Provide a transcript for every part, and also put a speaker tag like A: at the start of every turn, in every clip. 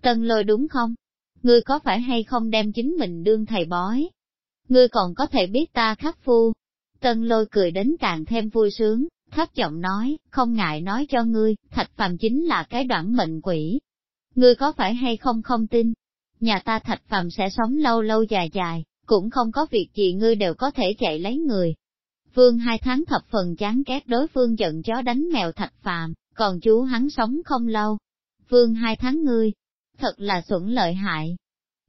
A: Tân lôi đúng không? Ngươi có phải hay không đem chính mình đương thầy bói? Ngươi còn có thể biết ta khắc phu. Tân lôi cười đến càng thêm vui sướng, thấp giọng nói, không ngại nói cho ngươi, thạch phàm chính là cái đoạn mệnh quỷ. Ngươi có phải hay không không tin? Nhà ta thạch phàm sẽ sống lâu lâu dài dài, cũng không có việc gì ngươi đều có thể chạy lấy người. Vương hai tháng thập phần chán ghét đối phương giận chó đánh mèo thạch phàm, còn chú hắn sống không lâu. Vương hai tháng ngươi, thật là xuẩn lợi hại.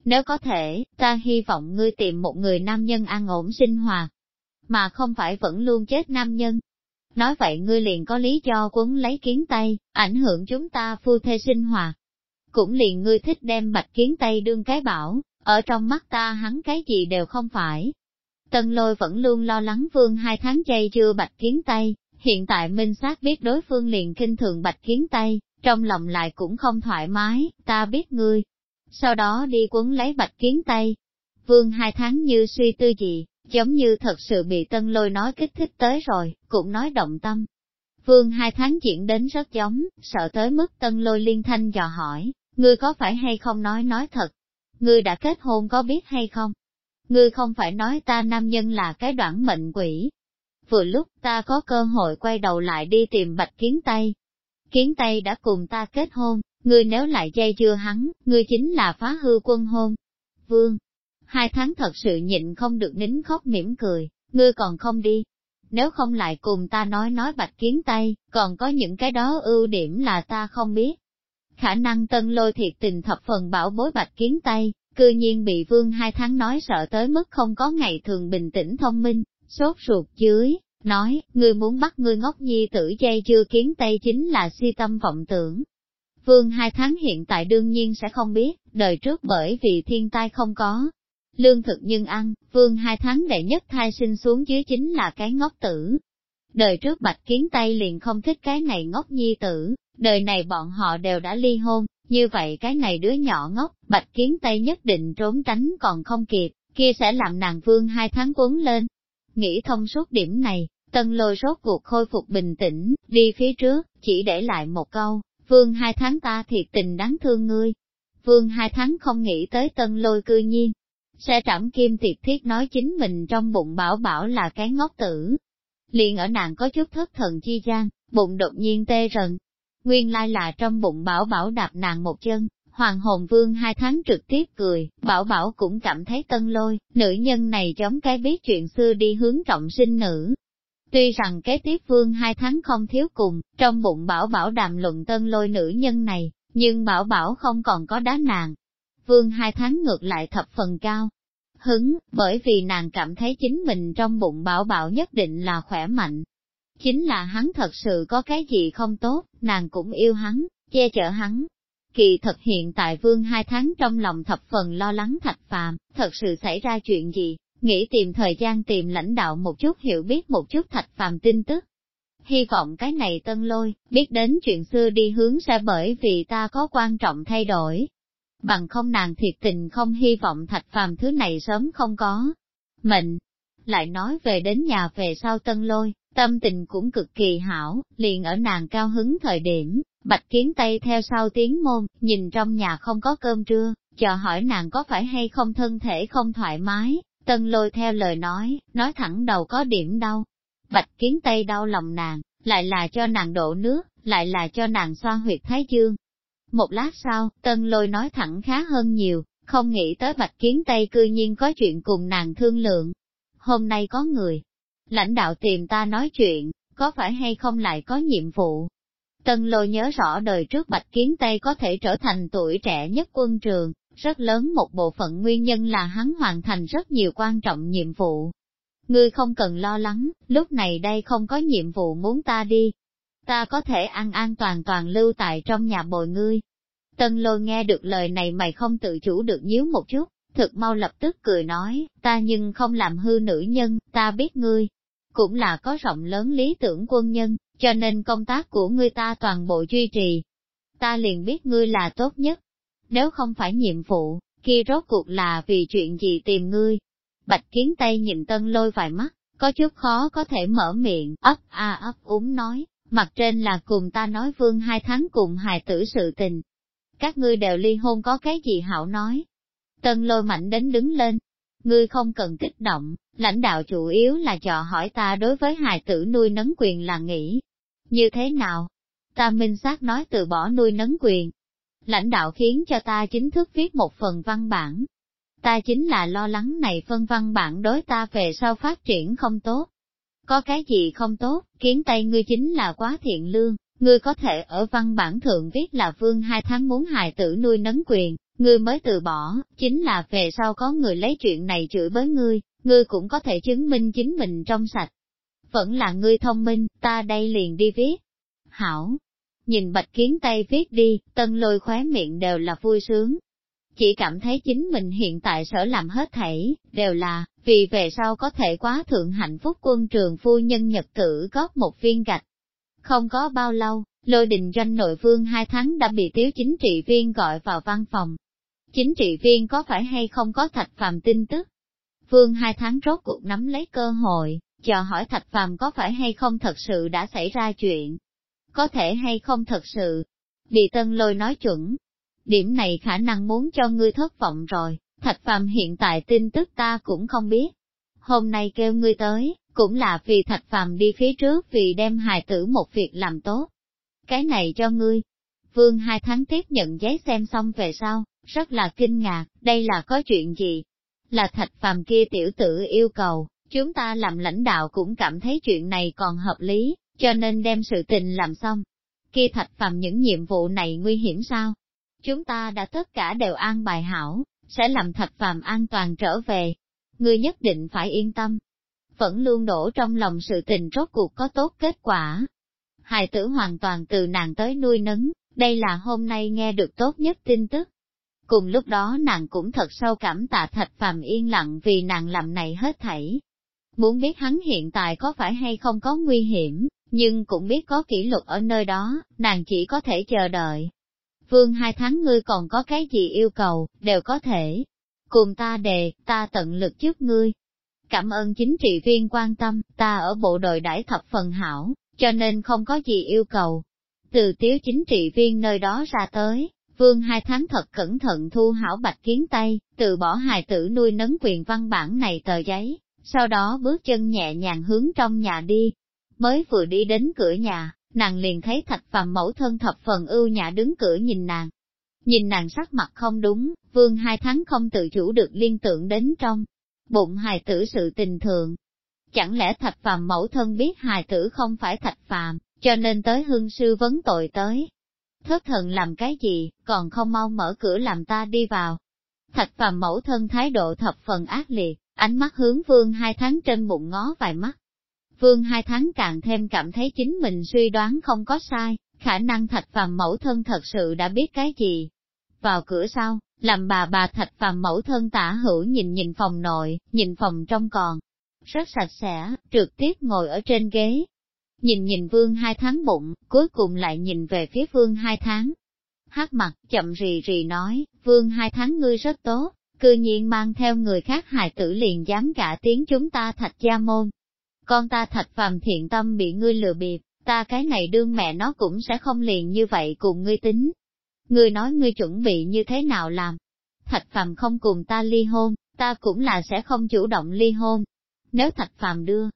A: Nếu có thể, ta hy vọng ngươi tìm một người nam nhân an ổn sinh hoạt, mà không phải vẫn luôn chết nam nhân. Nói vậy ngươi liền có lý do quấn lấy kiến tay, ảnh hưởng chúng ta phu thê sinh hoạt. Cũng liền ngươi thích đem bạch kiến tay đương cái bảo, ở trong mắt ta hắn cái gì đều không phải. Tân lôi vẫn luôn lo lắng vương hai tháng chay chưa bạch kiến tay, hiện tại minh xác biết đối phương liền kinh thường bạch kiến tay, trong lòng lại cũng không thoải mái, ta biết ngươi. Sau đó đi quấn lấy bạch kiến tay. Vương hai tháng như suy tư gì, giống như thật sự bị tân lôi nói kích thích tới rồi, cũng nói động tâm. Vương hai tháng diễn đến rất giống, sợ tới mức tân lôi liên thanh dò hỏi, ngươi có phải hay không nói nói thật? Ngươi đã kết hôn có biết hay không? Ngươi không phải nói ta nam nhân là cái đoạn mệnh quỷ. Vừa lúc ta có cơ hội quay đầu lại đi tìm bạch kiến tây. Kiến tây đã cùng ta kết hôn, ngươi nếu lại dây dưa hắn, ngươi chính là phá hư quân hôn. Vương, hai tháng thật sự nhịn không được nín khóc mỉm cười, ngươi còn không đi. Nếu không lại cùng ta nói nói bạch kiến tây, còn có những cái đó ưu điểm là ta không biết. Khả năng tân lôi thiệt tình thập phần bảo bối bạch kiến tây, cư nhiên bị vương hai tháng nói sợ tới mức không có ngày thường bình tĩnh thông minh, sốt ruột dưới, nói, ngươi muốn bắt ngươi ngốc nhi tử dây chưa kiến tây chính là si tâm vọng tưởng. Vương hai tháng hiện tại đương nhiên sẽ không biết, đời trước bởi vì thiên tai không có. Lương thực nhưng ăn, vương hai tháng đệ nhất thai sinh xuống dưới chính là cái ngốc tử. Đời trước bạch kiến tây liền không thích cái này ngốc nhi tử, đời này bọn họ đều đã ly hôn, như vậy cái này đứa nhỏ ngốc, bạch kiến tây nhất định trốn tránh còn không kịp, kia sẽ làm nàng vương hai tháng cuốn lên. Nghĩ thông suốt điểm này, tân lôi rốt cuộc khôi phục bình tĩnh, đi phía trước, chỉ để lại một câu, vương hai tháng ta thiệt tình đáng thương ngươi. Vương hai tháng không nghĩ tới tân lôi cư nhiên, sẽ trảm kim tiệt thiết nói chính mình trong bụng bảo bảo là cái ngốc tử. Liền ở nàng có chút thất thần chi gian, bụng đột nhiên tê rần, Nguyên lai là trong bụng bảo bảo đạp nàng một chân, hoàng hồn vương hai tháng trực tiếp cười, bảo bảo cũng cảm thấy tân lôi, nữ nhân này giống cái biết chuyện xưa đi hướng trọng sinh nữ. Tuy rằng kế tiếp vương hai tháng không thiếu cùng, trong bụng bảo bảo đàm luận tân lôi nữ nhân này, nhưng bảo bảo không còn có đá nàng. Vương hai tháng ngược lại thập phần cao. Hứng, bởi vì nàng cảm thấy chính mình trong bụng bảo bảo nhất định là khỏe mạnh, Chính là hắn thật sự có cái gì không tốt, nàng cũng yêu hắn, che chở hắn. Kỳ thật hiện tại vương hai tháng trong lòng thập phần lo lắng thạch phàm, thật sự xảy ra chuyện gì, nghĩ tìm thời gian tìm lãnh đạo một chút hiểu biết một chút thạch phàm tin tức. Hy vọng cái này tân lôi, biết đến chuyện xưa đi hướng sẽ bởi vì ta có quan trọng thay đổi. Bằng không nàng thiệt tình không hy vọng thạch phàm thứ này sớm không có. Mệnh, lại nói về đến nhà về sau tân lôi, Tâm tình cũng cực kỳ hảo, liền ở nàng cao hứng thời điểm, bạch kiến tây theo sau tiếng môn, nhìn trong nhà không có cơm trưa, chờ hỏi nàng có phải hay không thân thể không thoải mái, tân lôi theo lời nói, nói thẳng đầu có điểm đau. Bạch kiến tây đau lòng nàng, lại là cho nàng đổ nước, lại là cho nàng xoa huyệt thái dương. Một lát sau, tân lôi nói thẳng khá hơn nhiều, không nghĩ tới bạch kiến tây cư nhiên có chuyện cùng nàng thương lượng. Hôm nay có người, lãnh đạo tìm ta nói chuyện, có phải hay không lại có nhiệm vụ. Tân Lôi nhớ rõ đời trước Bạch Kiến Tây có thể trở thành tuổi trẻ nhất quân trường, rất lớn một bộ phận nguyên nhân là hắn hoàn thành rất nhiều quan trọng nhiệm vụ. Ngươi không cần lo lắng, lúc này đây không có nhiệm vụ muốn ta đi. Ta có thể ăn an toàn toàn lưu tại trong nhà bồi ngươi. Tân lôi nghe được lời này mày không tự chủ được nhíu một chút, thực mau lập tức cười nói, ta nhưng không làm hư nữ nhân, ta biết ngươi, cũng là có rộng lớn lý tưởng quân nhân, cho nên công tác của ngươi ta toàn bộ duy trì. Ta liền biết ngươi là tốt nhất. Nếu không phải nhiệm vụ, kia rốt cuộc là vì chuyện gì tìm ngươi. Bạch kiến tây nhìn tân lôi vài mắt, có chút khó có thể mở miệng, ấp a ấp úng nói, mặt trên là cùng ta nói vương hai tháng cùng hài tử sự tình. các ngươi đều ly hôn có cái gì hảo nói. Tân lôi mạnh đến đứng lên. Ngươi không cần kích động, lãnh đạo chủ yếu là chọ hỏi ta đối với hài tử nuôi nấng quyền là nghĩ. Như thế nào? Ta minh xác nói từ bỏ nuôi nấng quyền. Lãnh đạo khiến cho ta chính thức viết một phần văn bản. Ta chính là lo lắng này phân văn bản đối ta về sau phát triển không tốt. Có cái gì không tốt, kiến tay ngươi chính là quá thiện lương, ngươi có thể ở văn bản thượng viết là vương hai tháng muốn hài tử nuôi nấng quyền, ngươi mới từ bỏ, chính là về sau có người lấy chuyện này chửi với ngươi, ngươi cũng có thể chứng minh chính mình trong sạch. Vẫn là ngươi thông minh, ta đây liền đi viết. Hảo, nhìn bạch kiến tay viết đi, tân lôi khóe miệng đều là vui sướng. Chỉ cảm thấy chính mình hiện tại sở làm hết thảy, đều là, vì về sau có thể quá thượng hạnh phúc quân trường phu nhân nhật tử góp một viên gạch. Không có bao lâu, lôi đình doanh nội vương hai tháng đã bị tiếu chính trị viên gọi vào văn phòng. Chính trị viên có phải hay không có thạch phàm tin tức? Vương hai tháng rốt cuộc nắm lấy cơ hội, chờ hỏi thạch phàm có phải hay không thật sự đã xảy ra chuyện. Có thể hay không thật sự. Bị tân lôi nói chuẩn. Điểm này khả năng muốn cho ngươi thất vọng rồi, thạch phàm hiện tại tin tức ta cũng không biết. Hôm nay kêu ngươi tới, cũng là vì thạch phàm đi phía trước vì đem hài tử một việc làm tốt. Cái này cho ngươi. Vương hai tháng tiếp nhận giấy xem xong về sau, rất là kinh ngạc, đây là có chuyện gì? Là thạch phàm kia tiểu tử yêu cầu, chúng ta làm lãnh đạo cũng cảm thấy chuyện này còn hợp lý, cho nên đem sự tình làm xong. Kia thạch phàm những nhiệm vụ này nguy hiểm sao? Chúng ta đã tất cả đều an bài hảo, sẽ làm thạch phàm an toàn trở về. Ngươi nhất định phải yên tâm, vẫn luôn đổ trong lòng sự tình rốt cuộc có tốt kết quả. Hài tử hoàn toàn từ nàng tới nuôi nấng, đây là hôm nay nghe được tốt nhất tin tức. Cùng lúc đó nàng cũng thật sâu cảm tạ thạch phàm yên lặng vì nàng làm này hết thảy. Muốn biết hắn hiện tại có phải hay không có nguy hiểm, nhưng cũng biết có kỷ luật ở nơi đó, nàng chỉ có thể chờ đợi. Vương hai tháng ngươi còn có cái gì yêu cầu, đều có thể. Cùng ta đề, ta tận lực giúp ngươi, Cảm ơn chính trị viên quan tâm, ta ở bộ đội đãi thập phần hảo, cho nên không có gì yêu cầu. Từ tiếu chính trị viên nơi đó ra tới, vương hai tháng thật cẩn thận thu hảo bạch kiến tay, từ bỏ hài tử nuôi nấng quyền văn bản này tờ giấy, sau đó bước chân nhẹ nhàng hướng trong nhà đi. Mới vừa đi đến cửa nhà, nàng liền thấy thạch phàm mẫu thân thập phần ưu nhã đứng cửa nhìn nàng. Nhìn nàng sắc mặt không đúng, vương hai tháng không tự chủ được liên tưởng đến trong bụng hài tử sự tình thường. Chẳng lẽ thạch phàm mẫu thân biết hài tử không phải thạch phàm, cho nên tới hương sư vấn tội tới. Thất thần làm cái gì, còn không mau mở cửa làm ta đi vào. Thạch phàm mẫu thân thái độ thập phần ác liệt, ánh mắt hướng vương hai tháng trên bụng ngó vài mắt. Vương hai tháng càng thêm cảm thấy chính mình suy đoán không có sai, khả năng thạch phàm mẫu thân thật sự đã biết cái gì. Vào cửa sau, làm bà bà thạch phàm mẫu thân tả hữu nhìn nhìn phòng nội, nhìn phòng trong còn. Rất sạch sẽ, trực tiếp ngồi ở trên ghế. Nhìn nhìn vương hai tháng bụng, cuối cùng lại nhìn về phía vương hai tháng. Hát mặt, chậm rì rì nói, vương hai tháng ngươi rất tốt, cư nhiên mang theo người khác hài tử liền dám cả tiếng chúng ta thạch gia môn. Con ta thạch phàm thiện tâm bị ngươi lừa bịp, ta cái này đương mẹ nó cũng sẽ không liền như vậy cùng ngươi tính, ngươi nói ngươi chuẩn bị như thế nào làm. Thạch Phàm không cùng ta ly hôn, ta cũng là sẽ không chủ động ly hôn. Nếu Thạch Phàm đưa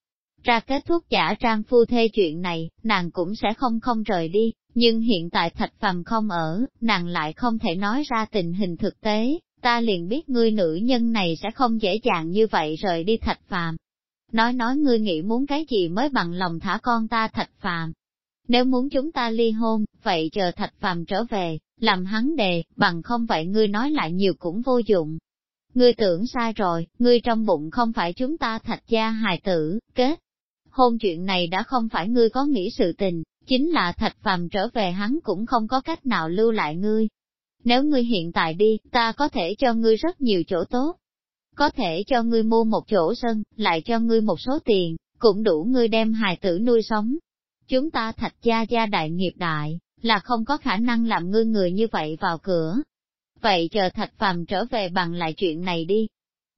A: ra kết thúc giả trang phu thê chuyện này, nàng cũng sẽ không không rời đi, nhưng hiện tại Thạch Phàm không ở, nàng lại không thể nói ra tình hình thực tế, ta liền biết ngươi nữ nhân này sẽ không dễ dàng như vậy rời đi Thạch Phàm. Nói nói ngươi nghĩ muốn cái gì mới bằng lòng thả con ta Thạch Phàm, nếu muốn chúng ta ly hôn, vậy chờ thạch phàm trở về, làm hắn đề, bằng không vậy ngươi nói lại nhiều cũng vô dụng. Ngươi tưởng sai rồi, ngươi trong bụng không phải chúng ta thạch gia hài tử, kết. Hôn chuyện này đã không phải ngươi có nghĩ sự tình, chính là thạch phàm trở về hắn cũng không có cách nào lưu lại ngươi. Nếu ngươi hiện tại đi, ta có thể cho ngươi rất nhiều chỗ tốt. Có thể cho ngươi mua một chỗ sân, lại cho ngươi một số tiền, cũng đủ ngươi đem hài tử nuôi sống. Chúng ta thạch gia gia đại nghiệp đại, là không có khả năng làm ngươi người như vậy vào cửa. Vậy chờ thạch phàm trở về bằng lại chuyện này đi.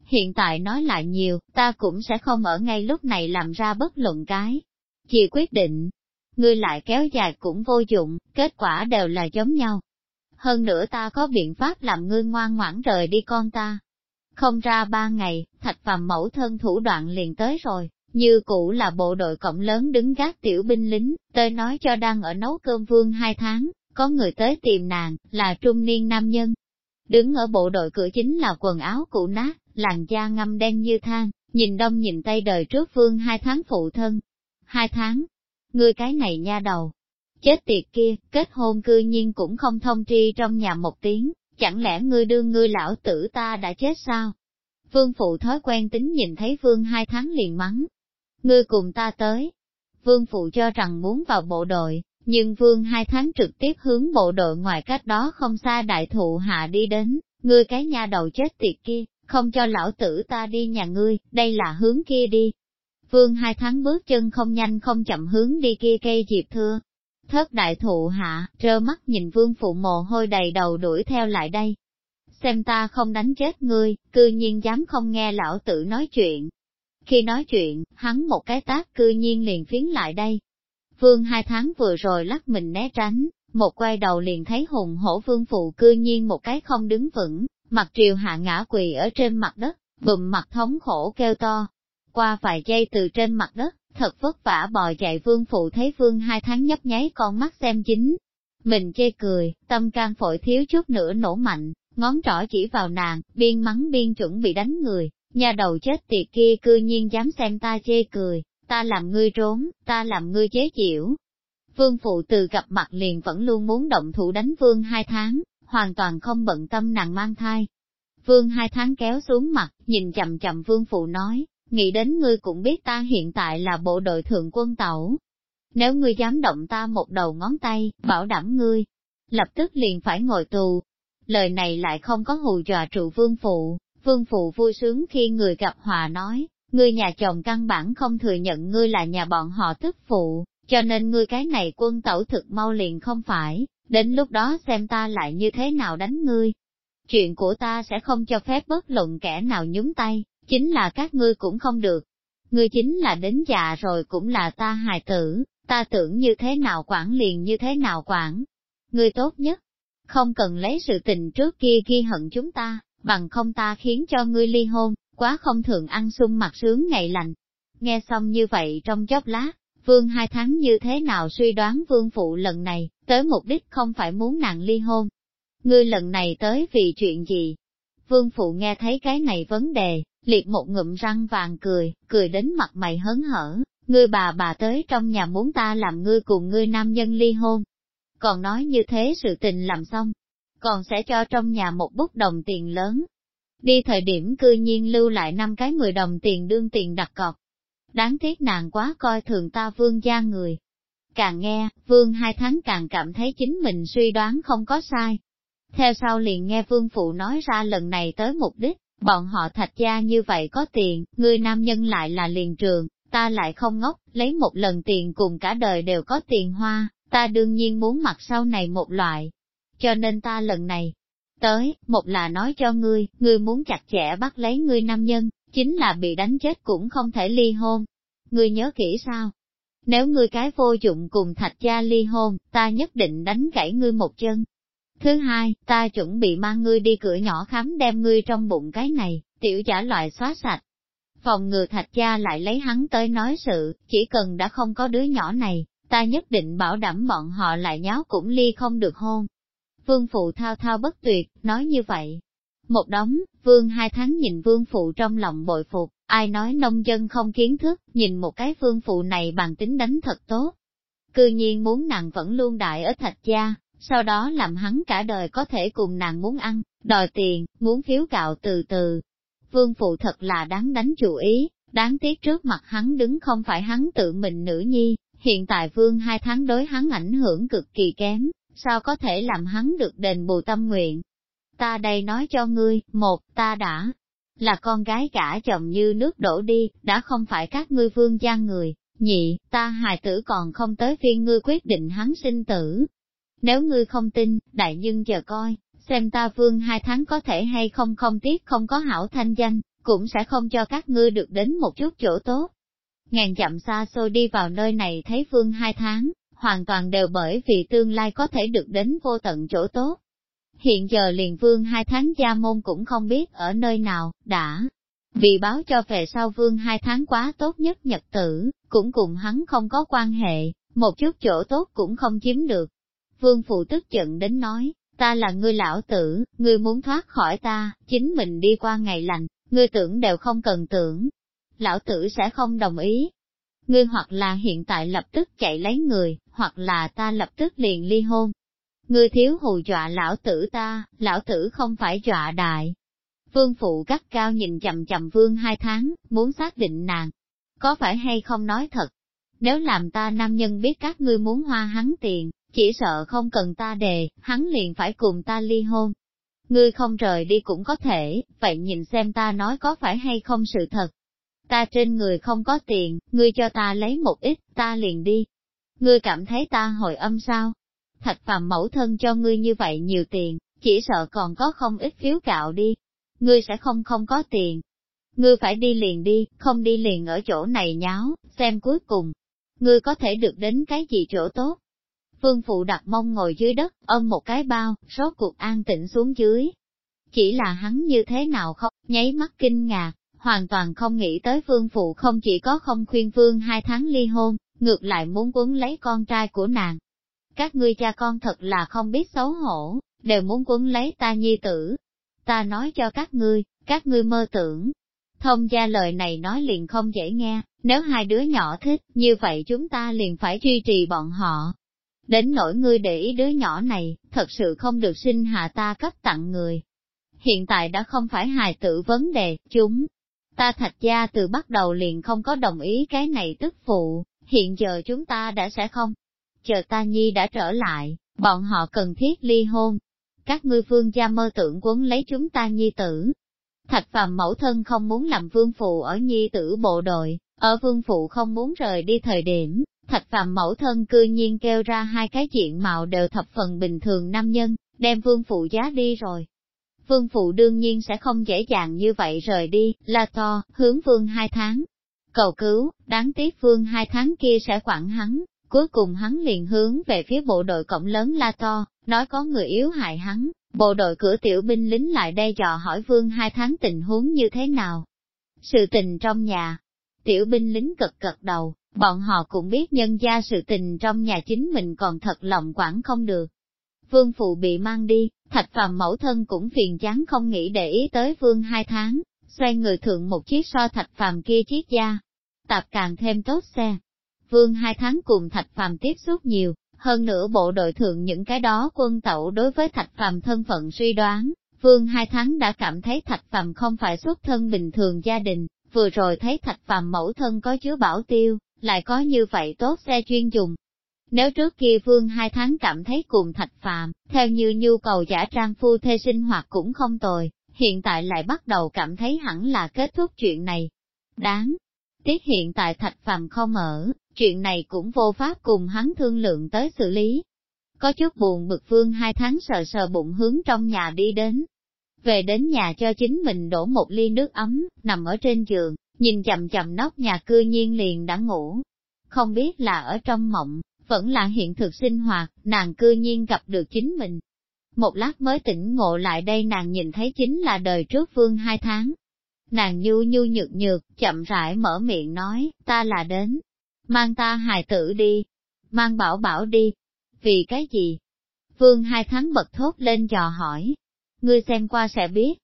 A: Hiện tại nói lại nhiều, ta cũng sẽ không ở ngay lúc này làm ra bất luận cái. Chỉ quyết định, ngươi lại kéo dài cũng vô dụng, kết quả đều là giống nhau. hơn nữa ta có biện pháp làm ngươi ngoan ngoãn rời đi con ta. Không ra ba ngày, thạch phàm mẫu thân thủ đoạn liền tới rồi, như cũ là bộ đội cộng lớn đứng gác tiểu binh lính, tới nói cho đang ở nấu cơm vương hai tháng, có người tới tìm nàng, là trung niên nam nhân. Đứng ở bộ đội cửa chính là quần áo cũ nát, làn da ngâm đen như than, nhìn đông nhìn tây đời trước vương hai tháng phụ thân. Hai tháng, ngươi cái này nha đầu. Chết tiệt kia, kết hôn cư nhiên cũng không thông tri trong nhà một tiếng, chẳng lẽ ngươi đương ngươi lão tử ta đã chết sao? Vương phụ thói quen tính nhìn thấy vương hai tháng liền mắng. Ngươi cùng ta tới. Vương phụ cho rằng muốn vào bộ đội, nhưng vương hai tháng trực tiếp hướng bộ đội ngoài cách đó không xa đại thụ hạ đi đến, ngươi cái nha đầu chết tiệt kia, không cho lão tử ta đi nhà ngươi, đây là hướng kia đi. Vương hai tháng bước chân không nhanh không chậm hướng đi kia cây diệp thưa. Thất đại thụ hạ, trơ mắt nhìn vương phụ mồ hôi đầy đầu đuổi theo lại đây. Xem ta không đánh chết ngươi, cư nhiên dám không nghe lão tử nói chuyện. Khi nói chuyện, hắn một cái tác cư nhiên liền phiến lại đây. Vương hai tháng vừa rồi lắc mình né tránh, một quay đầu liền thấy hùng hổ vương phụ cư nhiên một cái không đứng vững, mặt triều hạ ngã quỳ ở trên mặt đất, bùm mặt thống khổ kêu to. Qua vài giây từ trên mặt đất, thật vất vả bò chạy vương phụ thấy vương hai tháng nhấp nháy con mắt xem chính. Mình chê cười, tâm can phổi thiếu chút nữa nổ mạnh, ngón trỏ chỉ vào nàng, biên mắng biên chuẩn bị đánh người, nhà đầu chết tiệt kia cư nhiên dám xem ta chê cười, ta làm ngươi trốn, ta làm ngươi chế chịu. Vương phụ từ gặp mặt liền vẫn luôn muốn động thủ đánh vương hai tháng, hoàn toàn không bận tâm nàng mang thai. Vương hai tháng kéo xuống mặt, nhìn chậm chậm vương phụ nói, nghĩ đến ngươi cũng biết ta hiện tại là bộ đội thượng quân tẩu. Nếu ngươi dám động ta một đầu ngón tay, bảo đảm ngươi, lập tức liền phải ngồi tù. Lời này lại không có hù dọa trụ vương phụ, vương phụ vui sướng khi người gặp hòa nói, ngươi nhà chồng căn bản không thừa nhận ngươi là nhà bọn họ tức phụ, cho nên ngươi cái này quân tẩu thực mau liền không phải, đến lúc đó xem ta lại như thế nào đánh ngươi. Chuyện của ta sẽ không cho phép bất luận kẻ nào nhúng tay, chính là các ngươi cũng không được. Ngươi chính là đến già rồi cũng là ta hài tử, ta tưởng như thế nào quản liền như thế nào quản. Ngươi tốt nhất, không cần lấy sự tình trước kia ghi hận chúng ta, bằng không ta khiến cho ngươi ly hôn, quá không thường ăn sung mặt sướng ngày lành. Nghe xong như vậy trong chốc lát, vương hai tháng như thế nào suy đoán vương phụ lần này, tới mục đích không phải muốn nàng ly hôn. Ngươi lần này tới vì chuyện gì? Vương phụ nghe thấy cái này vấn đề, liệt một ngụm răng vàng cười, cười đến mặt mày hớn hở, ngươi bà bà tới trong nhà muốn ta làm ngươi cùng ngươi nam nhân ly hôn. Còn nói như thế sự tình làm xong, còn sẽ cho trong nhà một bút đồng tiền lớn. Đi thời điểm cư nhiên lưu lại năm cái mười đồng tiền đương tiền đặt cọc. Đáng tiếc nàng quá coi thường ta vương gia người. Càng nghe, vương hai tháng càng cảm thấy chính mình suy đoán không có sai. Theo sau liền nghe vương phụ nói ra lần này tới mục đích, bọn họ thạch gia như vậy có tiền, người nam nhân lại là liền trường, ta lại không ngốc, lấy một lần tiền cùng cả đời đều có tiền hoa, ta đương nhiên muốn mặc sau này một loại. Cho nên ta lần này, tới, một là nói cho ngươi, ngươi muốn chặt chẽ bắt lấy ngươi nam nhân, chính là bị đánh chết cũng không thể ly hôn. Ngươi nhớ kỹ sao? Nếu ngươi cái vô dụng cùng thạch gia ly hôn, ta nhất định đánh gãy ngươi một chân. Thứ hai, ta chuẩn bị mang ngươi đi cửa nhỏ khám đem ngươi trong bụng cái này, tiểu giả loại xóa sạch. Phòng ngừa thạch gia lại lấy hắn tới nói sự, chỉ cần đã không có đứa nhỏ này, ta nhất định bảo đảm bọn họ lại nháo cũng ly không được hôn. Vương phụ thao thao bất tuyệt, nói như vậy. Một đống, vương hai tháng nhìn vương phụ trong lòng bội phục, ai nói nông dân không kiến thức, nhìn một cái vương phụ này bằng tính đánh thật tốt. Cư nhiên muốn nàng vẫn luôn đại ở thạch gia, sau đó làm hắn cả đời có thể cùng nàng muốn ăn, đòi tiền, muốn phiếu gạo từ từ. Vương phụ thật là đáng đánh chủ ý, đáng tiếc trước mặt hắn đứng không phải hắn tự mình nữ nhi, hiện tại vương hai tháng đối hắn ảnh hưởng cực kỳ kém, sao có thể làm hắn được đền bù tâm nguyện. Ta đây nói cho ngươi, một, ta đã là con gái cả chồng như nước đổ đi, đã không phải các ngươi vương gia người, nhị, ta hài tử còn không tới phiên ngươi quyết định hắn sinh tử. Nếu ngươi không tin, đại nhân chờ coi, xem ta vương hai tháng có thể hay không không tiếc không có hảo thanh danh, cũng sẽ không cho các ngươi được đến một chút chỗ tốt. Ngàn dặm xa xôi đi vào nơi này thấy vương hai tháng, hoàn toàn đều bởi vì tương lai có thể được đến vô tận chỗ tốt. hiện giờ liền vương hai tháng gia môn cũng không biết ở nơi nào, đã. Vì báo cho về sau vương hai tháng quá tốt nhất nhật tử, cũng cùng hắn không có quan hệ, một chút chỗ tốt cũng không chiếm được. Vương phụ tức giận đến nói, ta là ngươi lão tử, ngươi muốn thoát khỏi ta, chính mình đi qua ngày lành, ngươi tưởng đều không cần tưởng. Lão tử sẽ không đồng ý. Ngươi hoặc là hiện tại lập tức chạy lấy người, hoặc là ta lập tức liền ly hôn. Ngươi thiếu hù dọa lão tử ta, lão tử không phải dọa đại. Vương phụ gắt cao nhìn chầm chầm vương hai tháng, muốn xác định nàng. Có phải hay không nói thật? Nếu làm ta nam nhân biết các ngươi muốn hoa hắn tiền, chỉ sợ không cần ta đề, hắn liền phải cùng ta ly hôn. Ngươi không rời đi cũng có thể, vậy nhìn xem ta nói có phải hay không sự thật. Ta trên người không có tiền, ngươi cho ta lấy một ít, ta liền đi. Ngươi cảm thấy ta hồi âm sao? Thạch phàm mẫu thân cho ngươi như vậy nhiều tiền, chỉ sợ còn có không ít phiếu cạo đi. Ngươi sẽ không không có tiền. Ngươi phải đi liền đi, không đi liền ở chỗ này nháo, xem cuối cùng. Ngươi có thể được đến cái gì chỗ tốt. Vương phụ đặt mông ngồi dưới đất, ôm một cái bao, rốt cuộc an tĩnh xuống dưới. Chỉ là hắn như thế nào không, nháy mắt kinh ngạc, hoàn toàn không nghĩ tới vương phụ không chỉ có không khuyên vương hai tháng ly hôn, ngược lại muốn quấn lấy con trai của nàng. Các ngươi cha con thật là không biết xấu hổ, đều muốn quấn lấy ta nhi tử. Ta nói cho các ngươi, các ngươi mơ tưởng. Thông gia lời này nói liền không dễ nghe, nếu hai đứa nhỏ thích, như vậy chúng ta liền phải duy trì bọn họ, Đến nỗi ngươi để ý đứa nhỏ này, thật sự không được sinh hạ ta cấp tặng người. Hiện tại đã không phải hài tử vấn đề, chúng. Ta thạch gia từ bắt đầu liền không có đồng ý cái này tức phụ, hiện giờ chúng ta đã sẽ không. Chờ ta nhi đã trở lại, bọn họ cần thiết ly hôn. Các ngươi phương gia mơ tưởng quấn lấy chúng ta nhi tử. Thạch phàm mẫu thân không muốn làm vương phụ ở nhi tử bộ đội, ở vương phụ không muốn rời đi thời điểm, Thạch phàm mẫu thân cư nhiên kêu ra hai cái diện mạo đều thập phần bình thường nam nhân, đem vương phụ giá đi rồi. Vương phụ đương nhiên sẽ không dễ dàng như vậy rời đi, la to, hướng vương hai tháng. Cầu cứu, đáng tiếc vương hai tháng kia sẽ quản hắn, cuối cùng hắn liền hướng về phía bộ đội cổng lớn la to, nói có người yếu hại hắn, bộ đội cửa tiểu binh lính lại đe dò hỏi vương hai tháng tình huống như thế nào. Sự tình trong nhà, tiểu binh lính cật cật đầu, Bọn họ cũng biết nhân gia sự tình trong nhà chính mình còn thật lòng quản không được. Vương phụ bị mang đi, thạch phàm mẫu thân cũng phiền chán không nghĩ để ý tới vương hai tháng, xoay người thượng một chiếc so thạch phàm kia chiếc da. Tạp càng thêm tốt xe. Vương hai tháng cùng thạch phàm tiếp xúc nhiều, hơn nữa bộ đội thượng những cái đó quân tẩu đối với thạch phàm thân phận suy đoán, vương hai tháng đã cảm thấy thạch phàm không phải xuất thân bình thường gia đình, vừa rồi thấy thạch phàm mẫu thân có chứa bảo tiêu, lại có như vậy tốt xe chuyên dùng. Nếu trước kia vương hai tháng cảm thấy cùng thạch phàm, theo như nhu cầu giả trang phu thê sinh hoạt cũng không tồi, hiện tại lại bắt đầu cảm thấy hẳn là kết thúc chuyện này. Đáng tiếc hiện tại thạch phàm không ở, chuyện này cũng vô pháp cùng hắn thương lượng tới xử lý. Có chút buồn bực vương hai tháng sờ sờ bụng hướng trong nhà đi đến. Về đến nhà cho chính mình đổ một ly nước ấm, nằm ở trên giường, nhìn chậm chậm nóc nhà cư nhiên liền đã ngủ. Không biết là ở trong mộng, vẫn là hiện thực sinh hoạt, nàng cư nhiên gặp được chính mình. Một lát mới tỉnh ngộ lại đây nàng nhìn thấy chính là đời trước vương hai tháng. Nàng nhu nhu nhược nhược, chậm rãi mở miệng nói, ta là đến. Mang ta hài tử đi. Mang bảo bảo đi. Vì cái gì? Vương hai tháng bật thốt lên dò hỏi. Ngươi xem qua sẽ biết.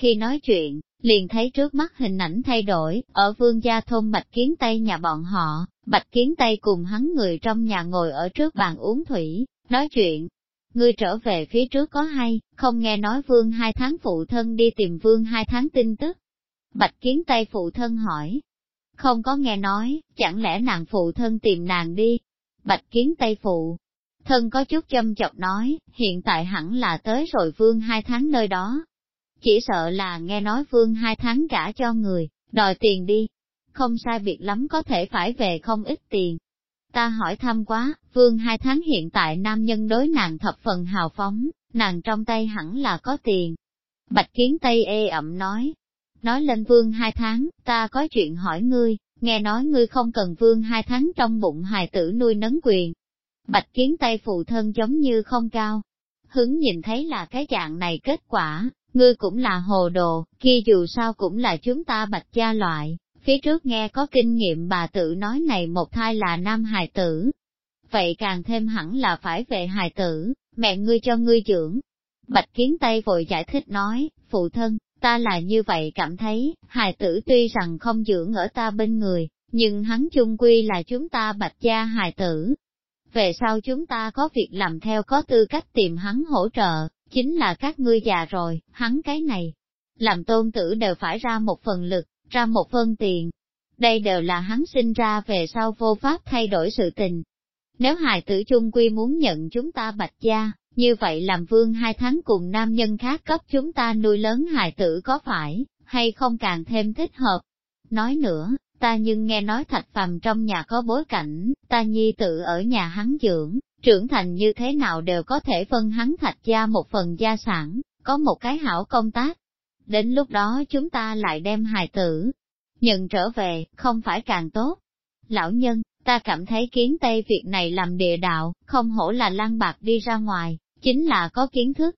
A: Khi nói chuyện, liền thấy trước mắt hình ảnh thay đổi, ở vương gia thôn Bạch Kiến Tây nhà bọn họ, Bạch Kiến Tây cùng hắn người trong nhà ngồi ở trước bàn uống thủy, nói chuyện. Ngươi trở về phía trước có hay, không nghe nói vương hai tháng phụ thân đi tìm vương hai tháng tin tức. Bạch Kiến Tây phụ thân hỏi. Không có nghe nói, chẳng lẽ nàng phụ thân tìm nàng đi? Bạch Kiến Tây phụ. Thân có chút châm chọc nói, hiện tại hẳn là tới rồi vương hai tháng nơi đó, chỉ sợ là nghe nói vương hai tháng gả cho người, đòi tiền đi. Không sai việc lắm có thể phải về không ít tiền. Ta hỏi thăm quá, vương hai tháng hiện tại nam nhân đối nàng thập phần hào phóng, nàng trong tay hẳn là có tiền. Bạch kiến Tây ê ẩm nói. Nói lên vương hai tháng, ta có chuyện hỏi ngươi, nghe nói ngươi không cần vương hai tháng trong bụng hài tử nuôi nấng quyền. Bạch kiến Tây phụ thân giống như không cao, hứng nhìn thấy là cái dạng này kết quả, ngươi cũng là hồ đồ, kia dù sao cũng là chúng ta bạch gia loại, phía trước nghe có kinh nghiệm bà tự nói này một thai là nam hài tử. Vậy càng thêm hẳn là phải về hài tử, mẹ ngươi cho ngươi dưỡng. Bạch kiến Tây vội giải thích nói, phụ thân, ta là như vậy cảm thấy, hài tử tuy rằng không dưỡng ở ta bên người, nhưng hắn chung quy là chúng ta bạch gia hài tử. Về sau chúng ta có việc làm theo có tư cách tìm hắn hỗ trợ, chính là các ngươi già rồi, hắn cái này. Làm tôn tử đều phải ra một phần lực, ra một phân tiền. Đây đều là hắn sinh ra về sau vô pháp thay đổi sự tình. Nếu hài tử chung quy muốn nhận chúng ta bạch gia, như vậy làm vương hai tháng cùng nam nhân khác cấp chúng ta nuôi lớn hài tử có phải, hay không càng thêm thích hợp. Nói nữa, ta nhưng nghe nói thạch phàm trong nhà có bối cảnh, ta nhi tự ở nhà hắn dưỡng, trưởng thành như thế nào đều có thể phân hắn thạch gia một phần gia sản, có một cái hảo công tác. Đến lúc đó chúng ta lại đem hài tử, nhận trở về, không phải càng tốt. Lão nhân, ta cảm thấy kiến Tây việc này làm địa đạo, không hổ là lan bạc đi ra ngoài, chính là có kiến thức.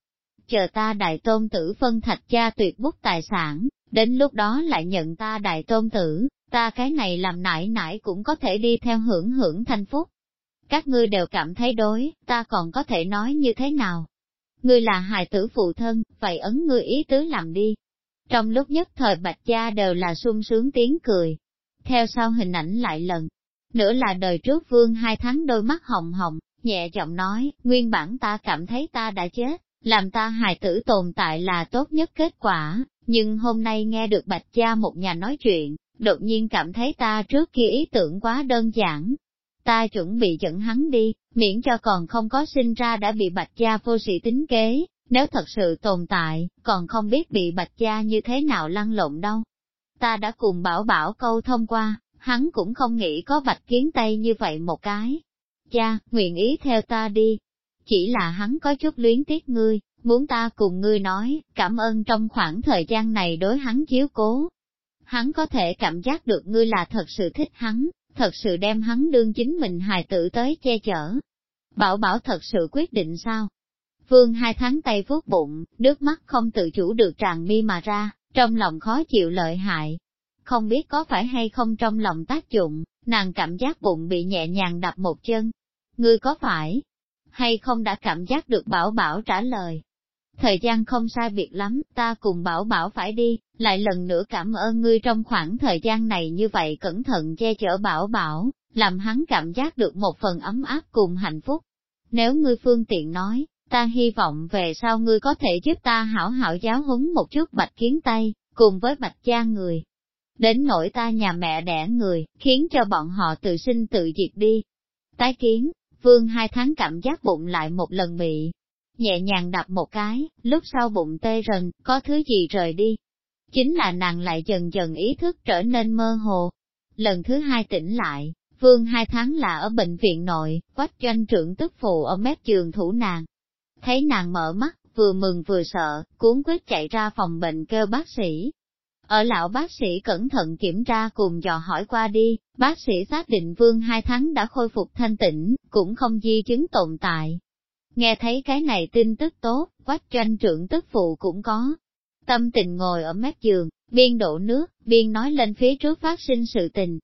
A: Chờ ta đại tôn tử phân thạch gia tuyệt bút tài sản, đến lúc đó lại nhận ta đại tôn tử, ta cái này làm nải nải cũng có thể đi theo hưởng hưởng thanh phúc. Các ngươi đều cảm thấy đối, ta còn có thể nói như thế nào? Ngươi là hài tử phụ thân, vậy ấn ngươi ý tứ làm đi. Trong lúc nhất thời bạch gia đều là sung sướng tiếng cười. Theo sau hình ảnh lại lần, nữa là đời trước vương hai tháng đôi mắt hồng hồng, nhẹ giọng nói, nguyên bản ta cảm thấy ta đã chết, làm ta hài tử tồn tại là tốt nhất kết quả, nhưng hôm nay nghe được bạch gia một nhà nói chuyện, đột nhiên cảm thấy ta trước kia ý tưởng quá đơn giản. Ta chuẩn bị dẫn hắn đi, miễn cho còn không có sinh ra đã bị bạch gia vô sĩ tính kế, nếu thật sự tồn tại, còn không biết bị bạch gia như thế nào lăn lộn đâu. Ta đã cùng bảo bảo câu thông qua, hắn cũng không nghĩ có bạch kiến tây như vậy một cái. Cha, nguyện ý theo ta đi. Chỉ là hắn có chút luyến tiếc ngươi, muốn ta cùng ngươi nói, cảm ơn trong khoảng thời gian này đối hắn chiếu cố, hắn có thể cảm giác được ngươi là thật sự thích hắn, thật sự đem hắn đương chính mình hài tử tới che chở. Bảo bảo thật sự quyết định sao? Vương hai tháng tay vuốt bụng, nước mắt không tự chủ được tràn mi mà ra, trong lòng khó chịu lợi hại. Không biết có phải hay không trong lòng tác dụng, nàng cảm giác bụng bị nhẹ nhàng đập một chân. Ngươi có phải hay không đã cảm giác được bảo bảo trả lời? Thời gian không sai biệt lắm, ta cùng bảo bảo phải đi, lại lần nữa cảm ơn ngươi trong khoảng thời gian này như vậy cẩn thận che chở bảo bảo, làm hắn cảm giác được một phần ấm áp cùng hạnh phúc. Nếu ngươi phương tiện nói, ta hy vọng về sau ngươi có thể giúp ta hảo hảo giáo huấn một chút bạch kiến tay, cùng với bạch cha người. Đến nỗi ta nhà mẹ đẻ người, khiến cho bọn họ tự sinh tự diệt đi. Tái kiến, vương hai tháng cảm giác bụng lại một lần bị nhẹ nhàng đập một cái, lúc sau bụng tê rần, có thứ gì rời đi. Chính là nàng lại dần dần ý thức trở nên mơ hồ. Lần thứ hai tỉnh lại, vương hai tháng là ở bệnh viện nội, quách doanh trưởng tức phụ ở mép giường thủ nàng. Thấy nàng mở mắt, vừa mừng vừa sợ, cuốn quyết chạy ra phòng bệnh kêu bác sĩ. Ở lão bác sĩ cẩn thận kiểm tra cùng dò hỏi qua đi, bác sĩ xác định vương hai tháng đã khôi phục thanh tĩnh, cũng không di chứng tồn tại, Nghe thấy cái này tin tức tốt, quách doanh trưởng tức phụ cũng có. Tâm tình ngồi ở mép giường, biên đổ nước, biên nói lên phía trước phát sinh sự tình.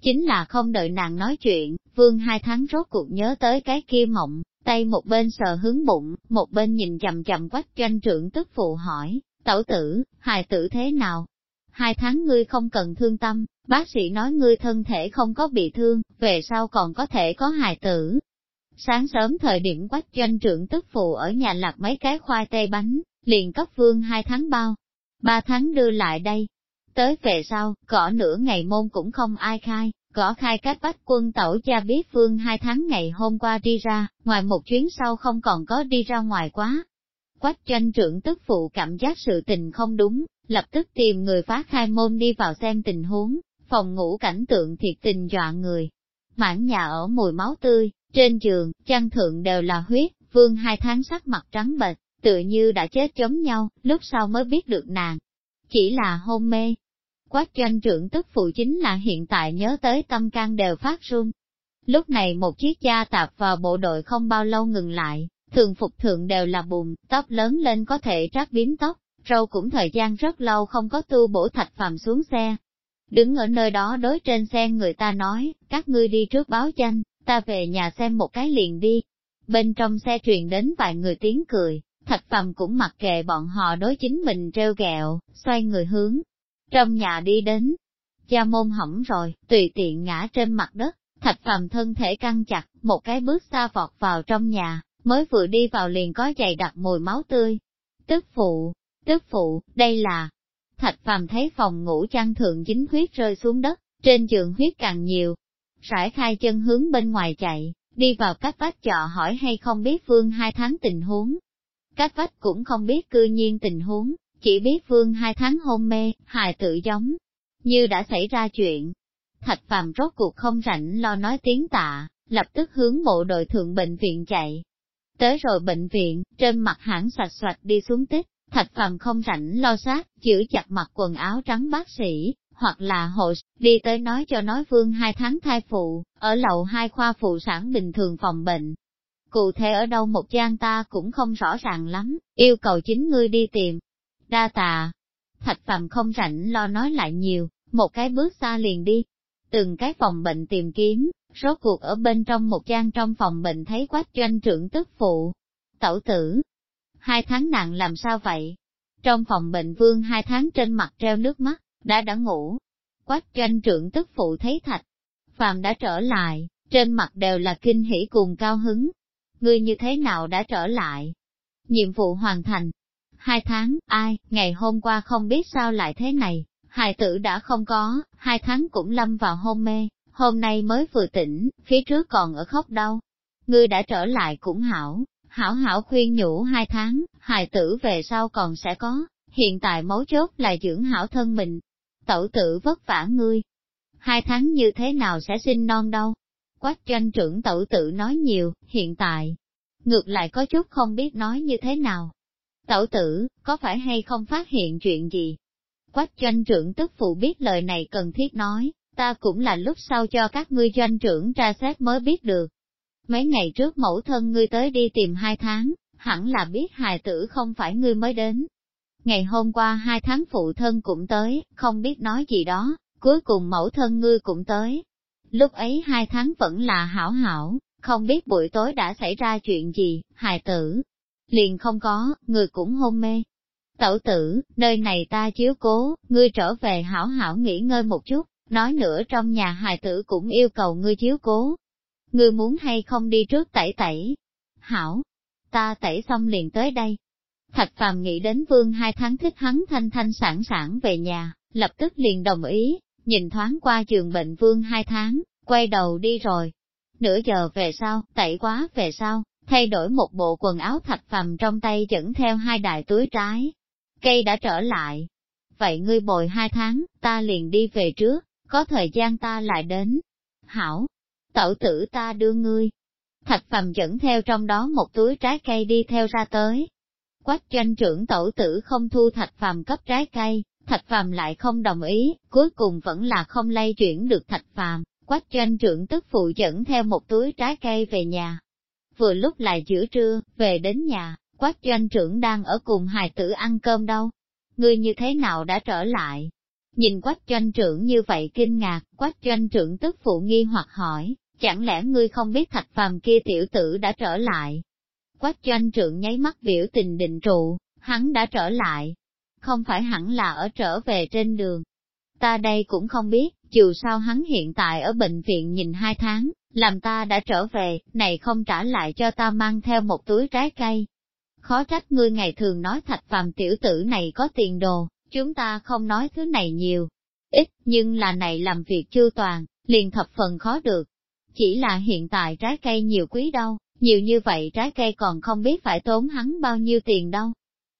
A: Chính là không đợi nàng nói chuyện, vương hai tháng rốt cuộc nhớ tới cái kia mộng, tay một bên sờ hướng bụng, một bên nhìn chầm chầm quách doanh trưởng tức phụ hỏi, tẩu tử, hài tử thế nào? Hai tháng ngươi không cần thương tâm, bác sĩ nói ngươi thân thể không có bị thương, về sau còn có thể có hài tử, Sáng sớm thời điểm quách doanh trưởng tức phụ ở nhà lạc mấy cái khoai tây bánh, liền cấp vương hai tháng bao. Ba tháng đưa lại đây. Tới về sau, cỏ nửa ngày môn cũng không ai khai, cỏ khai cách bách quân tẩu cha biết vương hai tháng ngày hôm qua đi ra, ngoài một chuyến sau không còn có đi ra ngoài quá. Quách doanh trưởng tức phụ cảm giác sự tình không đúng, lập tức tìm người phá khai môn đi vào xem tình huống, phòng ngủ cảnh tượng thiệt tình dọa người. Mãn nhà ở mùi máu tươi, trên giường, chăn thượng đều là huyết, vương hai tháng sắc mặt trắng bệch, tựa như đã chết giống nhau, lúc sau mới biết được nàng. Chỉ là hôn mê. Quách doanh trưởng tức phụ chính là hiện tại nhớ tới tâm can đều phát run. Lúc này một chiếc gia tạp vào bộ đội không bao lâu ngừng lại, thường phục thượng đều là bùn, tóc lớn lên có thể trát biếm tóc, râu cũng thời gian rất lâu không có tu bổ thạch phàm xuống xe. Đứng ở nơi đó đối trên xe người ta nói, các ngươi đi trước báo danh, ta về nhà xem một cái liền đi. Bên trong xe truyền đến vài người tiếng cười, thạch phàm cũng mặc kệ bọn họ đối chính mình treo gẹo, xoay người hướng. Trong nhà đi đến, cha môn hỏng rồi, tùy tiện ngã trên mặt đất, thạch phàm thân thể căng chặt, một cái bước xa vọt vào trong nhà, mới vừa đi vào liền có dày đặc mùi máu tươi. Tức phụ, tức phụ, đây là... Thạch phàm thấy phòng ngủ chăn thượng dính huyết rơi xuống đất, trên giường huyết càng nhiều. Sải khai chân hướng bên ngoài chạy, đi vào các vách chợ hỏi hay không biết vương hai tháng tình huống. Các vách cũng không biết cư nhiên tình huống, chỉ biết vương hai tháng hôn mê, hài tự giống, như đã xảy ra chuyện. Thạch phàm rốt cuộc không rảnh lo nói tiếng tạ, lập tức hướng bộ đội thượng bệnh viện chạy. Tới rồi bệnh viện, trên mặt hãng sạch sạch đi xuống tích, thạch phàm không rảnh lo sát, giữ chặt mặt quần áo trắng bác sĩ, hoặc là hộ đi tới nói cho nói vương hai tháng thai phụ, ở lầu hai khoa phụ sản bình thường phòng bệnh. Cụ thể ở đâu một gian ta cũng không rõ ràng lắm, yêu cầu chính ngươi đi tìm. Đa tà, thạch phàm không rảnh lo nói lại nhiều, một cái bước xa liền đi. Từng cái phòng bệnh tìm kiếm, rốt cuộc ở bên trong một gian trong phòng bệnh thấy quách doanh trưởng tức phụ. Tẩu tử, hai tháng nặng làm sao vậy? Trong phòng bệnh vương hai tháng trên mặt treo nước mắt, đã đã ngủ. Quách doanh trưởng tức phụ thấy thạch, phàm đã trở lại, trên mặt đều là kinh hỉ cùng cao hứng. Ngươi như thế nào đã trở lại? Nhiệm vụ hoàn thành. Hai tháng, ai, ngày hôm qua không biết sao lại thế này, hài tử đã không có, hai tháng cũng lâm vào hôn mê, hôm nay mới vừa tỉnh, phía trước còn ở khóc đau. Ngươi đã trở lại cũng hảo, hảo hảo khuyên nhủ hai tháng, hài tử về sau còn sẽ có, hiện tại mấu chốt là dưỡng hảo thân mình. Tẩu tử vất vả ngươi. Hai tháng như thế nào sẽ sinh non đâu? Quách doanh trưởng tẩu tử nói nhiều, hiện tại, ngược lại có chút không biết nói như thế nào. Tẩu tử, có phải hay không phát hiện chuyện gì? Quách doanh trưởng tức phụ biết lời này cần thiết nói, ta cũng là lúc sau cho các ngươi doanh trưởng tra xét mới biết được. Mấy ngày trước mẫu thân ngươi tới đi tìm hai tháng, hẳn là biết hài tử không phải ngươi mới đến. Ngày hôm qua hai tháng phụ thân cũng tới, không biết nói gì đó, cuối cùng mẫu thân ngươi cũng tới. Lúc ấy hai tháng vẫn là hảo hảo, không biết buổi tối đã xảy ra chuyện gì, hài tử. Liền không có, người cũng hôn mê. Tẩu tử, nơi này ta chiếu cố, ngươi trở về hảo hảo nghỉ ngơi một chút, nói nữa trong nhà hài tử cũng yêu cầu ngươi chiếu cố. Ngươi muốn hay không đi trước tẩy tẩy? Hảo, ta tẩy xong liền tới đây. Thạch phàm nghĩ đến vương hai tháng thích hắn thanh thanh sản sản về nhà, lập tức liền đồng ý, nhìn thoáng qua trường bệnh vương hai tháng, quay đầu đi rồi. Nửa giờ về sau, tẩy quá về sau, thay đổi một bộ quần áo thạch phàm trong tay dẫn theo hai đại túi trái. Cây đã trở lại. Vậy ngươi bồi hai tháng, ta liền đi về trước có thời gian ta lại đến. Hảo, tẩu tử ta đưa ngươi. Thạch phàm dẫn theo trong đó một túi trái cây đi theo ra tới. Quách doanh trưởng tẩu tử không thu thạch phàm cấp trái cây, thạch phàm lại không đồng ý, cuối cùng vẫn là không lay chuyển được thạch phàm. Quách doanh trưởng tức phụ dẫn theo một túi trái cây về nhà. Vừa lúc lại giữa trưa, về đến nhà, quách doanh trưởng đang ở cùng hài tử ăn cơm đâu. Ngươi như thế nào đã trở lại? Nhìn quách doanh trưởng như vậy kinh ngạc, quách doanh trưởng tức phụ nghi hoặc hỏi, chẳng lẽ ngươi không biết thạch phàm kia tiểu tử đã trở lại? Quách doanh trưởng nháy mắt biểu tình định trụ, hắn đã trở lại. Không phải hẳn là ở trở về trên đường. Ta đây cũng không biết, dù sao hắn hiện tại ở bệnh viện nhìn hai tháng, làm ta đã trở về, này không trả lại cho ta mang theo một túi trái cây. Khó trách ngươi ngày thường nói thạch phàm tiểu tử này có tiền đồ, Chúng ta không nói thứ này nhiều, ít, nhưng là này làm việc chưa toàn, liền thập phần khó được. Chỉ là hiện tại trái cây nhiều quý đâu, nhiều như vậy trái cây còn không biết phải tốn hắn bao nhiêu tiền đâu.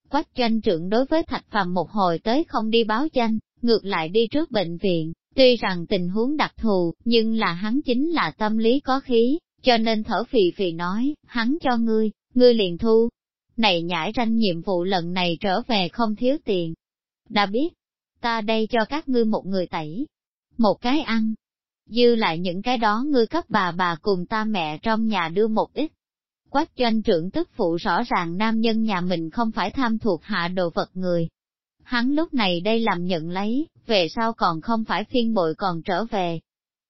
A: Quách doanh trưởng đối với thạch phàm một hồi tới không đi báo danh, ngược lại đi trước bệnh viện, tuy rằng tình huống đặc thù, nhưng là hắn chính là tâm lý có khí, cho nên thở phì phì nói, hắn cho ngươi, ngươi liền thu. Này nhãi ranh nhiệm vụ lần này trở về không thiếu tiền, đã biết, ta đây cho các ngươi một người tẩy, một cái ăn, dư lại những cái đó ngươi cấp bà bà cùng ta mẹ trong nhà đưa một ít. Quách doanh trưởng tức phụ rõ ràng nam nhân nhà mình không phải tham thuộc hạ đồ vật người. Hắn lúc này đây làm nhận lấy, về sau còn không phải phiên bội còn trở về.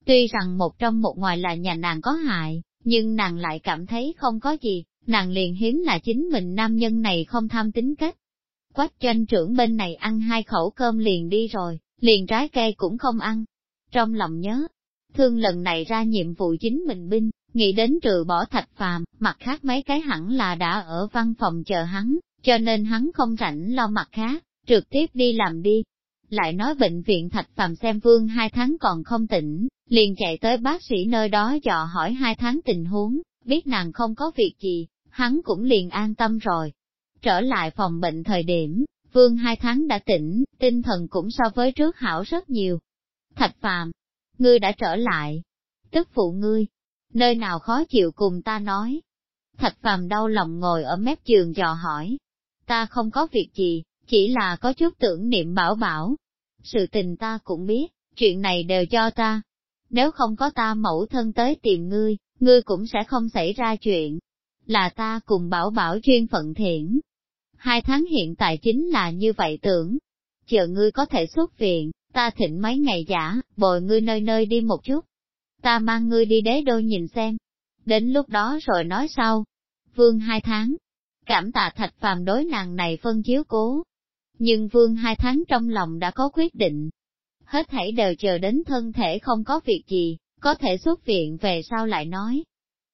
A: Tuy rằng một trong một ngoài là nhà nàng có hại, nhưng nàng lại cảm thấy không có gì, nàng liền hiếm là chính mình nam nhân này không tham tính cách. Quách doanh trưởng bên này ăn hai khẩu cơm liền đi rồi, liền trái cây cũng không ăn. Trong lòng nhớ, thương lần này ra nhiệm vụ chính mình binh, nghĩ đến trừ bỏ thạch phàm, mặt khác mấy cái hẳn là đã ở văn phòng chờ hắn, cho nên hắn không rảnh lo mặt khác, trực tiếp đi làm đi. Lại nói bệnh viện thạch phàm xem vương hai tháng còn không tỉnh, liền chạy tới bác sĩ nơi đó dò hỏi hai tháng tình huống, biết nàng không có việc gì, hắn cũng liền an tâm rồi. Trở lại phòng bệnh thời điểm, vương hai tháng đã tỉnh, tinh thần cũng so với trước hảo rất nhiều. Thạch phàm, ngươi đã trở lại. Tức phụ ngươi, nơi nào khó chịu cùng ta nói. Thạch phàm đau lòng ngồi ở mép giường dò hỏi. Ta không có việc gì, chỉ là có chút tưởng niệm bảo bảo. Sự tình ta cũng biết, chuyện này đều cho ta. Nếu không có ta mẫu thân tới tìm ngươi, ngươi cũng sẽ không xảy ra chuyện. Là ta cùng bảo bảo chuyên phận thiện. Hai tháng hiện tại chính là như vậy tưởng. Chờ ngươi có thể xuất viện, ta thịnh mấy ngày giả, bồi ngươi nơi nơi đi một chút. Ta mang ngươi đi đế đô nhìn xem. Đến lúc đó rồi nói sau. Vương hai tháng. Cảm tạ thạch phàm đối nàng này phân chiếu cố. Nhưng vương hai tháng trong lòng đã có quyết định. Hết thảy đều chờ đến thân thể không có việc gì, có thể xuất viện về sau lại nói.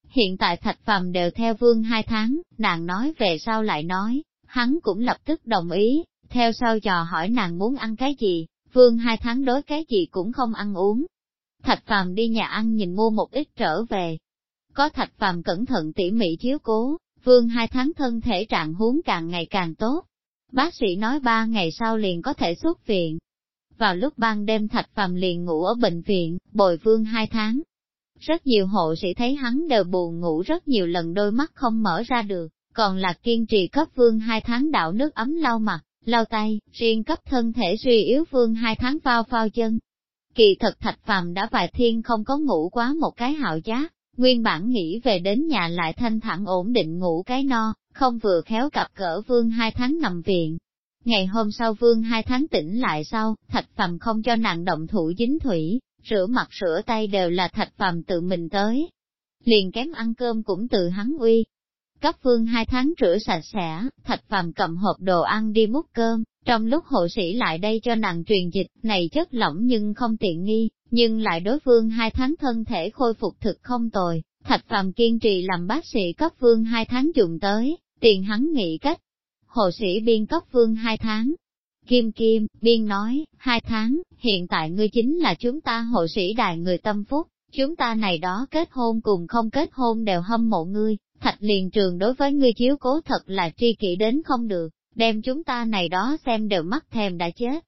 A: Hiện tại thạch phàm đều theo vương hai tháng, nàng nói về sau lại nói, hắn cũng lập tức đồng ý, theo sau trò hỏi nàng muốn ăn cái gì, vương hai tháng đối cái gì cũng không ăn uống. Thạch phàm đi nhà ăn nhìn mua một ít trở về. Có thạch phàm cẩn thận tỉ mỉ chiếu cố, vương hai tháng thân thể trạng huống càng ngày càng tốt. Bác sĩ nói ba ngày sau liền có thể xuất viện. Vào lúc ban đêm thạch phàm liền ngủ ở bệnh viện, bồi vương hai tháng. Rất nhiều hộ sĩ thấy hắn đều buồn ngủ rất nhiều lần đôi mắt không mở ra được, còn là kiên trì cấp vương hai tháng đạo nước ấm lau mặt, lau tay, riêng cấp thân thể suy yếu vương hai tháng phao phao chân. Kỳ thật thạch phàm đã vài thiên không có ngủ quá một cái hạo giác, nguyên bản nghĩ về đến nhà lại thanh thản ổn định ngủ cái no, không vừa khéo cặp cỡ vương hai tháng nằm viện. Ngày hôm sau vương hai tháng tỉnh lại sau, thạch phàm không cho nàng động thủ dính thủy, rửa mặt rửa tay đều là thạch phàm tự mình tới. Liền kém ăn cơm cũng tự hắn uy, Cấp phương hai tháng rửa sạch sẽ, thạch phàm cầm hộp đồ ăn đi múc cơm, trong lúc hộ sĩ lại đây cho nàng truyền dịch, này chất lỏng nhưng không tiện nghi, nhưng lại đối phương hai tháng thân thể khôi phục thực không tồi, thạch phàm kiên trì làm bác sĩ cấp phương hai tháng dùng tới, tiền hắn nghĩ cách. Hộ sĩ biên cấp phương hai tháng. Kim Kim, biên nói, hai tháng, hiện tại ngươi chính là chúng ta hộ sĩ đài người tâm phúc, chúng ta này đó kết hôn cùng không kết hôn đều hâm mộ ngươi, Thạch liền trường đối với ngươi chiếu cố thật là tri kỷ đến không được, đem chúng ta này đó xem đều mắt thèm đã chết.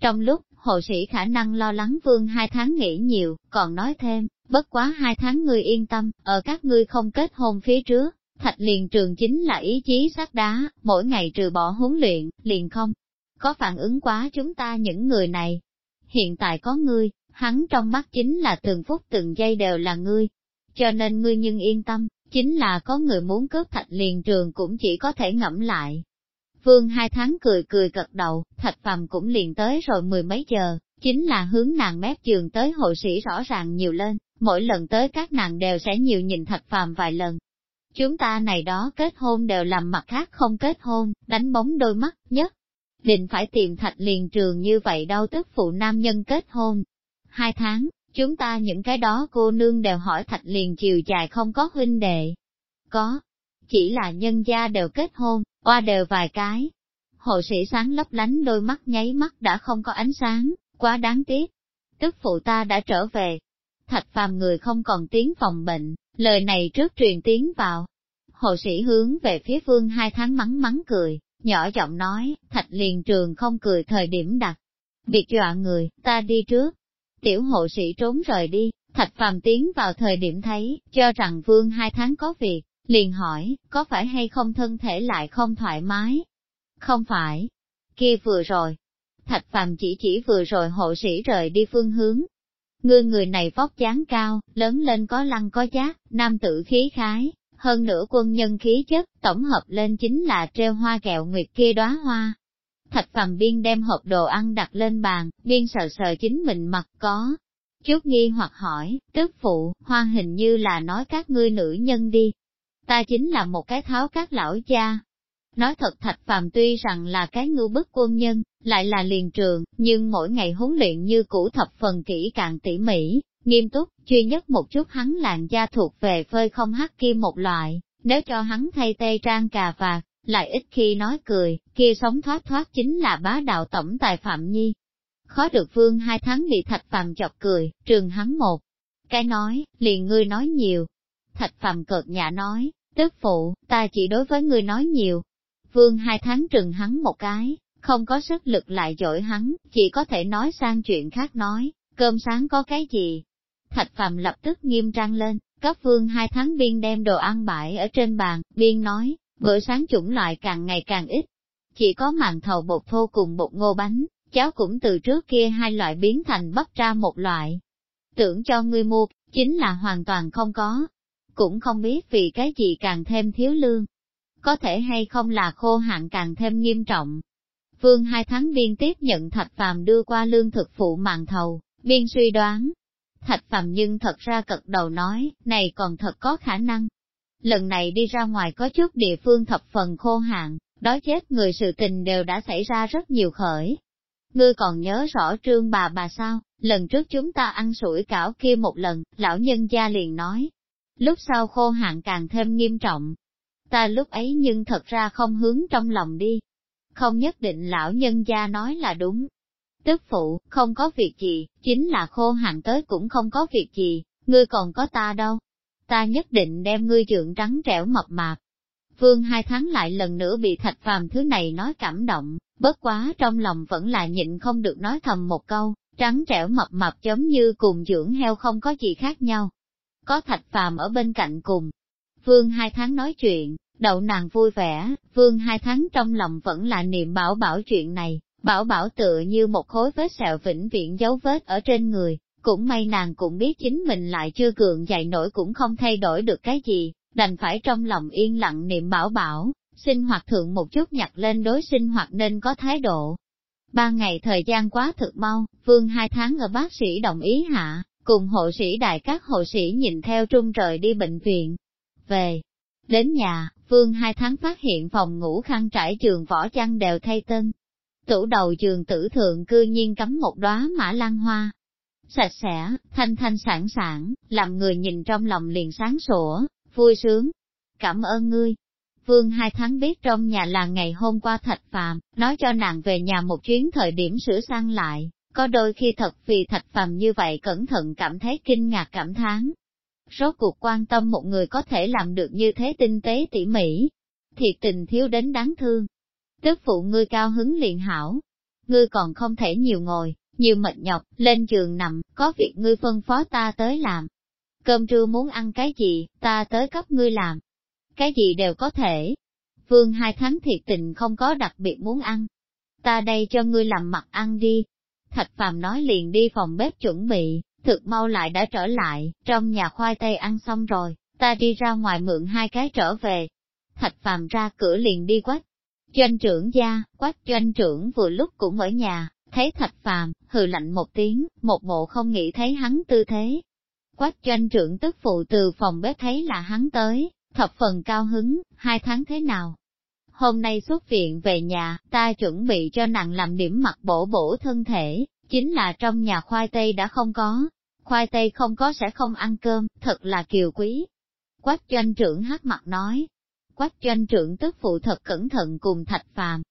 A: Trong lúc, hộ sĩ khả năng lo lắng vương hai tháng nghỉ nhiều, còn nói thêm, bất quá hai tháng ngươi yên tâm, ở các ngươi không kết hôn phía trước, thạch liền trường chính là ý chí sắt đá, mỗi ngày trừ bỏ huấn luyện, liền không. Có phản ứng quá chúng ta những người này. Hiện tại có ngươi, hắn trong mắt chính là từng phút từng giây đều là ngươi. Cho nên ngươi nhưng yên tâm, chính là có người muốn cướp thạch liền trường cũng chỉ có thể ngẫm lại. Vương hai tháng cười cười gật đầu, thạch phàm cũng liền tới rồi mười mấy giờ, chính là hướng nàng mép trường tới hộ sĩ rõ ràng nhiều lên, mỗi lần tới các nàng đều sẽ nhiều nhìn thạch phàm vài lần. Chúng ta này đó kết hôn đều làm mặt khác không kết hôn, đánh bóng đôi mắt nhất. Định phải tìm thạch liền trường như vậy đâu tức phụ nam nhân kết hôn. Hai tháng, Chúng ta những cái đó cô nương đều hỏi thạch liền chiều dài không có huynh đệ. Có, chỉ là nhân gia đều kết hôn, oa đều vài cái. Hộ sĩ sáng lấp lánh đôi mắt nháy mắt đã không có ánh sáng, quá đáng tiếc. Tức phụ ta đã trở về. Thạch phàm người không còn tiếng phòng bệnh, lời này trước truyền tiếng vào. Hộ sĩ hướng về phía phương hai tháng mắng mắng cười, nhỏ giọng nói, thạch liền trường không cười thời điểm đặt. Việc dọa người, ta đi trước. Tiểu hộ sĩ trốn rời đi, thạch phàm tiến vào thời điểm thấy, cho rằng vương hai tháng có việc, liền hỏi, có phải hay không thân thể lại không thoải mái? Không phải. Kia vừa rồi. Thạch phàm chỉ chỉ vừa rồi hộ sĩ rời đi phương hướng. Ngươi người này vóc dáng cao, lớn lên có lăng có giác, nam tử khí khái, hơn nữa quân nhân khí chất, tổng hợp lên chính là treo hoa kẹo nguyệt kia đóa hoa. Thạch phàm biên đem hộp đồ ăn đặt lên bàn, biên sờ sờ chính mình mặt có. Chút nghi hoặc hỏi, tức phụ, hoa hình như là nói các ngươi nữ nhân đi. Ta chính là một cái tháo các lão cha. Nói thật thạch phàm tuy rằng là cái ngưu bức quân nhân, lại là liền trường, nhưng mỗi ngày huấn luyện như cũ thập phần kỹ càng tỉ mỉ, nghiêm túc, duy nhất một chút hắn làn da thuộc về phơi không hắc kim một loại, nếu cho hắn thay tê trang cà vạt, lại ít khi nói cười, kia sống thoát thoát chính là bá đạo tổng tài Phạm Nhi. Khó được vương hai tháng bị thạch phàm chọc cười, trường hắn một. Cái nói, liền ngươi nói nhiều. Thạch phàm cợt nhã nói, tức phụ, ta chỉ đối với ngươi nói nhiều. Vương hai tháng trừng hắn một cái, không có sức lực lại dội hắn, chỉ có thể nói sang chuyện khác nói, cơm sáng có cái gì, Thạch Phạm lập tức nghiêm trang lên, cấp vương hai tháng biên đem đồ ăn bãi ở trên bàn, biên nói, bữa sáng chủng loại càng ngày càng ít. Chỉ có màn thầu bột thô cùng bột ngô bánh, cháu cũng từ trước kia hai loại biến thành bắp ra một loại. Tưởng cho ngươi mua, chính là hoàn toàn không có. Cũng không biết vì cái gì càng thêm thiếu lương. Có thể hay không là khô hạn càng thêm nghiêm trọng. Vương hai tháng biên tiếp nhận thạch phàm đưa qua lương thực phụ màn thầu, biên suy đoán, Thạch Phàm nhưng thật ra cật đầu nói, này còn thật có khả năng. Lần này đi ra ngoài có chút địa phương thập phần khô hạn, đói chết người sự tình đều đã xảy ra rất nhiều khởi. Ngươi còn nhớ rõ trương bà bà sao, lần trước chúng ta ăn sủi cảo kia một lần, lão nhân gia liền nói. Lúc sau khô hạn càng thêm nghiêm trọng. Ta lúc ấy nhưng thật ra không hướng trong lòng đi. Không nhất định lão nhân gia nói là đúng, Tức phụ, không có việc gì, chính là khô hạn tới cũng không có việc gì, ngươi còn có ta đâu. Ta nhất định đem ngươi trượng trắng trẻo mập mạp. Vương hai tháng lại lần nữa bị thạch phàm thứ này nói cảm động, bất quá trong lòng vẫn là nhịn không được nói thầm một câu, trắng trẻo mập mạp giống như cùng dưỡng heo không có gì khác nhau. Có thạch phàm ở bên cạnh cùng. Vương hai tháng nói chuyện, đậu nàng vui vẻ, vương hai tháng trong lòng vẫn là niệm bảo bảo chuyện này, Bảo bảo tựa như một khối vết sẹo vĩnh viễn dấu vết ở trên người, cũng may nàng cũng biết chính mình lại chưa cường dậy nổi cũng không thay đổi được cái gì, đành phải trong lòng yên lặng niệm bảo bảo, sinh hoạt thượng một chút nhặt lên đối sinh hoạt nên có thái độ. Ba ngày thời gian quá thực mau, vương hai tháng ở bác sĩ đồng ý hạ, cùng hộ sĩ đại các hộ sĩ nhìn theo trung trời đi bệnh viện. Về, đến nhà, vương hai tháng phát hiện phòng ngủ khăn trải trường võ chăn đều thay tân, Tủ đầu giường tử thượng cư nhiên cắm một đóa mã lan hoa. Sạch sẽ, thanh thanh sản sản, làm người nhìn trong lòng liền sáng sủa, vui sướng. Cảm ơn ngươi. Vương hai tháng biết trong nhà là ngày hôm qua thạch phàm, nói cho nàng về nhà một chuyến thời điểm sửa sang lại, có đôi khi thật vì thạch phàm như vậy cẩn thận cảm thấy kinh ngạc cảm thán. Rốt cuộc quan tâm một người có thể làm được như thế tinh tế tỉ mỉ, thiệt tình thiếu đến đáng thương. Tức phụ ngươi cao hứng liền hảo, ngươi còn không thể nhiều ngồi, nhiều mệt nhọc, lên giường nằm, có việc ngươi phân phó ta tới làm. Cơm trưa muốn ăn cái gì, ta tới cấp ngươi làm. Cái gì đều có thể. Vương hai tháng thiệt tình không có đặc biệt muốn ăn. Ta đây cho ngươi làm mặt ăn đi. Thạch phàm nói liền đi phòng bếp chuẩn bị, thực mau lại đã trở lại, trong nhà khoai tây ăn xong rồi, ta đi ra ngoài mượn hai cái trở về. Thạch phàm ra cửa liền đi quách, Doanh trưởng gia, quách doanh trưởng vừa lúc cũng ở nhà, thấy thạch phàm, hừ lạnh một tiếng, một bộ không nghĩ thấy hắn tư thế. Quách doanh trưởng tức phụ từ phòng bếp thấy là hắn tới, thập phần cao hứng, hai tháng thế nào? Hôm nay xuất viện về nhà, ta chuẩn bị cho nàng làm điểm mặt bổ bổ thân thể, chính là trong nhà khoai tây đã không có. Khoai tây không có sẽ không ăn cơm, thật là kiều quý. Quách doanh trưởng hát mặt nói, Quách doanh trưởng tức phụ thật cẩn thận cùng thạch phàm.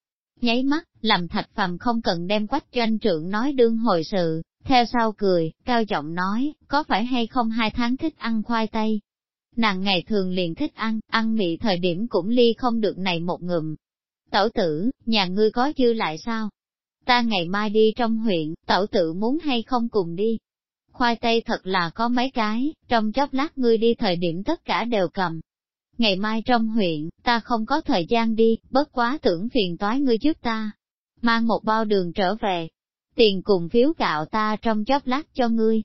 A: Nháy mắt, làm thạch phàm không cần đem quách doanh trưởng nói đương hồi sự, theo sau cười, cao giọng nói, có phải hay không hai tháng thích ăn khoai tây? Nàng ngày thường liền thích ăn, ăn mị thời điểm cũng ly không được này một ngụm. Tẩu tử, nhà ngươi có dư lại sao? Ta ngày mai đi trong huyện, tẩu tử muốn hay không cùng đi? Khoai tây thật là có mấy cái, trong chốc lát ngươi đi thời điểm tất cả đều cầm, ngày mai trong huyện, ta không có thời gian đi, bất quá tưởng phiền toái ngươi giúp ta. Mang một bao đường trở về, tiền cùng phiếu gạo ta trong chốc lát cho ngươi.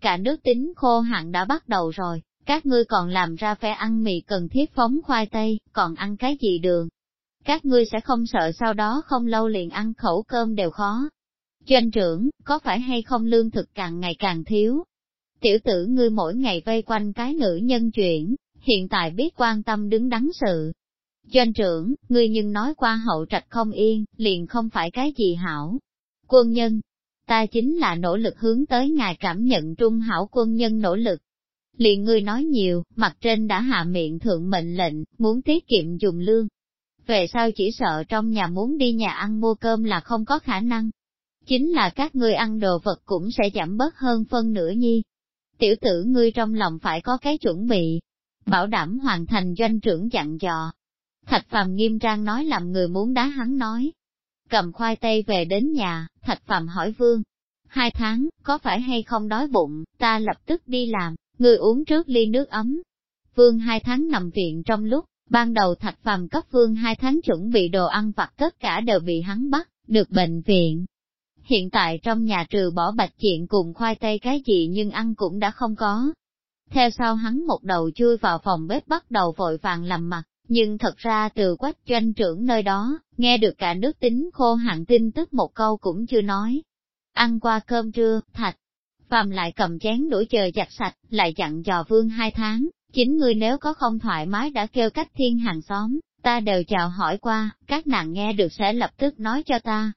A: Cả nước tính khô hạn đã bắt đầu rồi, Các ngươi còn làm ra phe ăn mì cần thiết phóng khoai tây, còn ăn cái gì đường. Các ngươi sẽ không sợ sau đó không lâu liền ăn khẩu cơm đều khó. Doanh trưởng, có phải hay không lương thực càng ngày càng thiếu? Tiểu tử ngươi mỗi ngày vây quanh cái nữ nhân chuyển, hiện tại biết quan tâm đứng đắn sự. Doanh trưởng, ngươi nhưng nói qua hậu trạch không yên, liền không phải cái gì hảo. Quân nhân, ta chính là nỗ lực hướng tới ngài cảm nhận trung hảo quân nhân nỗ lực. Liền ngươi nói nhiều, mặt trên đã hạ miệng thượng mệnh lệnh, muốn tiết kiệm dùng lương. Về sau chỉ sợ trong nhà muốn đi nhà ăn mua cơm là không có khả năng. Chính là các ngươi ăn đồ vật cũng sẽ giảm bớt hơn phân nửa nhi. Tiểu tử ngươi trong lòng phải có cái chuẩn bị, bảo đảm hoàn thành doanh trưởng dặn dò. Thạch Phàm nghiêm trang nói làm người muốn đá hắn nói. Cầm khoai tây về đến nhà, Thạch Phàm hỏi Vương. Hai tháng, có phải hay không đói bụng, ta lập tức đi làm, người uống trước ly nước ấm. Vương hai tháng nằm viện trong lúc, ban đầu Thạch Phàm cấp Vương hai tháng chuẩn bị đồ ăn vặt tất cả đều bị hắn bắt, được bệnh viện. Hiện tại trong nhà trừ bỏ bạch chuyện cùng khoai tây cái gì nhưng ăn cũng đã không có, theo sau hắn một đầu chui vào phòng bếp bắt đầu vội vàng làm mặt, nhưng thật ra từ quách doanh trưởng nơi đó, nghe được cả nước tính khô hạn tin tức một câu cũng chưa nói. Ăn qua cơm trưa, thạch, phàm lại cầm chén đuổi chờ giặt sạch, lại chặn dò vương hai tháng, chính người nếu có không thoải mái đã kêu cách thiên hàng xóm, ta đều chào hỏi qua, các nàng nghe được sẽ lập tức nói cho ta.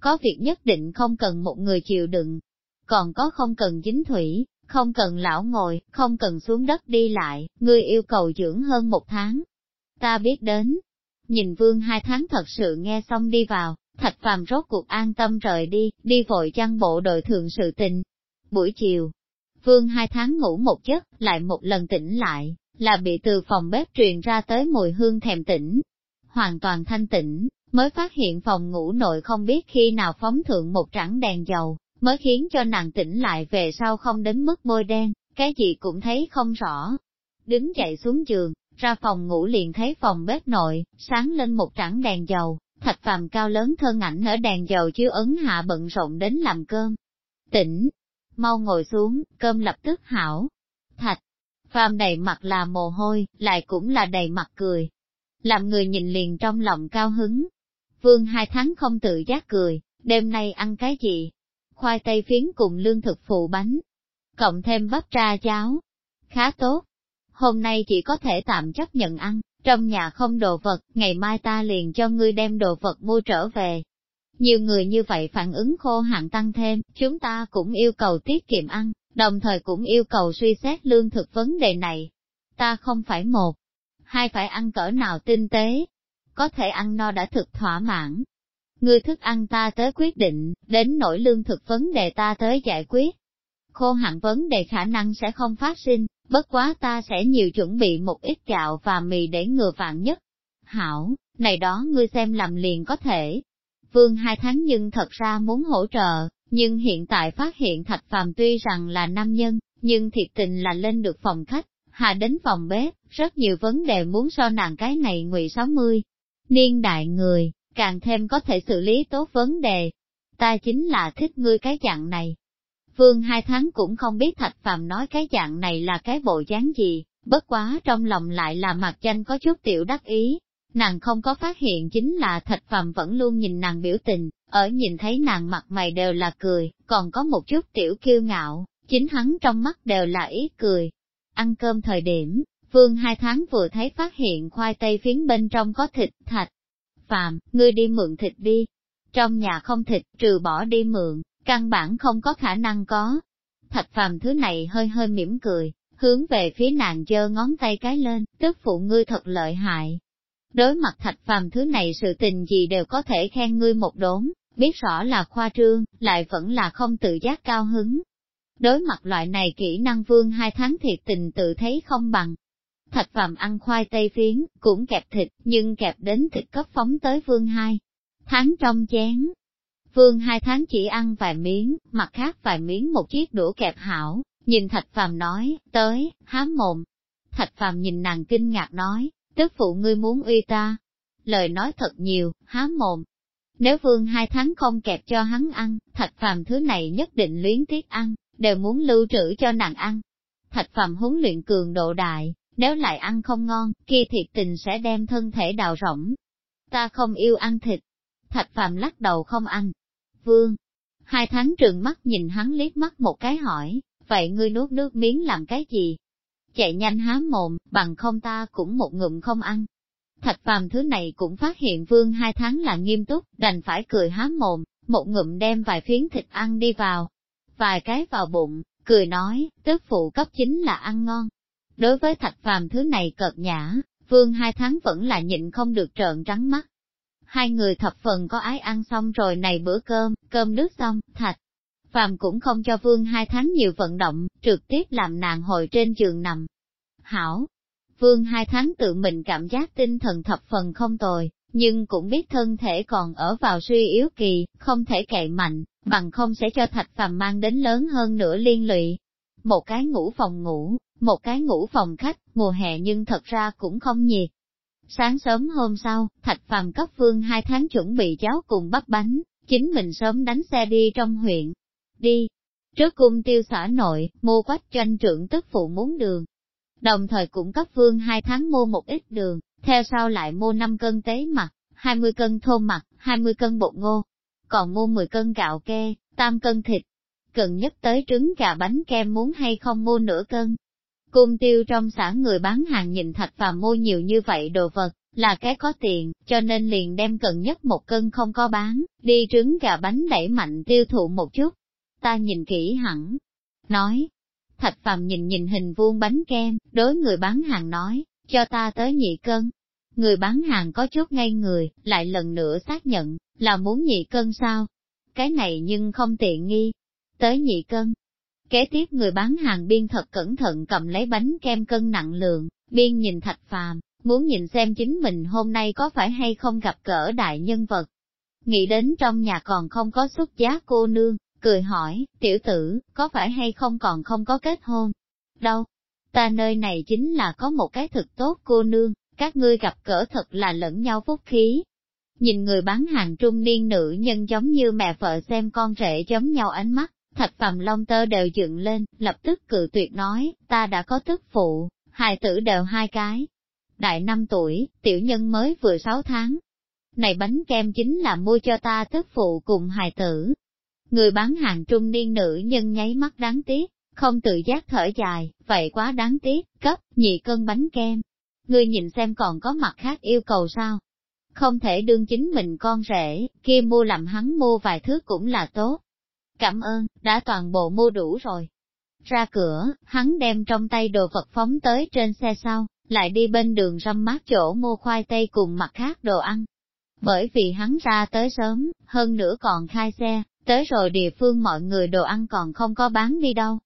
A: Có việc nhất định không cần một người chịu đựng, còn có không cần dính thủy, không cần lão ngồi, không cần xuống đất đi lại, ngươi yêu cầu dưỡng hơn một tháng. Ta biết đến. Nhìn vương hai tháng thật sự nghe xong đi vào, thạch phàm rốt cuộc an tâm rời đi, đi vội chăn bộ đội thường sự tình. Buổi chiều, vương hai tháng ngủ một giấc, lại một lần tỉnh lại, là bị từ phòng bếp truyền ra tới mùi hương thèm tỉnh. Hoàn toàn thanh tĩnh, mới phát hiện phòng ngủ nội không biết khi nào phóng thượng một trắng đèn dầu, mới khiến cho nàng tỉnh lại về sau không đến mức môi đen, cái gì cũng thấy không rõ. Đứng dậy xuống giường, ra phòng ngủ liền thấy phòng bếp nội, sáng lên một trảng đèn dầu, thạch phàm cao lớn thân ảnh ở đèn dầu chiếu ấn hạ bận rộn đến làm cơm. Tỉnh, mau ngồi xuống, cơm lập tức hảo. Thạch, phàm đầy mặt là mồ hôi, lại cũng là đầy mặt cười. Làm người nhìn liền trong lòng cao hứng. Vương hai tháng không tự giác cười, đêm nay ăn cái gì, khoai tây phiến cùng lương thực phụ bánh, cộng thêm bắp tra cháo. Khá tốt. Hôm nay chỉ có thể tạm chấp nhận ăn, trong nhà không đồ vật, ngày mai ta liền cho ngươi đem đồ vật mua trở về. Nhiều người như vậy phản ứng khô hạn tăng thêm, chúng ta cũng yêu cầu tiết kiệm ăn, đồng thời cũng yêu cầu suy xét lương thực vấn đề này. Ta không phải một, hai phải ăn cỡ nào tinh tế, có thể ăn no đã thực thỏa mãn, Ngươi thức ăn ta tới quyết định, đến nỗi lương thực vấn đề ta tới giải quyết. Khô hạn vấn đề khả năng sẽ không phát sinh, bất quá ta sẽ nhiều chuẩn bị một ít gạo và mì để ngừa vạn nhất. Hảo, này đó ngươi xem làm liền có thể. Vương hai tháng nhưng thật ra muốn hỗ trợ, nhưng hiện tại phát hiện thạch phàm tuy rằng là nam nhân, nhưng thiệt tình là lên được phòng khách, hạ đến phòng bếp, rất nhiều vấn đề muốn so nàng cái này ngụy 60. Niên đại người, càng thêm có thể xử lý tốt vấn đề. Ta chính là thích ngươi cái dạng này. Vương hai tháng cũng không biết Thạch Phàm nói cái dạng này là cái bộ dáng gì, bất quá trong lòng lại là mặt danh có chút tiểu đắc ý. Nàng không có phát hiện chính là Thạch Phàm vẫn luôn nhìn nàng biểu tình, ở nhìn thấy nàng mặt mày đều là cười, còn có một chút tiểu kiêu ngạo, chính hắn trong mắt đều là ý cười. Ăn cơm thời điểm, Vương hai tháng vừa thấy phát hiện khoai tây phiến bên trong có thịt, thạch, phàm, ngươi đi mượn thịt đi. Trong nhà không thịt, trừ bỏ đi mượn, căn bản không có khả năng có. Thạch phàm thứ này hơi hơi mỉm cười, hướng về phía nàng giơ ngón tay cái lên, tức phụ ngươi thật lợi hại. Đối mặt thạch phàm thứ này sự tình gì đều có thể khen ngươi một đốn, biết rõ là khoa trương, lại vẫn là không tự giác cao hứng. Đối mặt loại này kỹ năng vương hai tháng thiệt tình tự thấy không bằng, Thạch phàm ăn khoai tây phiến, cũng kẹp thịt, nhưng kẹp đến thịt cấp phóng tới vương hai. Tháng trong chén. Vương hai tháng chỉ ăn vài miếng, mặt khác vài miếng một chiếc đũa kẹp hảo, nhìn thạch phàm nói, tới, há mồm. Thạch phàm nhìn nàng kinh ngạc nói, tức phụ ngươi muốn uy ta. Lời nói thật nhiều, há mồm. Nếu vương hai tháng không kẹp cho hắn ăn, thạch phàm thứ này nhất định luyến tiếc ăn, đều muốn lưu trữ cho nàng ăn. Thạch phàm huấn luyện cường độ đại, nếu lại ăn không ngon, kia thiệt tình sẽ đem thân thể đào rỗng. Ta không yêu ăn thịt. Thạch phạm lắc đầu không ăn. Vương, hai tháng trường mắt nhìn hắn liếc mắt một cái hỏi, vậy ngươi nuốt nước miếng làm cái gì? Chạy nhanh há mồm, bằng không ta cũng một ngụm không ăn. Thạch phàm thứ này cũng phát hiện vương hai tháng là nghiêm túc, đành phải cười há mồm, một ngụm đem vài phiến thịt ăn đi vào. Vài cái vào bụng, cười nói, tức phụ cấp chính là ăn ngon. Đối với thạch phàm thứ này cợt nhã, vương hai tháng vẫn là nhịn không được trợn trắng mắt. Hai người thập phần có ái ăn xong rồi này bữa cơm, cơm nước xong, thạch. Phàm cũng không cho vương hai tháng nhiều vận động, trực tiếp làm nàng hồi trên giường nằm. Hảo, vương hai tháng tự mình cảm giác tinh thần thập phần không tồi, nhưng cũng biết thân thể còn ở vào suy yếu kỳ, không thể cậy mạnh, bằng không sẽ cho thạch phàm mang đến lớn hơn nữa liên lụy. Một cái ngủ phòng ngủ, một cái ngủ phòng khách, mùa hè nhưng thật ra cũng không nhiệt. Sáng sớm hôm sau, thạch phàm cấp vương hai tháng chuẩn bị cháo cùng bắp bánh, chính mình sớm đánh xe đi trong huyện. Đi, trước cung tiêu xã nội, mua quách doanh trưởng tức phụ muốn đường. Đồng thời cũng cấp vương hai tháng mua một ít đường, theo sau lại mua 5 cân tế mặt, 20 cân thô mặt, 20 cân bột ngô, còn mua 10 cân gạo kê, tam cân thịt. Cần nhất tới trứng gà bánh kem muốn hay không mua nửa cân. Cung tiêu trong xã người bán hàng nhìn thạch và mua nhiều như vậy đồ vật, là cái có tiền, cho nên liền đem cần nhất một cân không có bán, đi trứng gà bánh đẩy mạnh tiêu thụ một chút. Ta nhìn kỹ hẳn, nói. Thạch phàm nhìn nhìn hình vuông bánh kem, đối người bán hàng nói, cho ta tới nhị cân. Người bán hàng có chút ngay người, lại lần nữa xác nhận, là muốn nhị cân sao? Cái này nhưng không tiện nghi. Tới nhị cân. Kế tiếp người bán hàng biên thật cẩn thận cầm lấy bánh kem cân nặng lượng, biên nhìn thạch phàm, muốn nhìn xem chính mình hôm nay có phải hay không gặp cỡ đại nhân vật. Nghĩ đến trong nhà còn không có xuất giá cô nương, cười hỏi, tiểu tử, có phải hay không còn không có kết hôn? Đâu? Ta nơi này chính là có một cái thực tốt cô nương, các ngươi gặp cỡ thật là lẫn nhau phúc khí. Nhìn người bán hàng trung niên nữ nhân giống như mẹ vợ xem con rể giống nhau ánh mắt, thạch phàm long tơ đều dựng lên, lập tức cự tuyệt nói, ta đã có tức phụ, hài tử đều hai cái. Đại năm tuổi, tiểu nhân mới vừa sáu tháng. Này bánh kem chính là mua cho ta tức phụ cùng hài tử. Người bán hàng trung niên nữ nhân nháy mắt đáng tiếc, không tự giác thở dài, vậy quá đáng tiếc, cấp, nhị cân bánh kem. Ngươi nhìn xem còn có mặt khác yêu cầu sao? Không thể đương chính mình con rể, kia mua làm hắn mua vài thứ cũng là tốt. Cảm ơn, đã toàn bộ mua đủ rồi. Ra cửa, hắn đem trong tay đồ vật phóng tới trên xe sau, lại đi bên đường râm mát chỗ mua khoai tây cùng mặt khác đồ ăn. Bởi vì hắn ra tới sớm, hơn nữa còn khai xe, tới rồi địa phương mọi người đồ ăn còn không có bán đi đâu.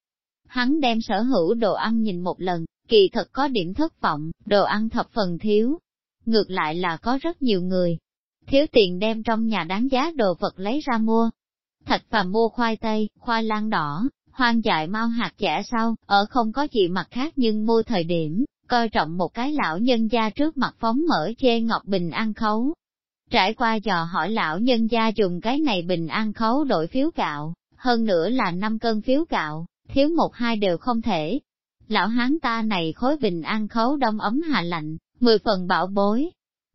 A: Hắn đem sở hữu đồ ăn nhìn một lần, kỳ thật có điểm thất vọng, đồ ăn thập phần thiếu. Ngược lại là có rất nhiều người, thiếu tiền đem trong nhà đáng giá đồ vật lấy ra mua. Thạch phàm mua khoai tây, khoai lang đỏ, hoang dại mau hạt giả sau, ở không có gì mặt khác nhưng mua thời điểm, coi trọng một cái lão nhân gia trước mặt phóng mở chê ngọc bình ăn khấu. Trải qua dò hỏi lão nhân gia dùng cái này bình ăn khấu đổi phiếu gạo, hơn nữa là 5 cân phiếu gạo, thiếu một hai đều không thể. Lão hán ta này khối bình ăn khấu đông ấm hạ lạnh, mười phần bảo bối.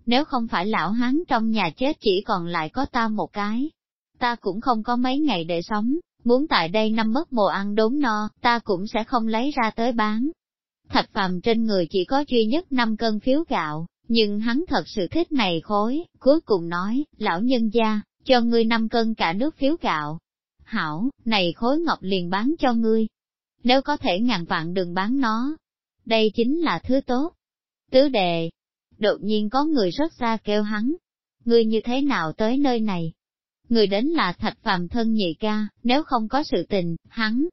A: Nếu không phải lão hán trong nhà chết chỉ còn lại có ta một cái, ta cũng không có mấy ngày để sống, muốn tại đây năm mất mùa ăn đốn no, ta cũng sẽ không lấy ra tới bán. Thạch phàm trên người chỉ có duy nhất 5 cân phiếu gạo, nhưng hắn thật sự thích này khối, cuối cùng nói, lão nhân gia, cho ngươi 5 cân cả nước phiếu gạo, hảo, này khối ngọc liền bán cho ngươi. Nếu có thể ngàn vạn đừng bán nó. Đây chính là thứ tốt. Tứ đề. Đột nhiên có người rất xa kêu hắn. Ngươi như thế nào tới nơi này? Người đến là thạch phàm thân nhị ca, nếu không có sự tình, hắn.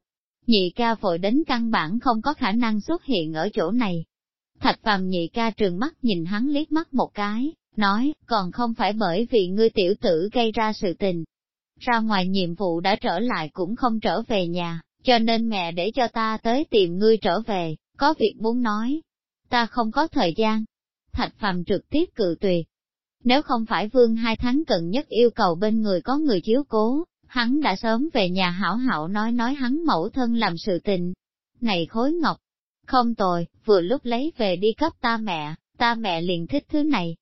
A: Nhị ca vội đến căn bản không có khả năng xuất hiện ở chỗ này. Thạch phàm nhị ca trường mắt nhìn hắn liếc mắt một cái, nói, còn không phải bởi vì ngươi tiểu tử gây ra sự tình, ra ngoài nhiệm vụ đã trở lại cũng không trở về nhà, cho nên mẹ để cho ta tới tìm ngươi trở về, có việc muốn nói. Ta không có thời gian. Thạch phàm trực tiếp cự tuyệt. Nếu không phải vương hai tháng cần nhất yêu cầu bên người có người chiếu cố, hắn đã sớm về nhà hảo hảo nói nói hắn mẫu thân làm sự tình. Này khối ngọc, Không tồi, vừa lúc lấy về đi cấp ta mẹ, ta mẹ liền thích thứ này.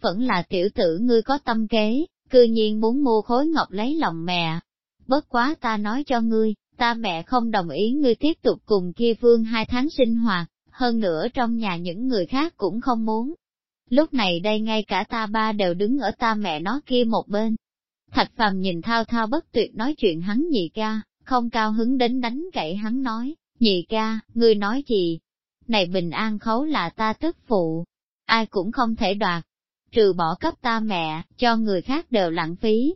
A: Vẫn là tiểu tử ngươi có tâm kế, cư nhiên muốn mua khối ngọc lấy lòng mẹ. Bất quá ta nói cho ngươi, ta mẹ không đồng ý ngươi tiếp tục cùng kia vương hai tháng sinh hoạt, hơn nữa trong nhà những người khác cũng không muốn. Lúc này đây ngay cả ta ba đều đứng ở ta mẹ nó kia một bên. Thạch phàm nhìn thao thao bất tuyệt nói chuyện hắn nhị ca, không cao hứng đến đánh gãy hắn nói, nhị ca, ngươi nói gì? Này bình an khấu là ta tức phụ, ai cũng không thể đoạt, trừ bỏ cấp ta mẹ, cho người khác đều lãng phí.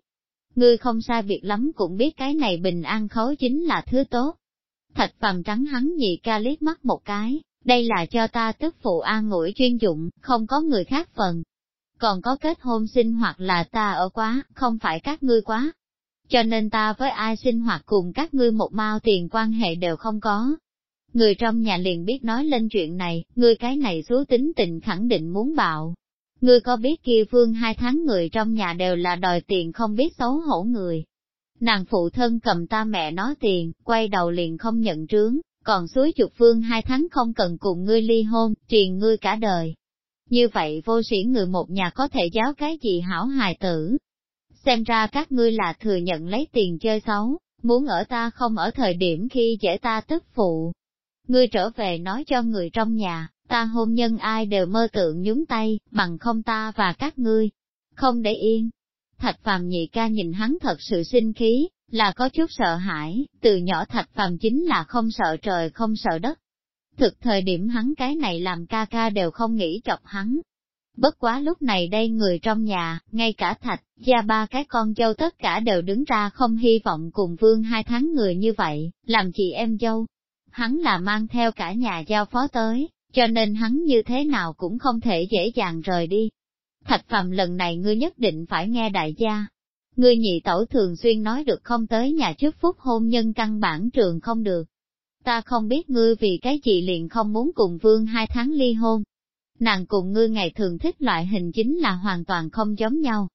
A: Ngươi không sai việc lắm cũng biết cái này bình an khấu chính là thứ tốt. Thạch phàm trắng hắn nhị ca liếc mắt một cái, đây là cho ta tức phụ an ngủi chuyên dụng, không có người khác phần. Còn có kết hôn sinh hoạt là ta ở quá, không phải các ngươi quá. Cho nên ta với ai sinh hoạt cùng các ngươi một mao tiền quan hệ đều không có. Người trong nhà liền biết nói lên chuyện này, ngươi cái này xú tính tình khẳng định muốn bạo. Ngươi có biết kia phương hai tháng người trong nhà đều là đòi tiền không biết xấu hổ người. Nàng phụ thân cầm ta mẹ nói tiền, quay đầu liền không nhận trướng, còn suối chục phương hai tháng không cần cùng ngươi ly hôn, truyền ngươi cả đời. Như vậy vô sĩ người một nhà có thể giáo cái gì hảo hài tử. Xem ra các ngươi là thừa nhận lấy tiền chơi xấu, muốn ở ta không ở thời điểm khi dễ ta tức phụ. Ngươi trở về nói cho người trong nhà, ta hôn nhân ai đều mơ tượng nhúng tay, bằng không ta và các ngươi. Không để yên. Thạch phàm nhị ca nhìn hắn thật sự sinh khí, là có chút sợ hãi, từ nhỏ thạch phàm chính là không sợ trời không sợ đất. Thực thời điểm hắn cái này làm ca ca đều không nghĩ chọc hắn. Bất quá lúc này đây người trong nhà, ngay cả thạch, gia ba cái con dâu tất cả đều đứng ra không hy vọng cùng vương hai tháng người như vậy, làm chị em dâu. Hắn là mang theo cả nhà giao phó tới, cho nên hắn như thế nào cũng không thể dễ dàng rời đi. Thạch phàm lần này ngươi nhất định phải nghe đại gia, Ngươi nhị tẩu thường xuyên nói được không tới nhà trước phút hôn nhân căn bản trường không được. Ta không biết ngươi vì cái gì liền không muốn cùng vương hai tháng ly hôn. Nàng cùng ngươi ngày thường thích loại hình chính là hoàn toàn không giống nhau.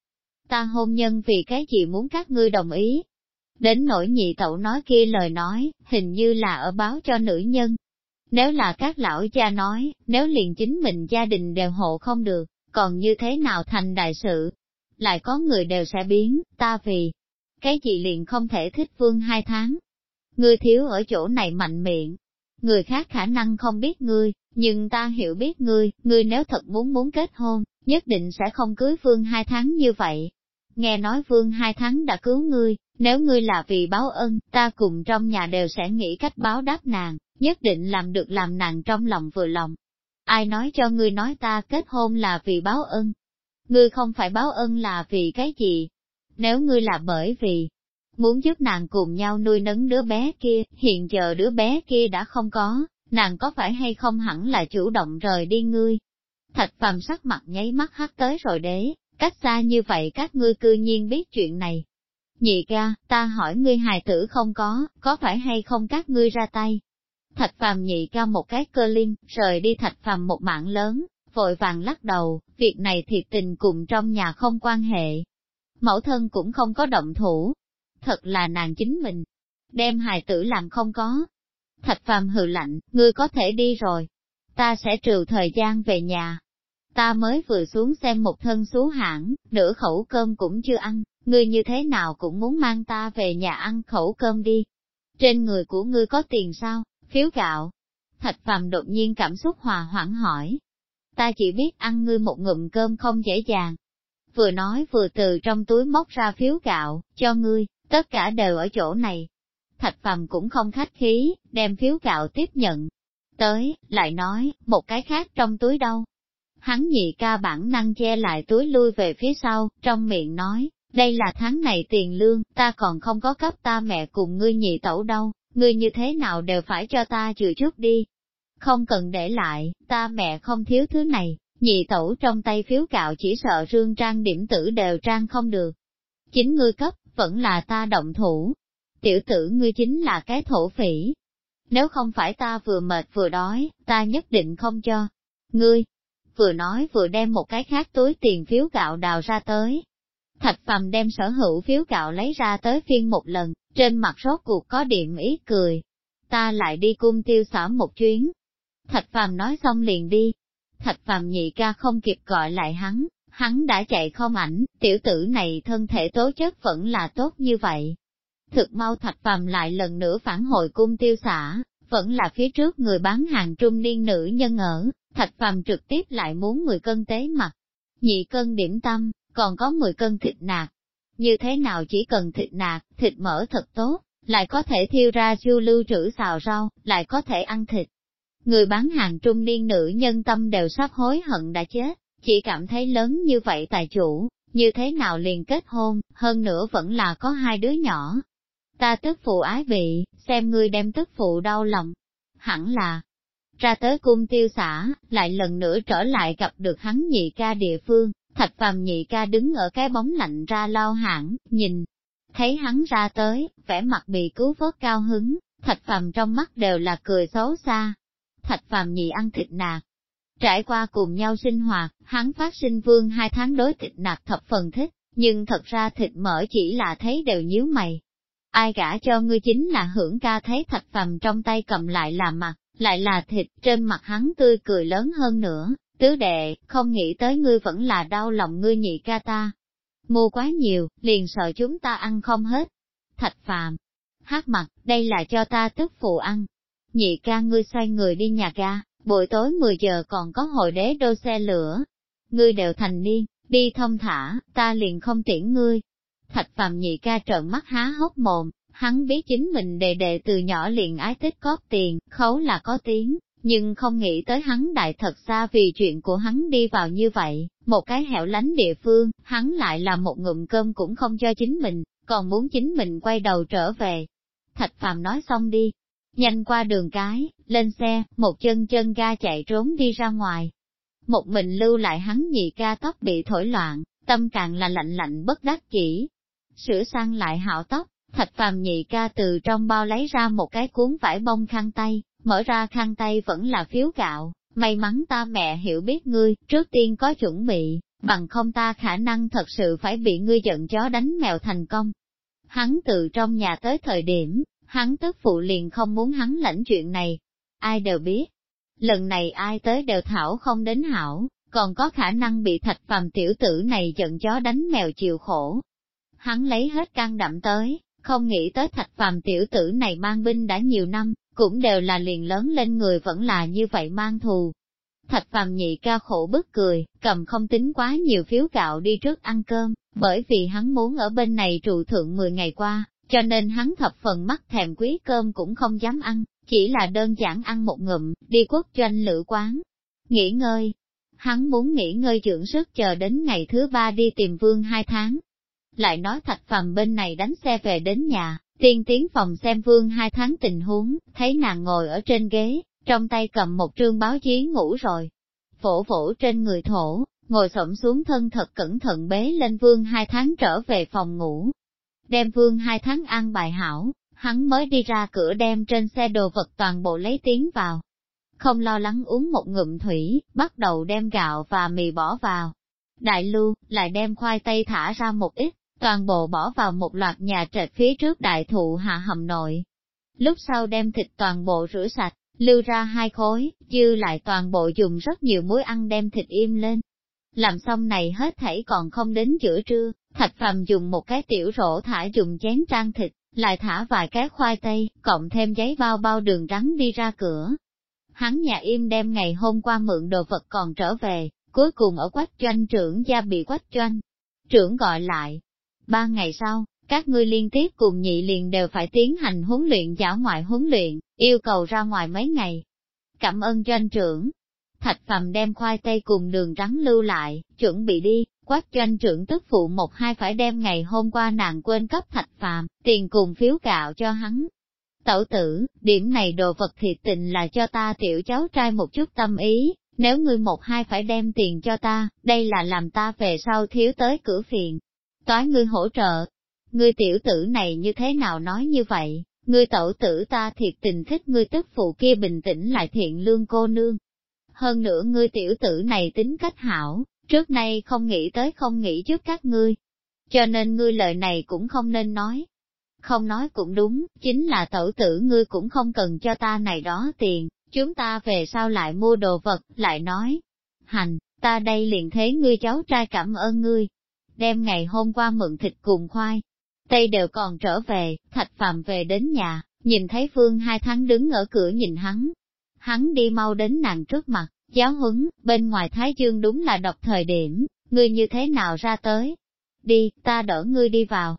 A: Ta hôn nhân vì cái gì muốn các ngươi đồng ý. Đến nỗi nhị tẩu nói kia lời nói, hình như là ở báo cho nữ nhân. Nếu là các lão cha nói, nếu liền chính mình gia đình đều hộ không được, còn như thế nào thành đại sự, lại có người đều sẽ biến, ta vì cái gì liền không thể thích vương hai tháng. Ngươi thiếu ở chỗ này mạnh miệng, người khác khả năng không biết ngươi, nhưng ta hiểu biết ngươi, ngươi nếu thật muốn muốn kết hôn, nhất định sẽ không cưới vương hai tháng như vậy. Nghe nói vương hai tháng đã cứu ngươi, nếu ngươi là vì báo ân, ta cùng trong nhà đều sẽ nghĩ cách báo đáp nàng, nhất định làm được làm nàng trong lòng vừa lòng. Ai nói cho ngươi nói ta kết hôn là vì báo ân, ngươi không phải báo ân là vì cái gì? Nếu ngươi là bởi vì muốn giúp nàng cùng nhau nuôi nấng đứa bé kia, hiện giờ đứa bé kia đã không có, nàng có phải hay không hẳn là chủ động rời đi ngươi? Thạch phàm sắc mặt nháy mắt hắt tới rồi đế, cách xa như vậy các ngươi cư nhiên biết chuyện này. Nhị ca, ta hỏi ngươi hài tử không có, có phải hay không các ngươi ra tay? Thạch phàm nhị ca một cái cơ linh, rời đi thạch phàm một mạng lớn, vội vàng lắc đầu, việc này thiệt tình cùng trong nhà không quan hệ. Mẫu thân cũng không có động thủ. Thật là nàng chính mình. Đem hài tử làm không có. Thạch phàm hừ lạnh, ngươi có thể đi rồi. Ta sẽ trừ thời gian về nhà. Ta mới vừa xuống xem một thân xú hãng, nửa khẩu cơm cũng chưa ăn, ngươi như thế nào cũng muốn mang ta về nhà ăn khẩu cơm đi. Trên người của ngươi có tiền sao, phiếu gạo. Thạch phàm đột nhiên cảm xúc hòa hoãn hỏi, ta chỉ biết ăn ngươi một ngụm cơm không dễ dàng. Vừa nói vừa từ trong túi móc ra phiếu gạo, cho ngươi, tất cả đều ở chỗ này. Thạch phàm cũng không khách khí, đem phiếu gạo tiếp nhận. Tới, lại nói, một cái khác trong túi đâu. Hắn nhị ca bản năng che lại túi lui về phía sau, trong miệng nói, đây là tháng này tiền lương, ta còn không có cấp ta mẹ cùng ngươi nhị tẩu đâu, ngươi như thế nào đều phải cho ta chừa trước đi, không cần để lại, ta mẹ không thiếu thứ này, nhị tẩu trong tay phiếu cạo chỉ sợ rương trang điểm tử đều trang không được. Chính ngươi cấp, vẫn là ta động thủ. Tiểu tử ngươi chính là cái thổ phỉ. Nếu không phải ta vừa mệt vừa đói, ta nhất định không cho. Ngươi, vừa nói vừa đem một cái khác túi tiền phiếu gạo đào ra tới. Thạch phàm đem sở hữu phiếu gạo lấy ra tới phiên một lần, trên mặt rốt cuộc có điểm ý cười. Ta lại đi cung tiêu xã một chuyến, Thạch phàm nói xong liền đi. Thạch phàm nhị ca không kịp gọi lại hắn, hắn đã chạy không ảnh, tiểu tử này thân thể tố chất vẫn là tốt như vậy. Thực mau thạch phàm lại lần nữa phản hồi cung tiêu xã, vẫn là phía trước người bán hàng trung niên nữ nhân ở, thạch phàm trực tiếp lại muốn 10 cân tế mặt, nhị cân điểm tâm, còn có 10 cân thịt nạc. Như thế nào chỉ cần thịt nạc, thịt mỡ thật tốt, lại có thể thiêu ra chiêu lưu trữ xào rau, lại có thể ăn thịt. Người bán hàng trung niên nữ nhân tâm đều sắp hối hận đã chết, chỉ cảm thấy lớn như vậy tài chủ, như thế nào liền kết hôn, hơn nữa vẫn là có hai đứa nhỏ. Ta tức phụ ái vị, xem ngươi đem tức phụ đau lòng. Hẳn là, ra tới cung tiêu xã, lại lần nữa trở lại gặp được hắn nhị ca địa phương, thạch phàm nhị ca đứng ở cái bóng lạnh ra lao hãng, nhìn, thấy hắn ra tới, vẻ mặt bị cứu vớt cao hứng, thạch phàm trong mắt đều là cười xấu xa. Thạch phàm nhị ăn thịt nạc, Trải qua cùng nhau sinh hoạt, hắn phát sinh vương hai tháng đối thịt nạc thập phần thích, nhưng thật ra thịt mỡ chỉ là thấy đều nhíu mày. Ai gả cho ngươi chính là hưởng ca thấy thạch phàm trong tay cầm lại là mặt, lại là thịt, trên mặt hắn tươi cười lớn hơn nữa, tứ đệ, không nghĩ tới ngươi vẫn là đau lòng ngươi nhị ca ta. Mua quá nhiều, liền sợ chúng ta ăn không hết. Thạch phàm, hát mặt, đây là cho ta tức phụ ăn. Nhị ca ngươi xoay người đi nhà ga, buổi tối 10 giờ còn có hội đế đô xe lửa. Ngươi đều thành niên, đi thông thả, ta liền không tiễn ngươi. Thạch phàm nhị ca trợn mắt há hốc mồm, hắn biết chính mình đề đệ từ nhỏ liền ái tích có tiền, khấu là có tiếng, nhưng không nghĩ tới hắn đại thật xa vì chuyện của hắn đi vào như vậy, một cái hẻo lánh địa phương, hắn lại là một ngụm cơm cũng không cho chính mình, còn muốn chính mình quay đầu trở về. Thạch phàm nói xong đi, Nhanh qua đường cái, lên xe, một chân chân ga chạy trốn đi ra ngoài. Một mình lưu lại hắn nhị ca tóc bị thổi loạn, tâm càng là lạnh lạnh bất đắc chỉ. Sửa sang lại hạo tóc, thạch phàm nhị ca từ trong bao lấy ra một cái cuốn vải bông khăn tay, mở ra khăn tay vẫn là phiếu gạo, may mắn ta mẹ hiểu biết ngươi, trước tiên có chuẩn bị, bằng không ta khả năng thật sự phải bị ngươi giận chó đánh mèo thành công. Hắn từ trong nhà tới thời điểm, hắn tức phụ liền không muốn hắn lãnh chuyện này. Ai đều biết, lần này ai tới đều thảo không đến hảo, còn có khả năng bị thạch phàm tiểu tử này giận chó đánh mèo chịu khổ. Hắn lấy hết can đậm tới, không nghĩ tới thạch phàm tiểu tử này mang binh đã nhiều năm, cũng đều là liền lớn lên người vẫn là như vậy mang thù. Thạch phàm nhị ca khổ bức cười, cầm không tính quá nhiều phiếu gạo đi trước ăn cơm, bởi vì hắn muốn ở bên này trụ thượng 10 ngày qua, cho nên hắn thập phần mắt thèm quý cơm cũng không dám ăn, chỉ là đơn giản ăn một ngụm, đi quốc doanh lữ quán. Nghỉ ngơi. Hắn muốn nghỉ ngơi dưỡng sức chờ đến ngày thứ ba đi tìm vương hai tháng. Lại nói thạch phàm bên này đánh xe về đến nhà, tiên tiến phòng xem vương hai tháng tình huống, thấy nàng ngồi ở trên ghế, trong tay cầm một trương báo chí ngủ rồi. Phổ phổ trên người thổ, ngồi xổm xuống thân thật cẩn thận bế lên vương hai tháng trở về phòng ngủ, đem vương hai tháng ăn bài hảo, hắn mới đi ra cửa đem trên xe đồ vật toàn bộ lấy tiếng vào. Không lo lắng uống một ngụm thủy, bắt đầu đem gạo và mì bỏ vào. Đại lưu, lại đem khoai tây thả ra một ít, toàn bộ bỏ vào một loạt nhà trệt phía trước đại thụ hạ hầm nội. Lúc sau đem thịt toàn bộ rửa sạch, lưu ra hai khối, dư lại toàn bộ dùng rất nhiều muối ăn đem thịt im lên. Làm xong này hết thảy còn không đến giữa trưa, Thạch Phàm dùng một cái tiểu rổ thả dùng chén trang thịt, lại thả vài cái khoai tây, cộng thêm giấy bao bao đường rắn đi ra cửa. Hắn nhà im đem ngày hôm qua mượn đồ vật còn trở về, cuối cùng ở quách doanh trưởng gia bị quách doanh. Trưởng gọi lại. Ba ngày sau, các ngươi liên tiếp cùng nhị liền đều phải tiến hành huấn luyện giả ngoại huấn luyện, yêu cầu ra ngoài mấy ngày. Cảm ơn doanh trưởng. Thạch Phàm đem khoai tây cùng đường rắn lưu lại, chuẩn bị đi, quát doanh trưởng tức phụ một hai phải đem ngày hôm qua nàng quên cấp thạch phàm, tiền cùng phiếu gạo cho hắn. Tẩu tử, điểm này đồ vật thiệt tình là cho ta tiểu cháu trai một chút tâm ý, nếu ngươi một hai phải đem tiền cho ta, đây là làm ta về sau thiếu tới cửa phiền. Toái ngươi hỗ trợ, ngươi tiểu tử này như thế nào nói như vậy, ngươi tẩu tử ta thiệt tình thích ngươi tức phụ kia bình tĩnh lại thiện lương cô nương. Hơn nữa ngươi tiểu tử này tính cách hảo, Trước nay không nghĩ tới không nghĩ trước các ngươi. Cho nên ngươi lời này cũng không nên nói. Không nói cũng đúng, chính là tẩu tử ngươi cũng không cần cho ta này đó tiền, chúng ta về sau lại mua đồ vật, lại nói, hành, ta đây liền thế ngươi cháu trai cảm ơn ngươi. Đem ngày hôm qua mượn thịt cùng khoai, tây đều còn trở về, thạch phạm về đến nhà, nhìn thấy Phương hai tháng đứng ở cửa nhìn hắn. Hắn đi mau đến nàng trước mặt, giáo huấn, bên ngoài Thái Dương đúng là độc thời điểm, ngươi như thế nào ra tới? Đi, ta đỡ ngươi đi vào.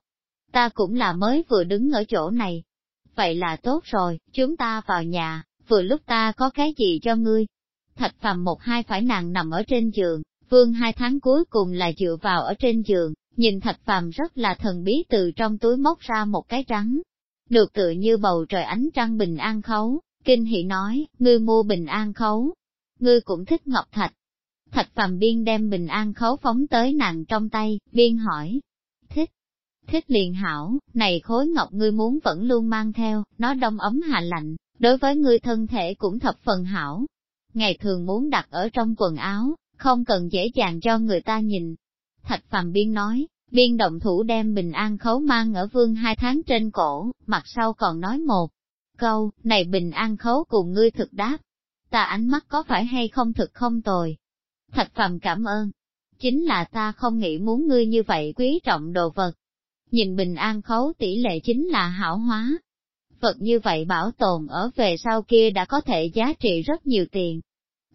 A: Ta cũng là mới vừa đứng ở chỗ này. Vậy là tốt rồi, chúng ta vào nhà, vừa lúc ta có cái gì cho ngươi. Thạch phàm một hai phải nàng nằm ở trên giường, vương hai tháng cuối cùng là dựa vào ở trên giường, nhìn thạch phàm rất là thần bí từ trong túi móc ra một cái trắng. Được tự như bầu trời ánh trăng bình an khấu, kinh hỷ nói, ngươi mua bình an khấu, ngươi cũng thích ngọc thạch. Thạch phàm biên đem bình an khấu phóng tới nàng trong tay, biên hỏi, thích, thích liền hảo, này khối ngọc ngươi muốn vẫn luôn mang theo, nó đông ấm hạ lạnh, đối với ngươi thân thể cũng thập phần hảo. Ngày thường muốn đặt ở trong quần áo, không cần dễ dàng cho người ta nhìn. Thạch phàm biên nói, biên động thủ đem bình an khấu mang ở vương hai tháng trên cổ, mặt sau còn nói một câu, này bình an khấu cùng ngươi thực đáp. Ta ánh mắt có phải hay không thực không tồi. thật phàm cảm ơn. Chính là ta không nghĩ muốn ngươi như vậy quý trọng đồ vật. Nhìn bình an khấu tỷ lệ chính là hảo hóa, vật như vậy bảo tồn ở về sau kia đã có thể giá trị rất nhiều tiền.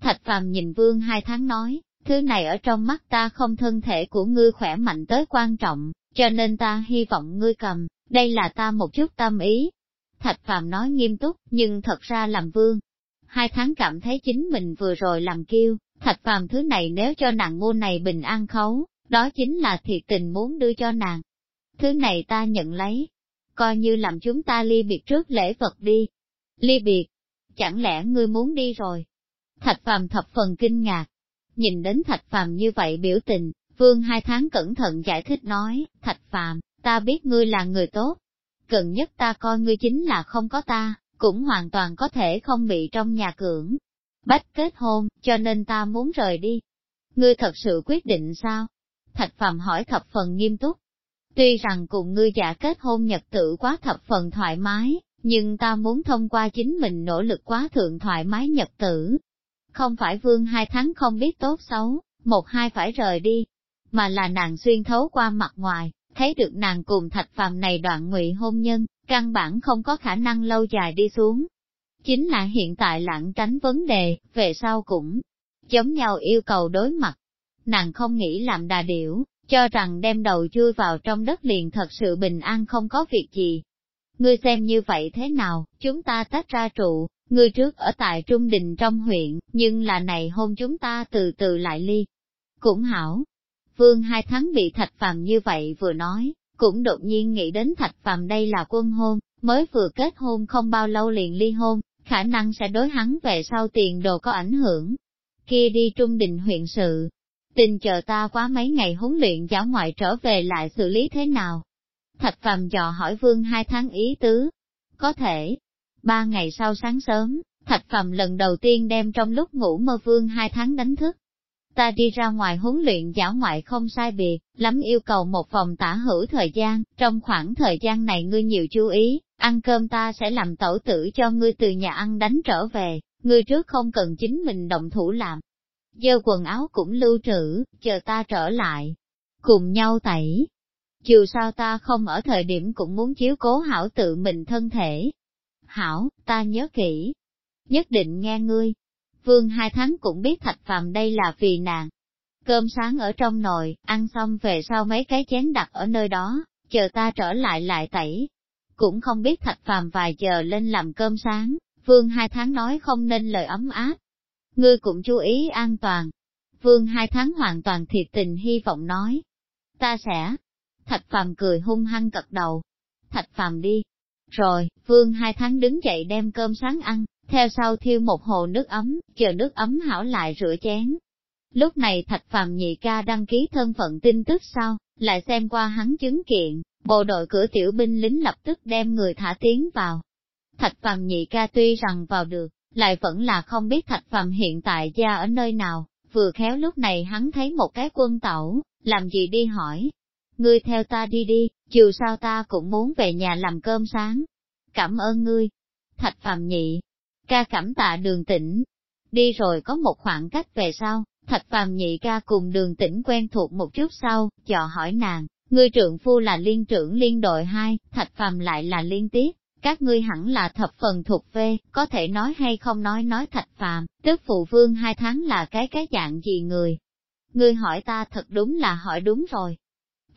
A: Thạch phàm nhìn vương hai tháng nói, thứ này ở trong mắt ta không thân thể của ngươi khỏe mạnh tới quan trọng, cho nên ta hy vọng ngươi cầm, đây là ta một chút tâm ý. Thạch phàm nói nghiêm túc, nhưng thật ra làm vương. Hai tháng cảm thấy chính mình vừa rồi làm kêu. thạch phàm thứ này nếu cho nàng mua này bình an khấu, đó chính là thiệt tình muốn đưa cho nàng. Thứ này ta nhận lấy, coi như làm chúng ta ly biệt trước lễ vật đi. Ly biệt, chẳng lẽ ngươi muốn đi rồi? Thạch phàm thập phần kinh ngạc. Nhìn đến thạch phàm như vậy biểu tình, vương hai tháng cẩn thận giải thích nói, thạch phàm, ta biết ngươi là người tốt. Cần nhất ta coi ngươi chính là không có ta, cũng hoàn toàn có thể không bị trong nhà cưỡng. Bách kết hôn, cho nên ta muốn rời đi. Ngươi thật sự quyết định sao? Thạch Phạm hỏi thập phần nghiêm túc. Tuy rằng cùng ngươi giả kết hôn nhật tự quá thập phần thoải mái, nhưng ta muốn thông qua chính mình nỗ lực quá thượng thoải mái nhật tử. Không phải vương hai tháng không biết tốt xấu, một hai phải rời đi, mà là nàng xuyên thấu qua mặt ngoài, thấy được nàng cùng thạch phàm này đoạn ngụy hôn nhân, căn bản không có khả năng lâu dài đi xuống. Chính là hiện tại lãng tránh vấn đề, về sau cũng giống nhau yêu cầu đối mặt. Nàng không nghĩ làm đà điểu, cho rằng đem đầu chui vào trong đất liền thật sự bình an không có việc gì. Ngươi xem như vậy thế nào, chúng ta tách ra trụ, ngươi trước ở tại Trung Đình trong huyện, nhưng là này hôn chúng ta từ từ lại ly. Cũng hảo. Vương hai tháng bị thạch phàm như vậy vừa nói, cũng đột nhiên nghĩ đến thạch phàm đây là quân hôn, mới vừa kết hôn không bao lâu liền ly hôn, khả năng sẽ đối hắn về sau tiền đồ có ảnh hưởng. Kia đi Trung Đình huyện sự, Tình chờ ta quá mấy ngày huấn luyện giáo ngoại trở về lại xử lý thế nào? Thạch phàm dò hỏi vương hai tháng ý tứ. Có thể. Ba ngày sau sáng sớm, thạch phàm lần đầu tiên đem trong lúc ngủ mơ vương hai tháng đánh thức. Ta đi ra ngoài huấn luyện giáo ngoại không sai biệt, lắm yêu cầu một phòng tả hữu thời gian, trong khoảng thời gian này ngươi nhiều chú ý, ăn cơm ta sẽ làm tẩu tử cho ngươi từ nhà ăn đánh trở về, ngươi trước không cần chính mình động thủ làm, dơ quần áo cũng lưu trữ, chờ ta trở lại, cùng nhau tẩy. Dù sao ta không ở thời điểm cũng muốn chiếu cố hảo tự mình thân thể. Hảo, ta nhớ kỹ, nhất định nghe ngươi. Vương hai tháng cũng biết thạch phàm đây là vì nàng. Cơm sáng ở trong nồi, ăn xong về sau mấy cái chén đặt ở nơi đó, chờ ta trở lại lại tẩy. Cũng không biết thạch phàm vài giờ lên làm cơm sáng, vương hai tháng nói không nên lời ấm áp, ngươi cũng chú ý an toàn. Vương hai tháng hoàn toàn thiệt tình hy vọng nói. Ta sẽ. Thạch phàm cười hung hăng cật đầu. Thạch phàm đi. Rồi, vương hai tháng đứng dậy đem cơm sáng ăn, theo sau thiêu một hồ nước ấm, chờ nước ấm hảo lại rửa chén. Lúc này thạch phàm nhị ca đăng ký thân phận tin tức sau, lại xem qua hắn chứng kiện, bộ đội cửa tiểu binh lính lập tức đem người thả tiến vào. Thạch phàm nhị ca tuy rằng vào được, lại vẫn là không biết thạch phàm hiện tại gia ở nơi nào, vừa khéo lúc này hắn thấy một cái quân tẩu, làm gì đi hỏi. Ngươi theo ta đi đi, dù sao ta cũng muốn về nhà làm cơm sáng. Cảm ơn ngươi. Thạch phạm nhị, ca cảm tạ đường tĩnh. Đi rồi có một khoảng cách về sau, thạch phàm nhị ca cùng đường tĩnh quen thuộc một chút sau, dò hỏi nàng, ngươi trưởng phu là liên trưởng liên đội 2, thạch phàm lại là liên tiếp, các ngươi hẳn là thập phần thuộc về, có thể nói hay không nói nói thạch phàm, tức phụ vương hai tháng là cái cái dạng gì người. Ngươi hỏi ta thật đúng là hỏi đúng rồi.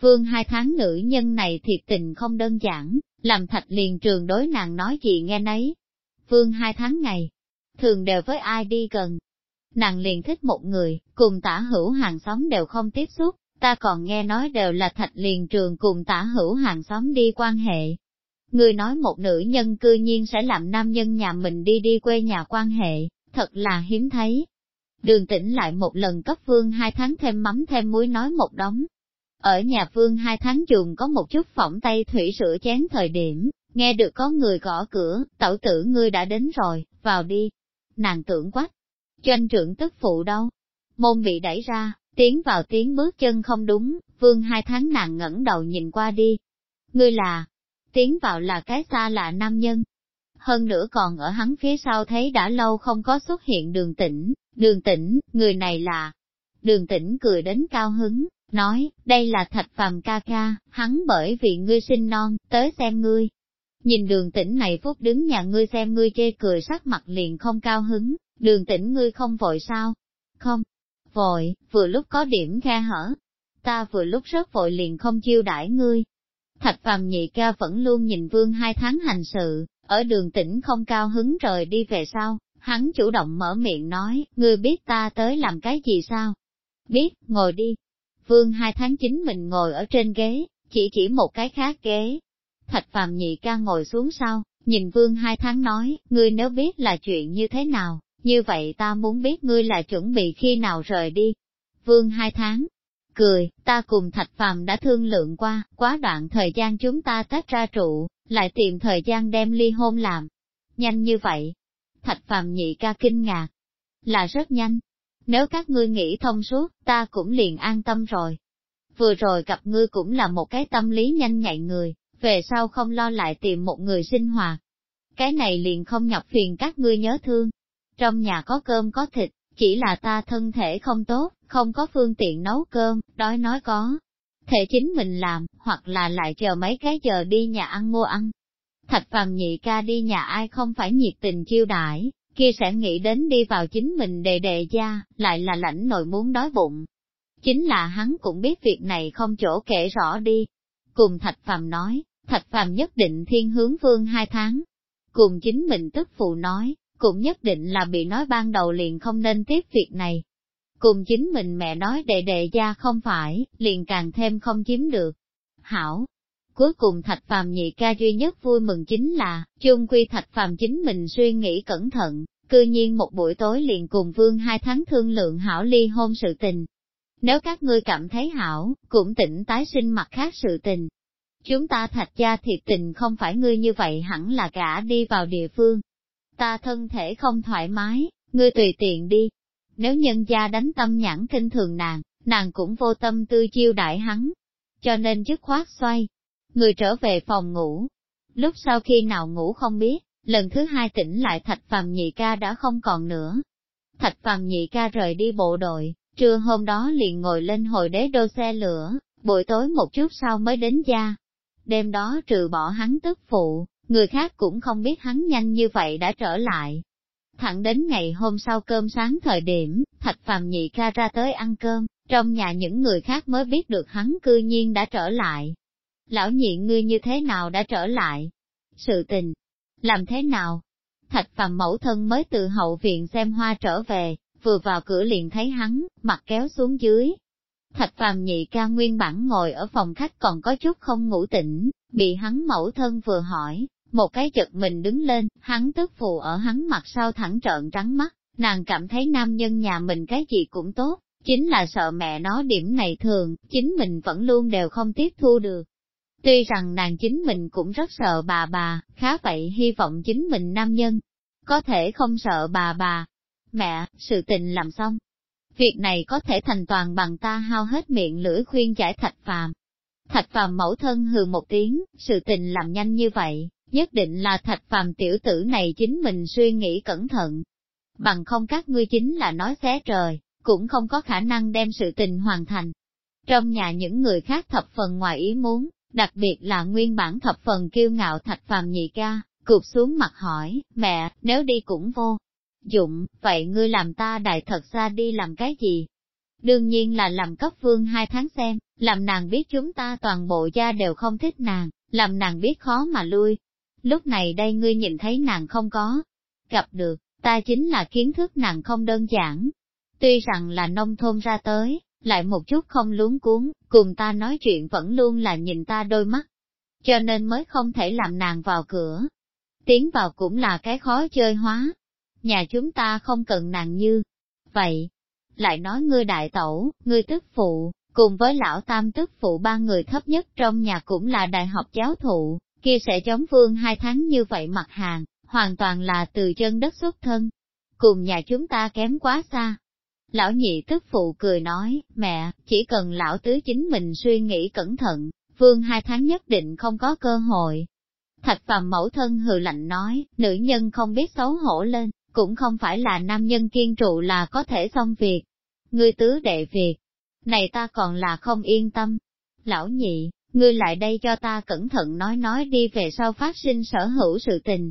A: Vương hai tháng nữ nhân này thiệt tình không đơn giản, làm thạch liền trường đối nàng nói gì nghe nấy. Vương hai tháng ngày, thường đều với ai đi gần. Nàng liền thích một người, cùng tả hữu hàng xóm đều không tiếp xúc, ta còn nghe nói đều là thạch liền trường cùng tả hữu hàng xóm đi quan hệ. Người nói một nữ nhân cư nhiên sẽ làm nam nhân nhà mình đi đi quê nhà quan hệ, thật là hiếm thấy. Đường tĩnh lại một lần cấp vương hai tháng thêm mắm thêm muối nói một đống, ở nhà vương hai tháng dùng có một chút phỏng tay thủy sữa chén thời điểm, nghe được có người gõ cửa, tẩu tử ngươi đã đến rồi, vào đi. Nàng tưởng quách, doanh trưởng tức phụ đâu? Môn bị đẩy ra, tiến vào tiếng bước chân không đúng, vương hai tháng nàng ngẩng đầu nhìn qua đi. Ngươi là, tiến vào là cái xa lạ nam nhân. Hơn nữa còn ở hắn phía sau thấy đã lâu không có xuất hiện đường tĩnh, đường tĩnh, người này là. Đường tĩnh cười đến cao hứng, nói, đây là thạch phàm ca ca, hắn bởi vì ngươi sinh non, tới xem ngươi. Nhìn đường tĩnh này phúc đứng nhà ngươi xem ngươi chê cười sắc mặt liền không cao hứng, đường tĩnh ngươi không vội sao? Không, vội, vừa lúc có điểm khe hở. Ta vừa lúc rất vội liền không chiêu đãi ngươi. Thạch phàm nhị ca vẫn luôn nhìn vương hai tháng hành sự, ở đường tĩnh không cao hứng rời đi về sau, hắn chủ động mở miệng nói, ngươi biết ta tới làm cái gì sao? Biết, ngồi đi, Vương hai tháng chính mình ngồi ở trên ghế, chỉ chỉ một cái khác ghế. Thạch phàm nhị ca ngồi xuống sau, nhìn vương hai tháng nói, ngươi nếu biết là chuyện như thế nào, như vậy ta muốn biết ngươi là chuẩn bị khi nào rời đi. Vương hai tháng, cười, ta cùng thạch phàm đã thương lượng qua, quá đoạn thời gian chúng ta tách ra trụ, lại tìm thời gian đem ly hôn làm. Nhanh như vậy. Thạch phàm nhị ca kinh ngạc. Là rất nhanh, nếu các ngươi nghĩ thông suốt, ta cũng liền an tâm rồi. Vừa rồi gặp ngươi cũng là một cái tâm lý nhanh nhạy người, về sau không lo lại tìm một người sinh hoạt. Cái này liền không nhọc phiền các ngươi nhớ thương. Trong nhà có cơm có thịt, chỉ là ta thân thể không tốt, không có phương tiện nấu cơm, đói nói có. Thể chính mình làm, hoặc là lại chờ mấy cái giờ đi nhà ăn mua ăn. Thạch phàm nhị ca đi nhà ai không phải nhiệt tình chiêu đãi, kia sẽ nghĩ đến đi vào chính mình đề đề gia, lại là lãnh nội muốn đói bụng. Chính là hắn cũng biết việc này không chỗ kể rõ đi. Cùng Thạch Phàm nói, Thạch Phàm nhất định thiên hướng vương hai tháng. Cùng chính mình tức phụ nói, cũng nhất định là bị nói ban đầu liền không nên tiếp việc này. Cùng chính mình mẹ nói đệ đệ gia không phải, liền càng thêm không chiếm được. Hảo, Cuối cùng Thạch Phàm nhị ca duy nhất vui mừng chính là, chung quy Thạch Phàm chính mình suy nghĩ cẩn thận, cư nhiên một buổi tối liền cùng Vương hai tháng thương lượng hảo ly hôn sự tình. Nếu các ngươi cảm thấy hảo, cũng tỉnh tái sinh mặt khác sự tình. Chúng ta thạch gia thiệt tình không phải ngươi như vậy hẳn là cả đi vào địa phương. Ta thân thể không thoải mái, ngươi tùy tiện đi. Nếu nhân gia đánh tâm nhãn kinh thường nàng, nàng cũng vô tâm tư chiêu đại hắn. Cho nên dứt khoát xoay, người trở về phòng ngủ. Lúc sau khi nào ngủ không biết, lần thứ hai tỉnh lại thạch phàm nhị ca đã không còn nữa. Thạch phàm nhị ca rời đi bộ đội, trưa hôm đó liền ngồi lên hồi đế đô xe lửa, buổi tối một chút sau mới đến gia. Đêm đó trừ bỏ hắn tức phụ, người khác cũng không biết hắn nhanh như vậy đã trở lại. Thẳng đến ngày hôm sau cơm sáng thời điểm, thạch phàm nhị ca ra tới ăn cơm, trong nhà những người khác mới biết được hắn cư nhiên đã trở lại, lão nhị ngươi như thế nào đã trở lại? Sự tình, làm thế nào? Thạch phàm mẫu thân mới từ hậu viện xem hoa trở về, vừa vào cửa liền thấy hắn, mặt kéo xuống dưới. Thạch phàm nhị ca nguyên bản ngồi ở phòng khách còn có chút không ngủ tỉnh, bị hắn mẫu thân vừa hỏi, một cái chật mình đứng lên, hắn tức phù ở hắn mặt sau thẳng trợn trắng mắt, nàng cảm thấy nam nhân nhà mình cái gì cũng tốt, chính là sợ mẹ nó điểm này thường, chính mình vẫn luôn đều không tiếp thu được. Tuy rằng nàng chính mình cũng rất sợ bà bà, khá vậy hy vọng chính mình nam nhân, có thể không sợ bà bà. Mẹ, sự tình làm xong. Việc này có thể thành toàn bằng ta hao hết miệng lưỡi khuyên giải thạch phàm. Thạch phàm mẫu thân hừ một tiếng, sự tình làm nhanh như vậy, nhất định là thạch phàm tiểu tử này chính mình suy nghĩ cẩn thận. Bằng không các ngươi chính là nói xé trời, cũng không có khả năng đem sự tình hoàn thành. Trong nhà những người khác thập phần ngoài ý muốn, đặc biệt là nguyên bản thập phần kiêu ngạo thạch phàm nhị ca, cụp xuống mặt hỏi, mẹ, nếu đi cũng vô dụng, vậy ngươi làm ta đại thật ra đi làm cái gì? Đương nhiên là làm cấp vương hai tháng xem, làm nàng biết chúng ta toàn bộ gia đều không thích nàng, làm nàng biết khó mà lui. Lúc này đây ngươi nhìn thấy nàng không có, gặp được, ta chính là kiến thức nàng không đơn giản. Tuy rằng là nông thôn ra tới, lại một chút không luống cuốn, cùng ta nói chuyện vẫn luôn là nhìn ta đôi mắt. Cho nên mới không thể làm nàng vào cửa. Tiến vào cũng là cái khó chơi hóa. Nhà chúng ta không cần nàng như vậy. Lại nói ngươi đại tẩu, ngươi tức phụ, cùng với lão tam tức phụ ba người thấp nhất trong nhà cũng là đại học giáo thụ, kia sẽ chống vương hai tháng như vậy mặt hàng, hoàn toàn là từ chân đất xuất thân. Cùng nhà chúng ta kém quá xa, Lão nhị tức phụ cười nói, mẹ, chỉ cần lão tứ chính mình suy nghĩ cẩn thận, vương hai tháng nhất định không có cơ hội. Thạch phàm mẫu thân hừ lạnh nói, nữ nhân không biết xấu hổ lên, cũng không phải là nam nhân kiên trụ là có thể xong việc. Ngươi tứ đệ việc, này ta còn là không yên tâm. Lão nhị, ngươi lại đây cho ta cẩn thận nói nói đi về sau phát sinh sở hữu sự tình.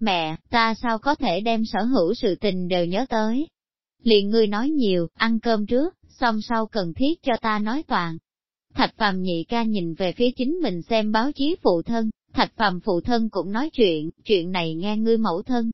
A: Mẹ, ta sao có thể đem sở hữu sự tình đều nhớ tới, liền ngươi nói nhiều, ăn cơm trước, xong sau cần thiết cho ta nói toàn. Thạch phàm nhị ca nhìn về phía chính mình xem báo chí phụ thân, thạch phàm phụ thân cũng nói chuyện, chuyện này nghe ngươi mẫu thân.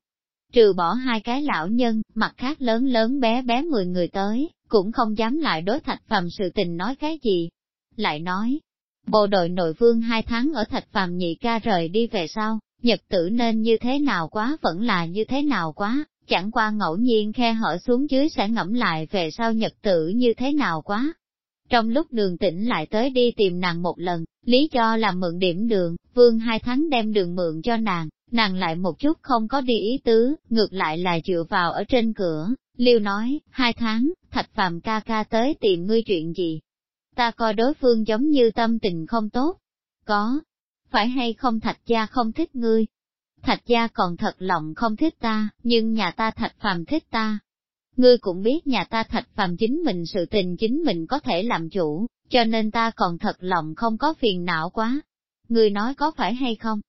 A: Trừ bỏ hai cái lão nhân, mặt khác lớn lớn bé bé mười người tới, cũng không dám lại đối thạch phàm sự tình nói cái gì. Lại nói, bộ đội nội vương hai tháng ở thạch phàm nhị ca rời đi về sau, nhật tử nên như thế nào quá vẫn là như thế nào quá, chẳng qua ngẫu nhiên khe hở xuống dưới sẽ ngẫm lại về sau nhật tử như thế nào quá. Trong lúc đường tỉnh lại tới đi tìm nàng một lần, lý do là mượn điểm đường, vương hai tháng đem đường mượn cho nàng, nàng lại một chút không có đi ý tứ, ngược lại là dựa vào ở trên cửa, liêu nói, hai tháng, thạch phàm ca ca tới tìm ngươi chuyện gì. Ta coi đối phương giống như tâm tình không tốt. Có, phải hay không thạch gia không thích ngươi, Thạch gia còn thật lòng không thích ta, nhưng nhà ta thạch phàm thích ta. Ngươi cũng biết nhà ta thạch phàm chính mình sự tình chính mình có thể làm chủ, cho nên ta còn thật lòng không có phiền não quá. Ngươi nói có phải hay không?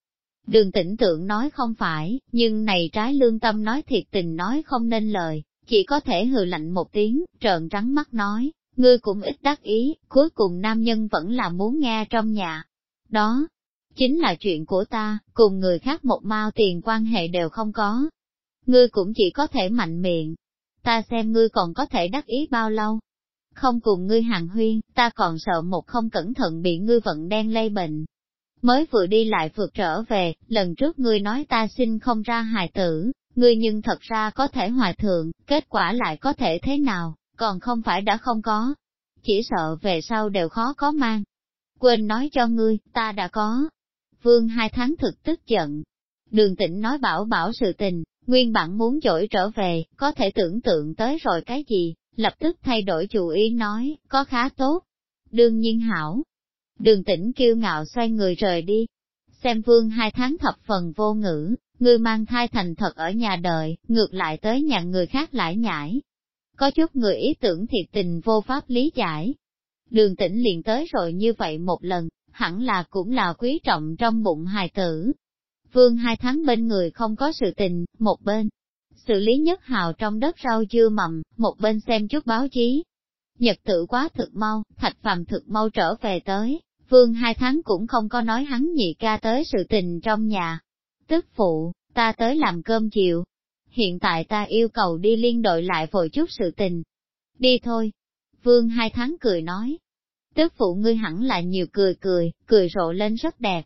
A: Đường tỉnh tượng nói không phải, nhưng này trái lương tâm nói thiệt tình nói không nên lời, chỉ có thể hừ lạnh một tiếng, trợn trắng mắt nói, ngươi cũng ít đắc ý, cuối cùng nam nhân vẫn là muốn nghe trong nhà. Đó, chính là chuyện của ta, cùng người khác một mao tiền quan hệ đều không có. Ngươi cũng chỉ có thể mạnh miệng. Ta xem ngươi còn có thể đắc ý bao lâu. Không cùng ngươi hàng huyên, ta còn sợ một không cẩn thận bị ngươi vận đen lây bệnh. Mới vừa đi lại vượt trở về, lần trước ngươi nói ta sinh không ra hài tử, ngươi nhưng thật ra có thể hòa thượng, kết quả lại có thể thế nào, còn không phải đã không có. Chỉ sợ về sau đều khó có mang. Quên nói cho ngươi, ta đã có, Vương hai tháng thực tức giận. Đường tĩnh nói bảo bảo sự tình, nguyên bản muốn dỗi trở về, có thể tưởng tượng tới rồi cái gì, lập tức thay đổi chủ ý nói, có khá tốt. Đương nhiên hảo. Đường tĩnh kiêu ngạo xoay người rời đi. Xem vương hai tháng thập phần vô ngữ, người mang thai thành thật ở nhà đợi, ngược lại tới nhà người khác lại nhảy. Có chút người ý tưởng thiệt tình vô pháp lý giải. Đường tĩnh liền tới rồi như vậy một lần, hẳn là cũng là quý trọng trong bụng hài tử. Vương hai tháng bên người không có sự tình, một bên, xử lý nhất hào trong đất rau dưa mầm, một bên xem chút báo chí. Nhật tử quá thực mau, thạch phàm thực mau trở về tới, vương hai tháng cũng không có nói hắn nhị ca tới sự tình trong nhà. Tức phụ, ta tới làm cơm chiều. Hiện tại ta yêu cầu đi liên đội lại vội chút sự tình. Đi thôi. Vương hai tháng cười nói, Tức phụ ngươi hẳn là nhiều cười cười, cười rộ lên rất đẹp.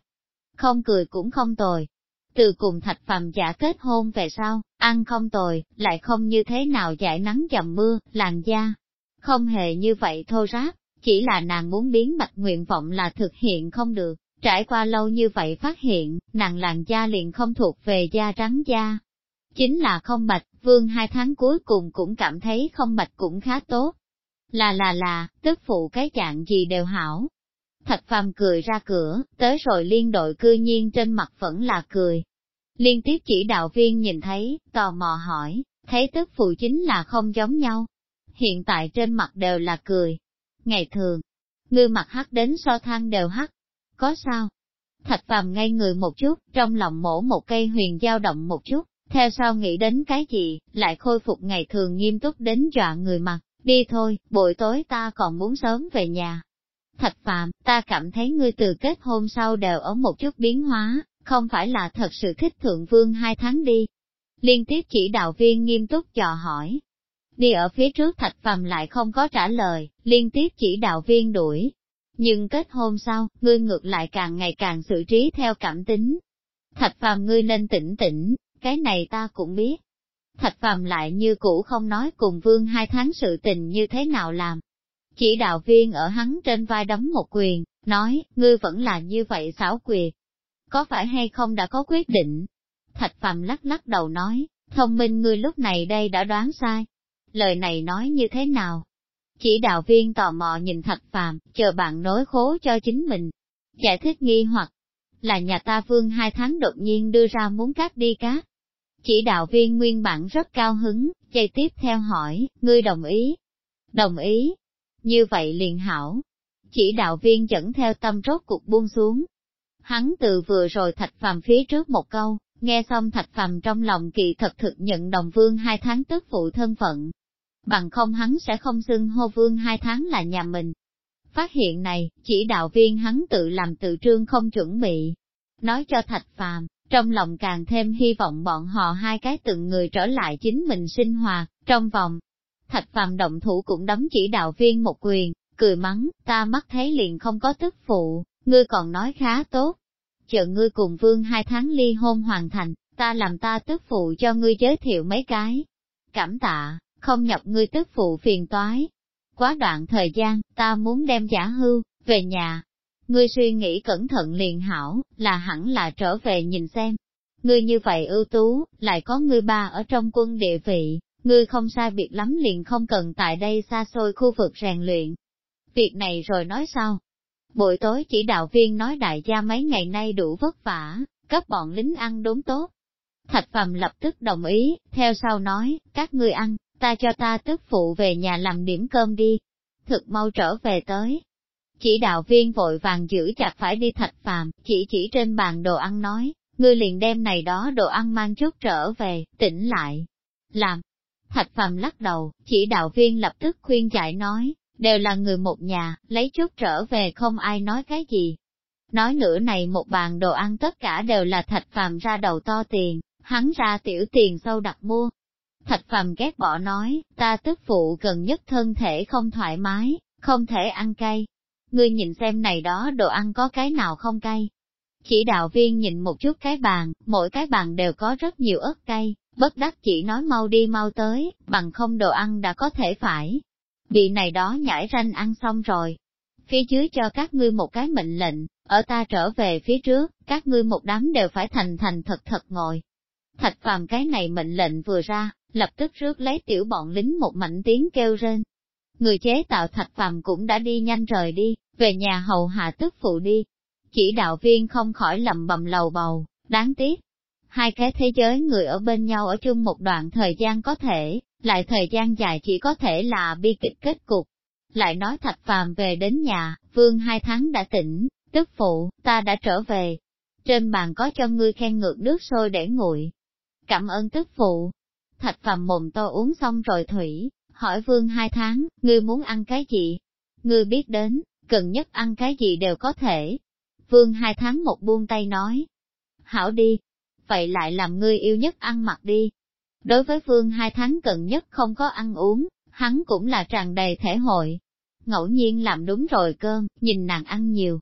A: Không cười cũng không tồi. Từ cùng thạch phàm giả kết hôn về sau, ăn không tồi, lại không như thế nào giải nắng dầm mưa, làn da. Không hề như vậy thô ráp, chỉ là nàng muốn biến bạch nguyện vọng là thực hiện không được. Trải qua lâu như vậy phát hiện, nàng làn da liền không thuộc về da trắng da. Chính là không bạch, vương hai tháng cuối cùng cũng cảm thấy không bạch cũng khá tốt. Là là là, tức phụ cái dạng gì đều hảo. Thạch phàm cười ra cửa, tới rồi liên đội cư nhiên trên mặt vẫn là cười. Liên tiếp chỉ đạo viên nhìn thấy, tò mò hỏi, thấy tức phụ chính là không giống nhau. Hiện tại trên mặt đều là cười. Ngày thường, ngươi mặt hắt đến so thang đều hắt. Có sao? Thạch phàm ngay người một chút, trong lòng mổ một cây huyền dao động một chút, theo sau nghĩ đến cái gì, lại khôi phục ngày thường nghiêm túc đến dọa người mặt, đi thôi, buổi tối ta còn muốn sớm về nhà. Thạch Phạm, ta cảm thấy ngươi từ kết hôn sau đều ở một chút biến hóa, không phải là thật sự thích thượng vương hai tháng đi. Liên tiếp chỉ đạo viên nghiêm túc dò hỏi. Đi ở phía trước Thạch phàm lại không có trả lời, liên tiếp chỉ đạo viên đuổi. Nhưng kết hôn sau, ngươi ngược lại càng ngày càng xử trí theo cảm tính. Thạch phàm ngươi nên tỉnh tỉnh, cái này ta cũng biết. Thạch phàm lại như cũ không nói cùng vương hai tháng sự tình như thế nào làm, chỉ đạo viên ở hắn trên vai đấm một quyền, nói, ngươi vẫn là như vậy xảo quyệt. Có phải hay không đã có quyết định? Thạch phàm lắc lắc đầu nói, thông minh ngươi lúc này đây đã đoán sai. Lời này nói như thế nào? Chỉ đạo viên tò mò nhìn Thạch Phạm, chờ bạn nói khố cho chính mình. Giải thích nghi hoặc là nhà ta vương hai tháng đột nhiên đưa ra muốn cát đi cát. Chỉ đạo viên nguyên bản rất cao hứng, chạy tiếp theo hỏi, ngươi đồng ý? Đồng ý, như vậy liền hảo. Chỉ đạo viên dẫn theo tâm rốt cuộc buông xuống. Hắn từ vừa rồi thạch phàm phía trước một câu, nghe xong thạch phàm trong lòng kỳ thật thực nhận đồng vương hai tháng tức phụ thân phận. Bằng không hắn sẽ không xưng hô vương hai tháng là nhà mình. Phát hiện này, chỉ đạo viên hắn tự làm tự trương không chuẩn bị. Nói cho thạch phàm, trong lòng càng thêm hy vọng bọn họ hai cái từng người trở lại chính mình sinh hoạt, trong vòng, Thạch phàm động thủ cũng đấm chỉ đạo viên một quyền, cười mắng, ta mắt thấy liền không có tức phụ, ngươi còn nói khá tốt. Chờ ngươi cùng vương hai tháng ly hôn hoàn thành, ta làm ta tức phụ cho ngươi giới thiệu mấy cái. Cảm tạ, không nhập ngươi tức phụ phiền toái. Quá đoạn thời gian, ta muốn đem giả hưu, về nhà. Ngươi suy nghĩ cẩn thận liền hảo, là hẳn là trở về nhìn xem. Ngươi như vậy ưu tú, lại có ngươi ba ở trong quân địa vị, ngươi không sai biệt lắm liền không cần tại đây xa xôi khu vực rèn luyện. Việc này rồi nói sau. Buổi tối chỉ đạo viên nói đại gia mấy ngày nay đủ vất vả, cấp bọn lính ăn đốn tốt. Thạch Phàm lập tức đồng ý, theo sau nói, các ngươi ăn, ta cho ta tức phụ về nhà làm điểm cơm đi. Thực mau trở về tới. Chỉ đạo viên vội vàng giữ chặt phải đi Thạch Phàm, chỉ chỉ trên bàn đồ ăn nói, ngươi liền đem này đó đồ ăn mang chút trở về, tỉnh lại. Làm, Thạch Phàm lắc đầu, chỉ đạo viên lập tức khuyên giải nói, đều là người một nhà, lấy chút trở về không ai nói cái gì. Nói nữa này một bàn đồ ăn tất cả đều là Thạch Phàm ra đầu to tiền, hắn ra tiểu tiền sâu đặt mua. Thạch Phàm ghét bỏ nói, ta tức phụ gần nhất thân thể không thoải mái, không thể ăn cay. Ngươi nhìn xem này đó đồ ăn có cái nào không cay. Chỉ đạo viên nhìn một chút cái bàn, mỗi cái bàn đều có rất nhiều ớt cay, bất đắc chỉ nói mau đi mau tới, bằng không đồ ăn đã có thể phải. Bị này đó nhảy ranh ăn xong rồi. Phía dưới cho các ngươi một cái mệnh lệnh, ở ta trở về phía trước, các ngươi một đám đều phải thành thành thật thật ngồi. Thạch phàm cái này mệnh lệnh vừa ra, lập tức rước lấy tiểu bọn lính một mảnh tiếng kêu rên. Người chế tạo thạch phàm cũng đã đi nhanh rời đi, về nhà hầu hạ tức phụ đi. Chỉ đạo viên không khỏi lầm bầm lầu bầu, đáng tiếc, hai cái thế giới người ở bên nhau ở chung một đoạn thời gian có thể, lại thời gian dài chỉ có thể là bi kịch kết cục. Lại nói thạch phàm về đến nhà, vương hai tháng đã tỉnh, tức phụ, ta đã trở về. Trên bàn có cho ngươi khen ngược nước sôi để nguội. Cảm ơn tức phụ. Thạch phàm mồm to uống xong rồi thủy, hỏi vương hai tháng, ngươi muốn ăn cái gì? Ngươi biết đến, cần nhất ăn cái gì đều có thể. Vương hai tháng một buông tay nói. Hảo đi, vậy lại làm ngươi yêu nhất ăn mặc đi. Đối với vương hai tháng cần nhất không có ăn uống, hắn cũng là tràn đầy thể hội. Ngẫu nhiên làm đúng rồi cơm, nhìn nàng ăn nhiều.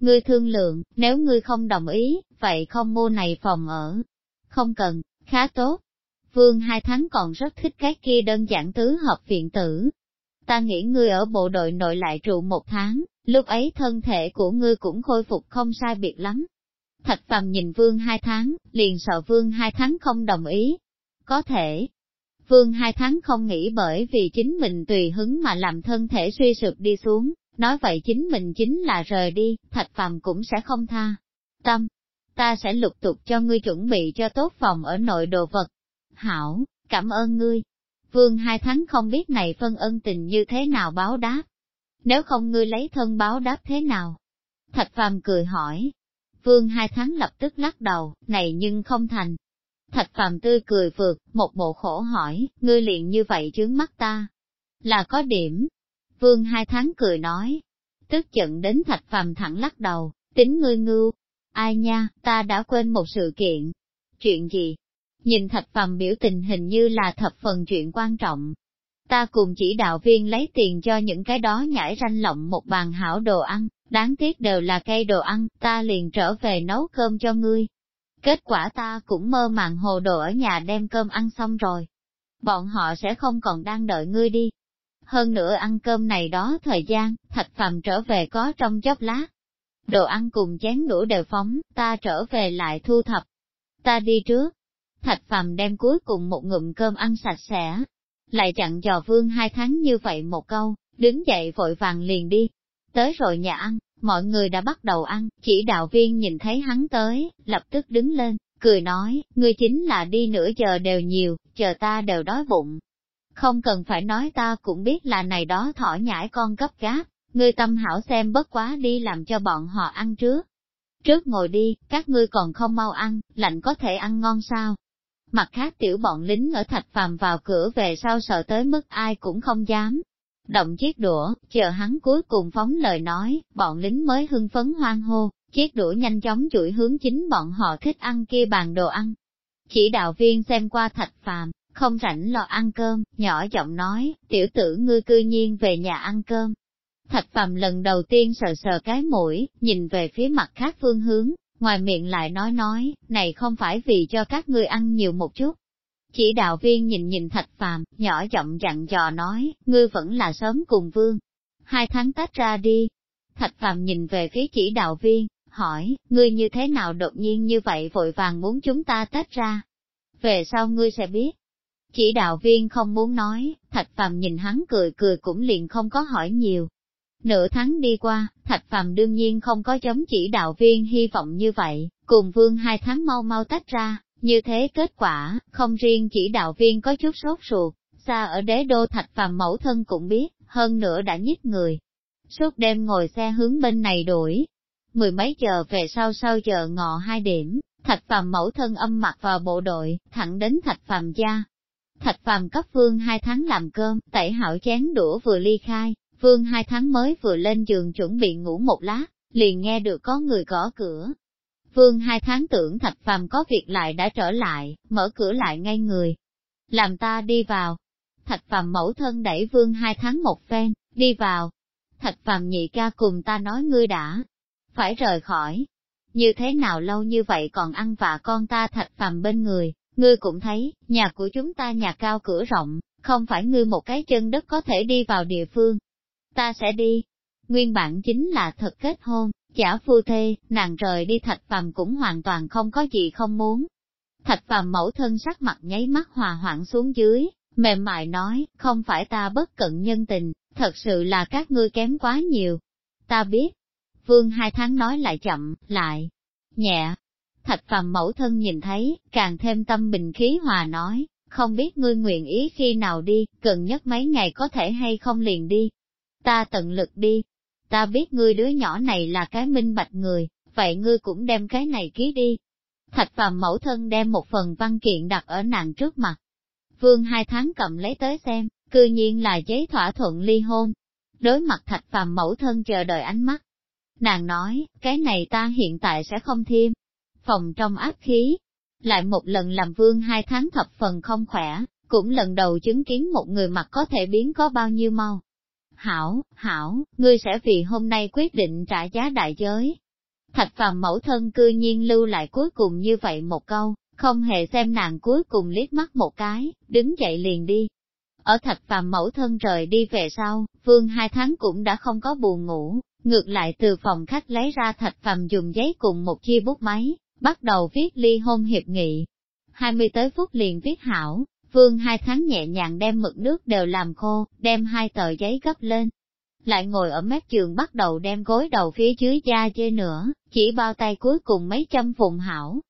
A: Ngươi thương lượng, nếu ngươi không đồng ý, vậy không mua này phòng ở. Không cần, khá tốt. Vương hai tháng còn rất thích cái kia đơn giản tứ hợp viện tử. Ta nghĩ ngươi ở bộ đội nội lại trụ một tháng, lúc ấy thân thể của ngươi cũng khôi phục không sai biệt lắm, Thạch Phàm nhìn Vương hai tháng, liền sợ Vương hai tháng không đồng ý. Có thể, Vương hai tháng không nghĩ bởi vì chính mình tùy hứng mà làm thân thể suy sụp đi xuống, nói vậy chính mình chính là rời đi, thạch phàm cũng sẽ không tha. Tâm, ta sẽ lục tục cho ngươi chuẩn bị cho tốt phòng ở nội đồ vật. Hảo, cảm ơn ngươi. Vương hai tháng không biết này phân ân tình như thế nào báo đáp. Nếu không ngươi lấy thân báo đáp thế nào? Thạch phàm cười hỏi. Vương hai tháng lập tức lắc đầu, này nhưng không thành. Thạch phàm tươi cười vượt, một bộ khổ hỏi, ngươi liền như vậy chướng mắt ta. Là có điểm. Vương hai tháng cười nói. Tức giận đến thạch phàm thẳng lắc đầu, tính ngươi ngưu. Ai nha, ta đã quên một sự kiện. Chuyện gì? Nhìn thạch phàm biểu tình hình như là thập phần chuyện quan trọng. Ta cùng chỉ đạo viên lấy tiền cho những cái đó nhảy ranh lộng một bàn hảo đồ ăn, đáng tiếc đều là cây đồ ăn, ta liền trở về nấu cơm cho ngươi. Kết quả ta cũng mơ màng hồ đồ ở nhà đem cơm ăn xong rồi. Bọn họ sẽ không còn đang đợi ngươi đi. Hơn nữa ăn cơm này đó thời gian, thạch phàm trở về có trong chốc lát. Đồ ăn cùng chén đũa đều phóng, ta trở về lại thu thập. Ta đi trước. Thạch phàm đem cuối cùng một ngụm cơm ăn sạch sẽ. Lại chặn dò vương hai tháng như vậy một câu, đứng dậy vội vàng liền đi. Tới rồi nhà ăn, mọi người đã bắt đầu ăn, chỉ đạo viên nhìn thấy hắn tới, lập tức đứng lên, cười nói, ngươi chính là đi nửa giờ đều nhiều, chờ ta đều đói bụng. Không cần phải nói ta cũng biết là này đó thỏ nhãi con gấp gáp, ngươi tâm hảo xem bất quá đi làm cho bọn họ ăn trước. Trước ngồi đi, các ngươi còn không mau ăn, lạnh có thể ăn ngon sao? Mặt khác tiểu bọn lính ở thạch phàm vào cửa về sau sợ tới mức ai cũng không dám, động chiếc đũa, chờ hắn cuối cùng phóng lời nói, bọn lính mới hưng phấn hoang hô, chiếc đũa nhanh chóng chuỗi hướng chính bọn họ thích ăn kia bàn đồ ăn. Chỉ đạo viên xem qua thạch phàm, không rảnh lo ăn cơm, nhỏ giọng nói, tiểu tử ngươi cư nhiên về nhà ăn cơm. Thạch phàm lần đầu tiên sờ sờ cái mũi, nhìn về phía mặt khác phương hướng, ngoài miệng lại nói nói, này không phải vì cho các ngươi ăn nhiều một chút, chỉ đạo viên nhìn nhìn thạch phàm, nhỏ giọng dặn dò nói, ngươi vẫn là sớm cùng vương. Hai tháng tách ra đi. Thạch phàm nhìn về phía chỉ đạo viên, hỏi, ngươi như thế nào đột nhiên như vậy vội vàng muốn chúng ta tách ra? Về sau ngươi sẽ biết. Chỉ đạo viên không muốn nói, thạch phàm nhìn hắn cười cười cũng liền không có hỏi nhiều. Nửa tháng đi qua, thạch phàm đương nhiên không có chống chỉ đạo viên hy vọng như vậy, cùng vương hai tháng mau mau tách ra, như thế kết quả, không riêng chỉ đạo viên có chút sốt ruột, xa ở đế đô thạch phàm mẫu thân cũng biết, hơn nữa đã nhích người. Suốt đêm ngồi xe hướng bên này đuổi. Mười mấy giờ về sau sau giờ ngọ hai điểm, thạch phàm mẫu thân âm mặc vào bộ đội, thẳng đến thạch phàm gia. Thạch phàm cấp vương hai tháng làm cơm, tẩy hảo chén đũa vừa ly khai, vương hai tháng mới vừa lên giường chuẩn bị ngủ một lát, liền nghe được có người gõ cửa, Vương hai tháng tưởng thạch phàm có việc lại đã trở lại, mở cửa lại ngay người. Làm ta đi vào. Thạch phàm mẫu thân đẩy vương hai tháng một phen, đi vào. Thạch phàm nhị ca cùng ta nói ngươi đã, phải rời khỏi. Như thế nào lâu như vậy còn ăn vạ con ta thạch phàm bên người, ngươi cũng thấy, nhà của chúng ta nhà cao cửa rộng, không phải ngươi một cái chân đất có thể đi vào địa phương. Ta sẽ đi. Nguyên bản chính là thật kết hôn, Giả phu thê, nàng rời đi thạch phàm cũng hoàn toàn không có gì không muốn. Thạch phàm mẫu thân sắc mặt nháy mắt hòa hoãn xuống dưới, mềm mại nói, không phải ta bất cận nhân tình, thật sự là các ngươi kém quá nhiều. Ta biết. Vương hai tháng nói lại chậm, lại, nhẹ. Thạch phàm mẫu thân nhìn thấy, càng thêm tâm bình khí hòa nói, không biết ngươi nguyện ý khi nào đi, gần nhất mấy ngày có thể hay không liền đi. Ta tận lực đi, ta biết ngươi đứa nhỏ này là cái minh bạch người, vậy ngươi cũng đem cái này ký đi. Thạch phàm mẫu thân đem một phần văn kiện đặt ở nàng trước mặt. Vương hai tháng cầm lấy tới xem, cư nhiên là giấy thỏa thuận ly hôn. Đối mặt thạch phàm mẫu thân chờ đợi ánh mắt. Nàng nói, cái này ta hiện tại sẽ không thêm. Phòng trong áp khí. Lại một lần làm vương hai tháng thập phần không khỏe, cũng lần đầu chứng kiến một người mặt có thể biến có bao nhiêu mau hảo, hảo, ngươi sẽ vì hôm nay quyết định trả giá đại giới. Thạch phàm mẫu thân cư nhiên lưu lại cuối cùng như vậy một câu, không hề xem nàng cuối cùng liếc mắt một cái, đứng dậy liền đi. Ở thạch phàm mẫu thân rời đi về sau, vương hai tháng cũng đã không có buồn ngủ, ngược lại từ phòng khách lấy ra thạch phàm dùng giấy cùng một chi bút máy, bắt đầu viết ly hôn hiệp nghị. 20 tới phút liền viết hảo, Vương hai tháng nhẹ nhàng đem mực nước đều làm khô, đem hai tờ giấy gấp lên. lại ngồi ở mép giường bắt đầu đem gối đầu phía dưới da dê nữa, chỉ bao tay cuối cùng mấy trăm phùng hảo.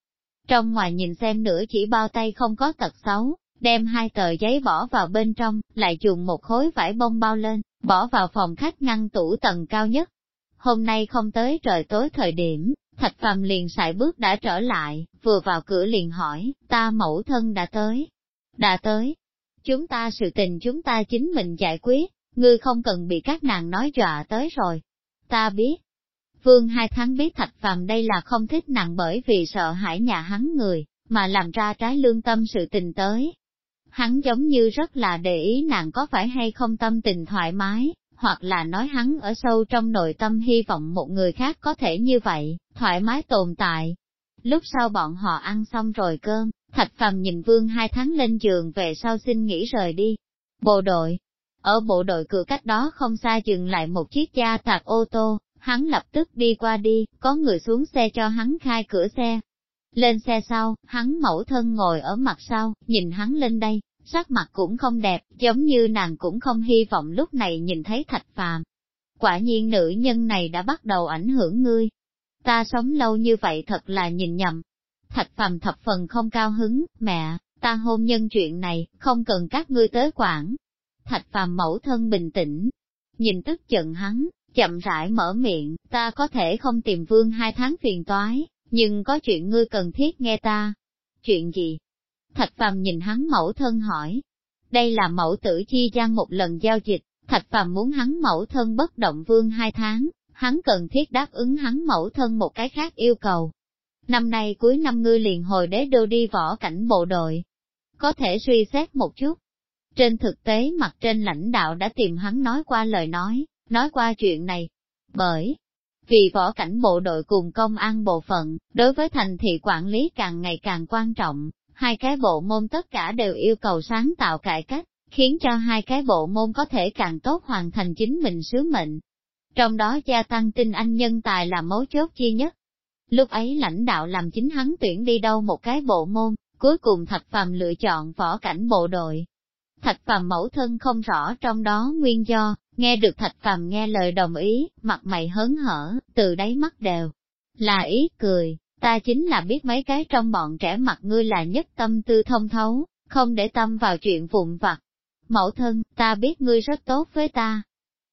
A: Trong ngoài nhìn xem nữa chỉ bao tay không có tật xấu, đem hai tờ giấy bỏ vào bên trong, lại dùng một khối vải bông bao lên, bỏ vào phòng khách ngăn tủ tầng cao nhất. Hôm nay không tới trời tối thời điểm, Thạch Phàm liền sải bước đã trở lại, vừa vào cửa liền hỏi, ta mẫu thân đã tới. Đã tới. Chúng ta sự tình chúng ta chính mình giải quyết, ngươi không cần bị các nàng nói dọa tới rồi. Ta biết. Vương hai tháng biết Thạch Phàm đây là không thích nàng bởi vì sợ hãi nhà hắn người, mà làm ra trái lương tâm sự tình tới. Hắn giống như rất là để ý nàng có phải hay không tâm tình thoải mái, hoặc là nói hắn ở sâu trong nội tâm hy vọng một người khác có thể như vậy, thoải mái tồn tại. Lúc sau bọn họ ăn xong rồi cơm, Thạch Phàm nhìn Vương hai tháng lên giường về sau xin nghỉ rời đi. Bộ đội, ở bộ đội cửa cách đó không xa dừng lại một chiếc gia tạc ô tô, hắn lập tức đi qua đi, có người xuống xe cho hắn khai cửa xe. Lên xe sau, hắn mẫu thân ngồi ở mặt sau, nhìn hắn lên đây, sắc mặt cũng không đẹp, giống như nàng cũng không hy vọng lúc này nhìn thấy thạch phàm. Quả nhiên nữ nhân này đã bắt đầu ảnh hưởng ngươi. Ta sống lâu như vậy thật là nhìn nhầm. Thạch phàm thập phần không cao hứng, mẹ, ta hôn nhân chuyện này, không cần các ngươi tới quản. Thạch phàm mẫu thân bình tĩnh, nhìn tức giận hắn, chậm rãi mở miệng, ta có thể không tìm vương hai tháng phiền toái, nhưng có chuyện ngươi cần thiết nghe ta. Chuyện gì? Thạch Phàm nhìn hắn mẫu thân hỏi. Đây là mẫu tử chi gian một lần giao dịch, Thạch Phàm muốn hắn mẫu thân bất động vương hai tháng, hắn cần thiết đáp ứng hắn mẫu thân một cái khác yêu cầu. Năm nay cuối năm ngươi liền hồi đế đô đi võ cảnh bộ đội. Có thể suy xét một chút. Trên thực tế mặt trên lãnh đạo đã tìm hắn nói qua lời nói, nói qua chuyện này. Bởi, vì võ cảnh bộ đội cùng công an bộ phận, đối với thành thị quản lý càng ngày càng quan trọng, hai cái bộ môn tất cả đều yêu cầu sáng tạo cải cách, khiến cho hai cái bộ môn có thể càng tốt hoàn thành chính mình sứ mệnh. Trong đó gia tăng tinh anh nhân tài là mấu chốt chi nhất. Lúc ấy lãnh đạo làm chính hắn tuyển đi đâu một cái bộ môn, cuối cùng Thạch Phàm lựa chọn võ cảnh bộ đội. Thạch Phàm mẫu thân không rõ trong đó nguyên do, nghe được Thạch Phàm nghe lời đồng ý, mặt mày hớn hở, từ đáy mắt đều là ý cười, ta chính là biết mấy cái trong bọn trẻ mặt ngươi là nhất tâm tư thông thấu, không để tâm vào chuyện vụn vặt. Mẫu thân, ta biết ngươi rất tốt với ta.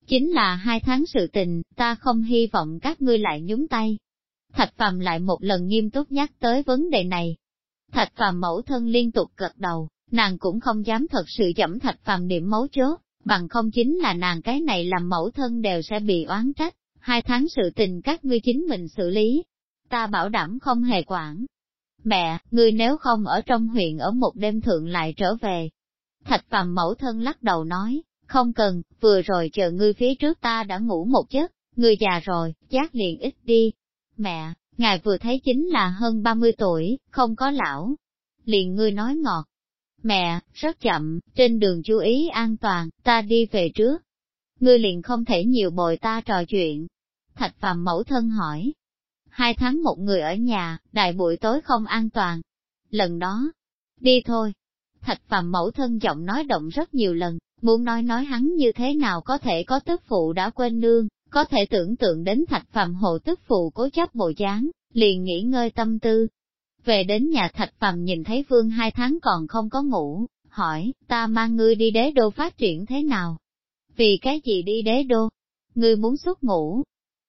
A: Chính là hai tháng sự tình, ta không hy vọng các ngươi lại nhúng tay. Thạch Phàm lại một lần nghiêm túc nhắc tới vấn đề này. Thạch Phàm mẫu thân liên tục gật đầu, nàng cũng không dám thật sự dẫm Thạch Phàm điểm mấu chốt, bằng không chính là nàng cái này làm mẫu thân đều sẽ bị oán trách. Hai tháng sự tình các ngươi chính mình xử lý, ta bảo đảm không hề quản. Mẹ, ngươi nếu không ở trong huyện ở một đêm thượng lại trở về. Thạch phàm mẫu thân lắc đầu nói, không cần, vừa rồi chờ ngươi phía trước ta đã ngủ một giấc, ngươi già rồi, giác liền ít đi. Mẹ, ngài vừa thấy chính là hơn 30 tuổi, không có lão. Liền ngươi nói ngọt. Mẹ, rất chậm, trên đường chú ý an toàn, ta đi về trước. Ngươi liền không thể nhiều bồi ta trò chuyện. Thạch phàm mẫu thân hỏi, hai tháng một người ở nhà, đại buổi tối không an toàn. Lần đó, đi thôi. Thạch phàm mẫu thân giọng nói động rất nhiều lần, muốn nói nói hắn như thế nào có thể có tức phụ đã quên nương, có thể tưởng tượng đến thạch phàm hộ tức phụ cố chấp bộ dáng, liền nghỉ ngơi tâm tư. Về đến nhà thạch phàm nhìn thấy vương hai tháng còn không có ngủ, hỏi, ta mang ngươi đi đế đô phát triển thế nào? Vì cái gì đi đế đô? Ngươi muốn xuất ngủ,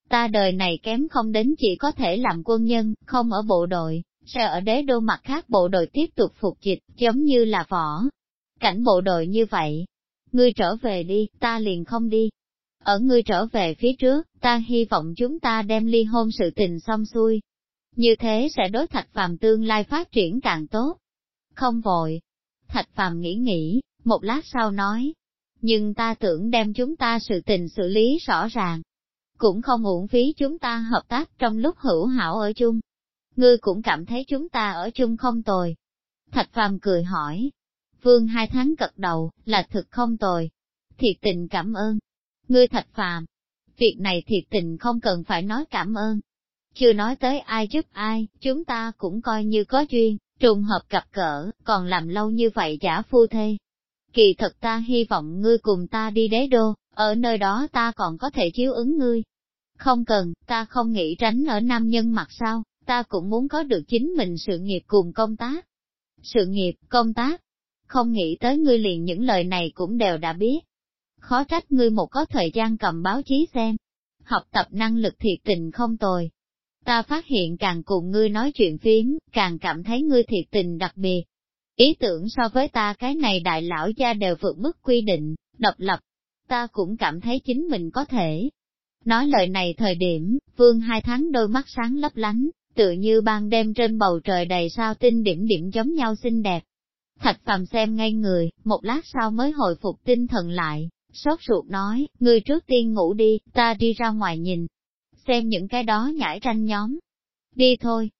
A: Ta đời này kém không đến chỉ có thể làm quân nhân, không ở bộ đội, sẽ ở đế đô mặt khác bộ đội tiếp tục phục dịch, giống như là võ. Cảnh bộ đội như vậy, ngươi trở về đi, ta liền không đi. Ở ngươi trở về phía trước, ta hy vọng chúng ta đem ly hôn sự tình xong xuôi. Như thế sẽ đối thạch phàm tương lai phát triển càng tốt. Không vội. Thạch phàm nghĩ nghĩ, một lát sau nói. Nhưng ta tưởng đem chúng ta sự tình xử lý rõ ràng, cũng không uổng phí chúng ta hợp tác trong lúc hữu hảo ở chung. Ngươi cũng cảm thấy chúng ta ở chung không tồi. Thạch Phàm cười hỏi. Vương hai tháng cật đầu, là thực không tồi. Thiệt tình cảm ơn. Ngươi Thạch Phàm, việc này thiệt tình không cần phải nói cảm ơn. Chưa nói tới ai giúp ai, chúng ta cũng coi như có duyên, trùng hợp gặp cỡ, còn làm lâu như vậy giả phu thê. Kỳ thật ta hy vọng ngươi cùng ta đi đế đô, ở nơi đó ta còn có thể chiếu ứng ngươi. Không cần, ta không nghĩ tránh ở nam nhân mặt sau, ta cũng muốn có được chính mình sự nghiệp cùng công tác. Sự nghiệp, công tác, không nghĩ tới ngươi liền những lời này cũng đều đã biết. Khó trách ngươi một có thời gian cầm báo chí xem. Học tập năng lực thiệt tình không tồi. Ta phát hiện càng cùng ngươi nói chuyện phím, càng cảm thấy ngươi thiệt tình đặc biệt. Ý tưởng so với ta cái này đại lão gia đều vượt mức quy định, độc lập. Ta cũng cảm thấy chính mình có thể. Nói lời này thời điểm, vương hai tháng đôi mắt sáng lấp lánh, tự như ban đêm trên bầu trời đầy sao tinh điểm điểm giống nhau xinh đẹp. Thạch phàm xem ngay người, một lát sau mới hồi phục tinh thần lại, sốt ruột nói, người trước tiên ngủ đi, ta đi ra ngoài nhìn, xem những cái đó nhảy tranh nhóm. Đi thôi.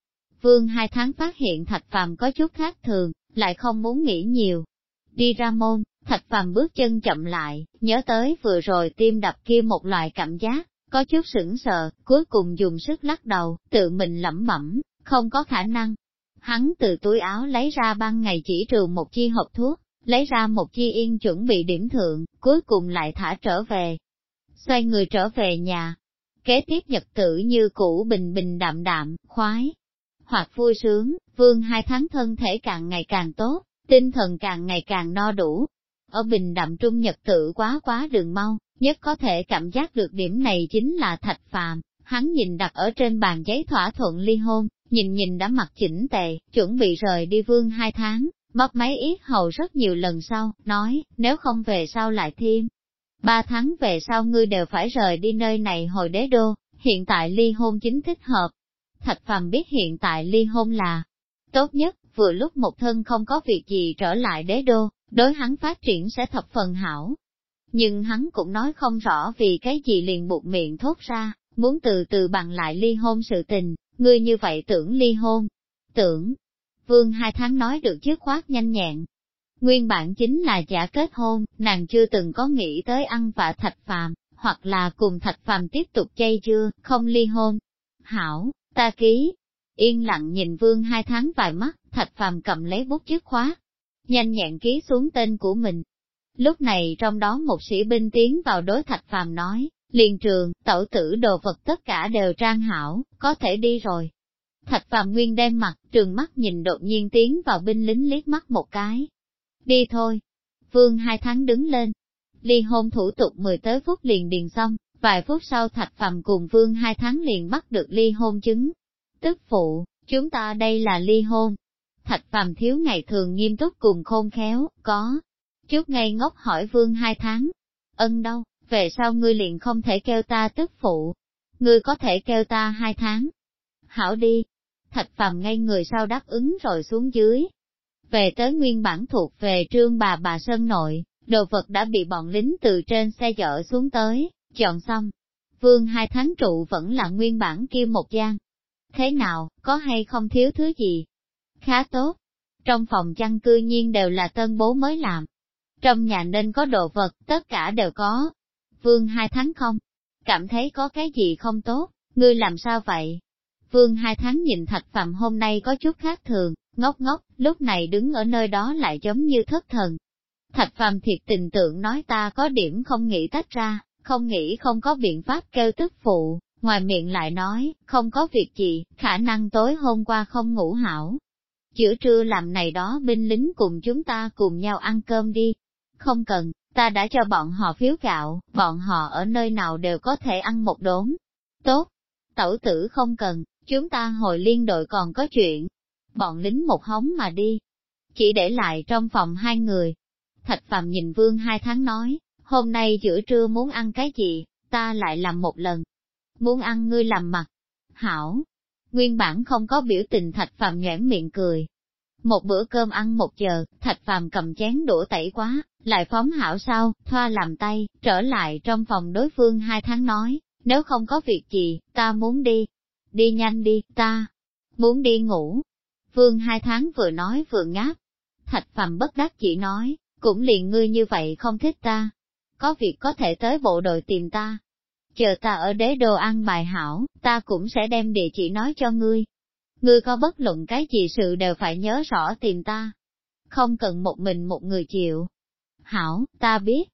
A: Vương hai tháng phát hiện thạch phàm có chút khác thường, lại không muốn nghĩ nhiều. Đi ra môn, thạch phàm bước chân chậm lại, nhớ tới vừa rồi tim đập kia một loại cảm giác, có chút sững sờ, cuối cùng dùng sức lắc đầu, tự mình lẩm bẩm, không có khả năng. Hắn từ túi áo lấy ra ban ngày chỉ trừ một chi hộp thuốc, lấy ra một chi yên chuẩn bị điểm thượng, cuối cùng lại thả trở về. Xoay người trở về nhà. Kế tiếp nhật tử như cũ bình bình đạm đạm, khoái. Hoặc vui sướng, vương hai tháng thân thể càng ngày càng tốt, tinh thần càng ngày càng no đủ. Ở bình đạm trung nhật tử quá quá đường mau, nhất có thể cảm giác được điểm này chính là thạch phàm. Hắn nhìn đặt ở trên bàn giấy thỏa thuận ly hôn, nhìn nhìn đã mặc chỉnh tề, chuẩn bị rời đi vương hai tháng, Mất máy ít hầu rất nhiều lần sau, nói, nếu không về sau lại thêm. Ba tháng về sau ngươi đều phải rời đi nơi này hồi đế đô, hiện tại ly hôn chính thích hợp. Thạch Phàm biết hiện tại ly hôn là tốt nhất, vừa lúc một thân không có việc gì trở lại đế đô, đối hắn phát triển sẽ thập phần hảo. Nhưng hắn cũng nói không rõ vì cái gì liền buộc miệng thốt ra, muốn từ từ bằng lại ly hôn sự tình, ngươi như vậy tưởng ly hôn. Tưởng, Vương hai tháng nói được chứ khoát nhanh nhẹn. Nguyên bản chính là giả kết hôn, nàng chưa từng có nghĩ tới ăn vạ thạch phàm, hoặc là cùng thạch phàm tiếp tục chay chưa, không ly hôn. Hảo, ta ký. Yên lặng nhìn vương hai tháng vài mắt, thạch phàm cầm lấy bút dứt khóa, Nhanh nhẹn ký xuống tên của mình. Lúc này trong đó một sĩ binh tiến vào đối thạch phàm nói, liền trường, tẩu tử đồ vật tất cả đều trang hảo, có thể đi rồi. Thạch Phạm Nguyên đem mặt, trường mắt nhìn đột nhiên tiến vào binh lính liếc mắt một cái. Đi thôi. Vương hai tháng đứng lên. Ly hôn thủ tục 10 tới phút liền điền xong, vài phút sau Thạch Phạm cùng Vương hai tháng liền bắt được ly hôn chứng. Tức phụ, chúng ta đây là ly hôn. Thạch Phạm thiếu ngày thường nghiêm túc cùng khôn khéo, có. Chút ngay ngốc hỏi Vương hai tháng. Ân đâu, về sau ngươi liền không thể kêu ta tức phụ. Ngươi có thể kêu ta hai tháng. Hảo đi, Thạch phàm ngay người sau đáp ứng rồi xuống dưới. Về tới nguyên bản thuộc về trương bà bà Sơn Nội, đồ vật đã bị bọn lính từ trên xe chở xuống tới, chọn xong. Vương hai tháng trụ vẫn là nguyên bản kia một gian. Thế nào, có hay không thiếu thứ gì? Khá tốt. Trong phòng chăn cư nhiên đều là tân bố mới làm. Trong nhà nên có đồ vật, tất cả đều có. Vương hai tháng không? Cảm thấy có cái gì không tốt, ngươi làm sao vậy? Vương hai tháng nhìn thạch phạm hôm nay có chút khác thường, ngốc ngốc, lúc này đứng ở nơi đó lại giống như thất thần. Thạch phạm thiệt tình tượng nói ta có điểm không nghĩ tách ra, không nghĩ không có biện pháp kêu tức phụ, ngoài miệng lại nói, không có việc gì, khả năng tối hôm qua không ngủ hảo. Chữa trưa làm này đó binh lính cùng chúng ta cùng nhau ăn cơm đi. Không cần, ta đã cho bọn họ phiếu gạo, bọn họ ở nơi nào đều có thể ăn một đốn. Tốt, tẩu tử không cần, Chúng ta hồi liên đội còn có chuyện. Bọn lính một hóng mà đi. Chỉ để lại trong phòng hai người. Thạch Phạm nhìn Vương hai tháng nói, hôm nay giữa trưa muốn ăn cái gì, ta lại làm một lần. Muốn ăn ngươi làm mặt. Hảo. Nguyên bản không có biểu tình Thạch Phạm nhoẻn miệng cười. Một bữa cơm ăn một giờ, Thạch Phạm cầm chén đũa tẩy quá, lại phóng hảo sau, thoa làm tay, trở lại trong phòng đối phương hai tháng nói, nếu không có việc gì, ta muốn đi, đi nhanh đi, ta, muốn đi ngủ. Vương hai tháng vừa nói vừa ngáp. Thạch phàm bất đắc chỉ nói, cũng liền ngươi như vậy không thích ta. Có việc có thể tới bộ đội tìm ta. Chờ ta ở đế đô ăn bài hảo, ta cũng sẽ đem địa chỉ nói cho ngươi. Ngươi có bất luận cái gì sự đều phải nhớ rõ tìm ta. Không cần một mình một người chịu. Hảo, ta biết.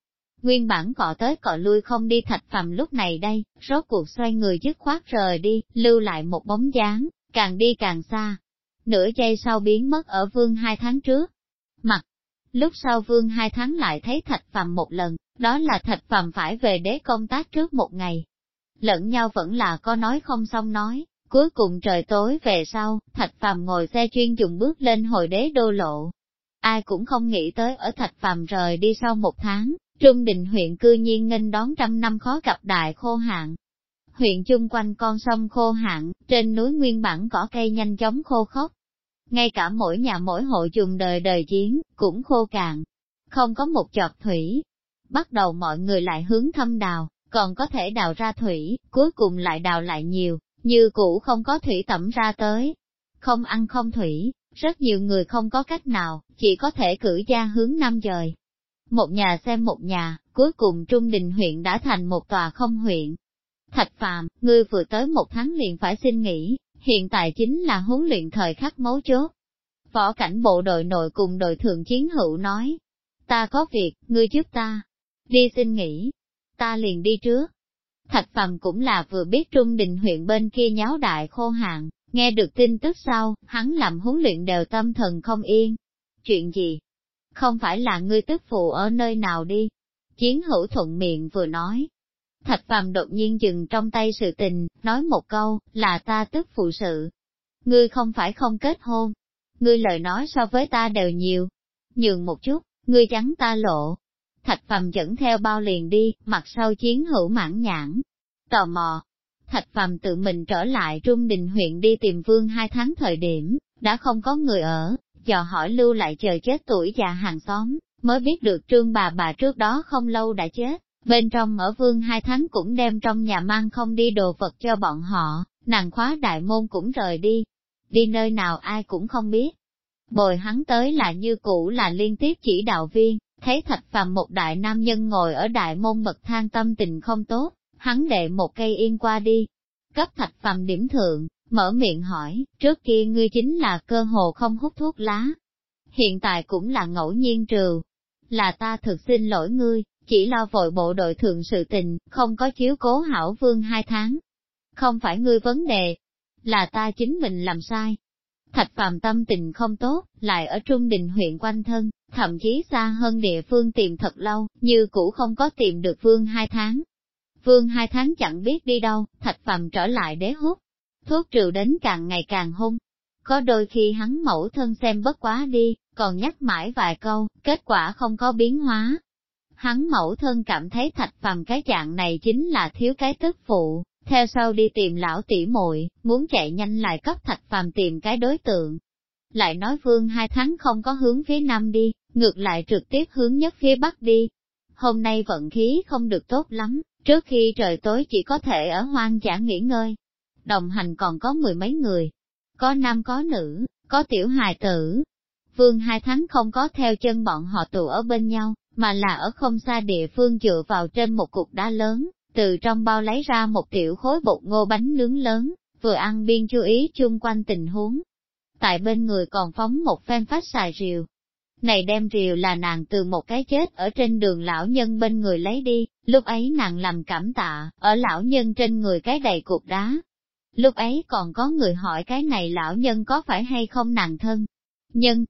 A: Nguyên bản cọ tới cọ lui không đi thạch phàm lúc này đây, rốt cuộc xoay người dứt khoát rời đi, lưu lại một bóng dáng, càng đi càng xa. Nửa giây sau biến mất ở vương hai tháng trước. Mặt, lúc sau vương hai tháng lại thấy thạch phàm một lần, đó là thạch phàm phải về đế công tác trước một ngày. Lẫn nhau vẫn là có nói không xong nói, cuối cùng trời tối về sau, thạch phàm ngồi xe chuyên dùng bước lên hồi đế đô lộ. Ai cũng không nghĩ tới ở thạch phàm rời đi sau một tháng, Trung Định huyện cư nhiên nghênh đón trăm năm khó gặp đại khô hạn. Huyện chung quanh con sông khô hạn, trên núi nguyên bản cỏ cây nhanh chóng khô khốc. Ngay cả mỗi nhà mỗi hộ dùng đời đời chiến, cũng khô cạn. Không có một chọt thủy. Bắt đầu mọi người lại hướng thâm đào, còn có thể đào ra thủy, cuối cùng lại đào lại nhiều, như cũ không có thủy tẩm ra tới. Không ăn không thủy, rất nhiều người không có cách nào, chỉ có thể cử gia hướng nam dời. Một nhà xem một nhà, cuối cùng Trung Đình huyện đã thành một tòa không huyện. Thạch Phạm, ngươi vừa tới một tháng liền phải xin nghỉ, hiện tại chính là huấn luyện thời khắc mấu chốt. Võ cảnh bộ đội nội cùng đội thượng chiến hữu nói, ta có việc, ngươi giúp ta, đi xin nghỉ, ta liền đi trước. Thạch Phạm cũng là vừa biết Trung Đình huyện bên kia nháo đại khô hạn, nghe được tin tức sau, hắn làm huấn luyện đều tâm thần không yên. Chuyện gì? Không phải là ngươi tức phụ ở nơi nào đi. Chiến hữu thuận miệng vừa nói. Thạch phàm đột nhiên dừng trong tay sự tình, nói một câu, là ta tức phụ sự. Ngươi không phải không kết hôn. Ngươi lời nói so với ta đều nhiều. Nhường một chút, ngươi trắng ta lộ. Thạch phàm dẫn theo bao liền đi, mặt sau chiến hữu mãn nhãn. Tò mò. Thạch phàm tự mình trở lại Trung Đình huyện đi tìm vương hai tháng thời điểm, đã không có người ở, dò hỏi lưu lại chờ chết tuổi già hàng xóm, mới biết được trương bà bà trước đó không lâu đã chết. Bên trong ở vương hai tháng cũng đem trong nhà mang không đi đồ vật cho bọn họ, nàng khóa đại môn cũng rời đi. Đi nơi nào ai cũng không biết. Bồi hắn tới là như cũ là liên tiếp chỉ đạo viên, thấy thạch phàm một đại nam nhân ngồi ở đại môn bậc thang tâm tình không tốt, hắn đệ một cây yên qua đi. Cấp thạch phàm điểm thượng, mở miệng hỏi, trước kia ngươi chính là cơ hồ không hút thuốc lá. Hiện tại cũng là ngẫu nhiên trừ. Là ta thực xin lỗi ngươi, chỉ lo vội bộ đội thượng sự tình, không có chiếu cố hảo vương hai tháng. Không phải ngươi vấn đề, là ta chính mình làm sai. Thạch phàm tâm tình không tốt, lại ở Trung Đình huyện quanh thân, thậm chí xa hơn địa phương tìm thật lâu, như cũ không có tìm được vương hai tháng. Vương hai tháng chẳng biết đi đâu, thạch phàm trở lại đế hút, thuốc rượu đến càng ngày càng hung. Có đôi khi hắn mẫu thân xem bất quá đi, còn nhắc mãi vài câu, kết quả không có biến hóa. Hắn mẫu thân cảm thấy thạch phàm cái dạng này chính là thiếu cái tức phụ, theo sau đi tìm lão tỷ muội muốn chạy nhanh lại cấp thạch phàm tìm cái đối tượng. Lại nói vương hai tháng không có hướng phía nam đi, ngược lại trực tiếp hướng nhất phía bắc đi. Hôm nay vận khí không được tốt lắm, trước khi trời tối chỉ có thể ở hoang dã nghỉ ngơi, đồng hành còn có mười mấy người, có nam có nữ, có tiểu hài tử. Vương hai tháng không có theo chân bọn họ tụ ở bên nhau, mà là ở không xa địa phương dựa vào trên một cục đá lớn, từ trong bao lấy ra một tiểu khối bột ngô bánh nướng lớn, vừa ăn biên chú ý chung quanh tình huống. Tại bên người còn phóng một phen phát xài rìu. Này đem rìu là nàng từ một cái chết ở trên đường lão nhân bên người lấy đi, lúc ấy nàng làm cảm tạ, ở lão nhân trên người cái đầy cục đá, Lúc ấy còn có người hỏi cái này lão nhân có phải hay không nàng thân. Nhân,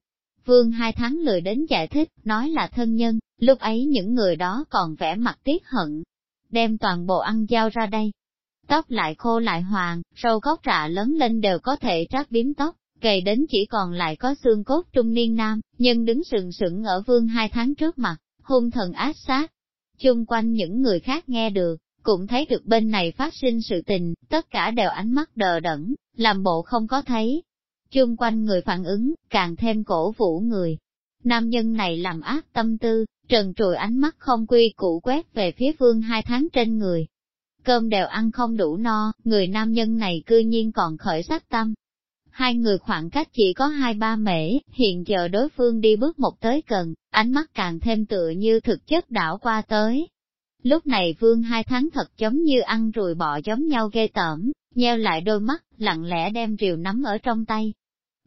A: vương hai tháng lười đến giải thích, nói là thân nhân, lúc ấy những người đó còn vẽ mặt tiếc hận. Đem toàn bộ ăn giao ra đây. Tóc lại khô lại hoàng, râu góc rạ lớn lên đều có thể trát biếm tóc, kề đến chỉ còn lại có xương cốt trung niên nam, nhân đứng sừng sững ở vương hai tháng trước mặt, hung thần ác sát. Chung quanh những người khác nghe được, cũng thấy được bên này phát sinh sự tình, tất cả đều ánh mắt đờ đẫn, làm bộ không có thấy. Chung quanh người phản ứng, càng thêm cổ vũ người. Nam nhân này làm ác tâm tư, trần trùi ánh mắt không quy củ quét về phía phương hai tháng trên người. Cơm đều ăn không đủ no, người nam nhân này cư nhiên còn khởi sát tâm. Hai người khoảng cách chỉ có hai ba mễ, hiện giờ đối phương đi bước một tới gần, ánh mắt càng thêm tựa như thực chất đảo qua tới, Lúc này vương hai tháng thật giống như ăn rùi bọ giống nhau ghê tởm, nheo lại đôi mắt, lặng lẽ đem rìu nắm ở trong tay.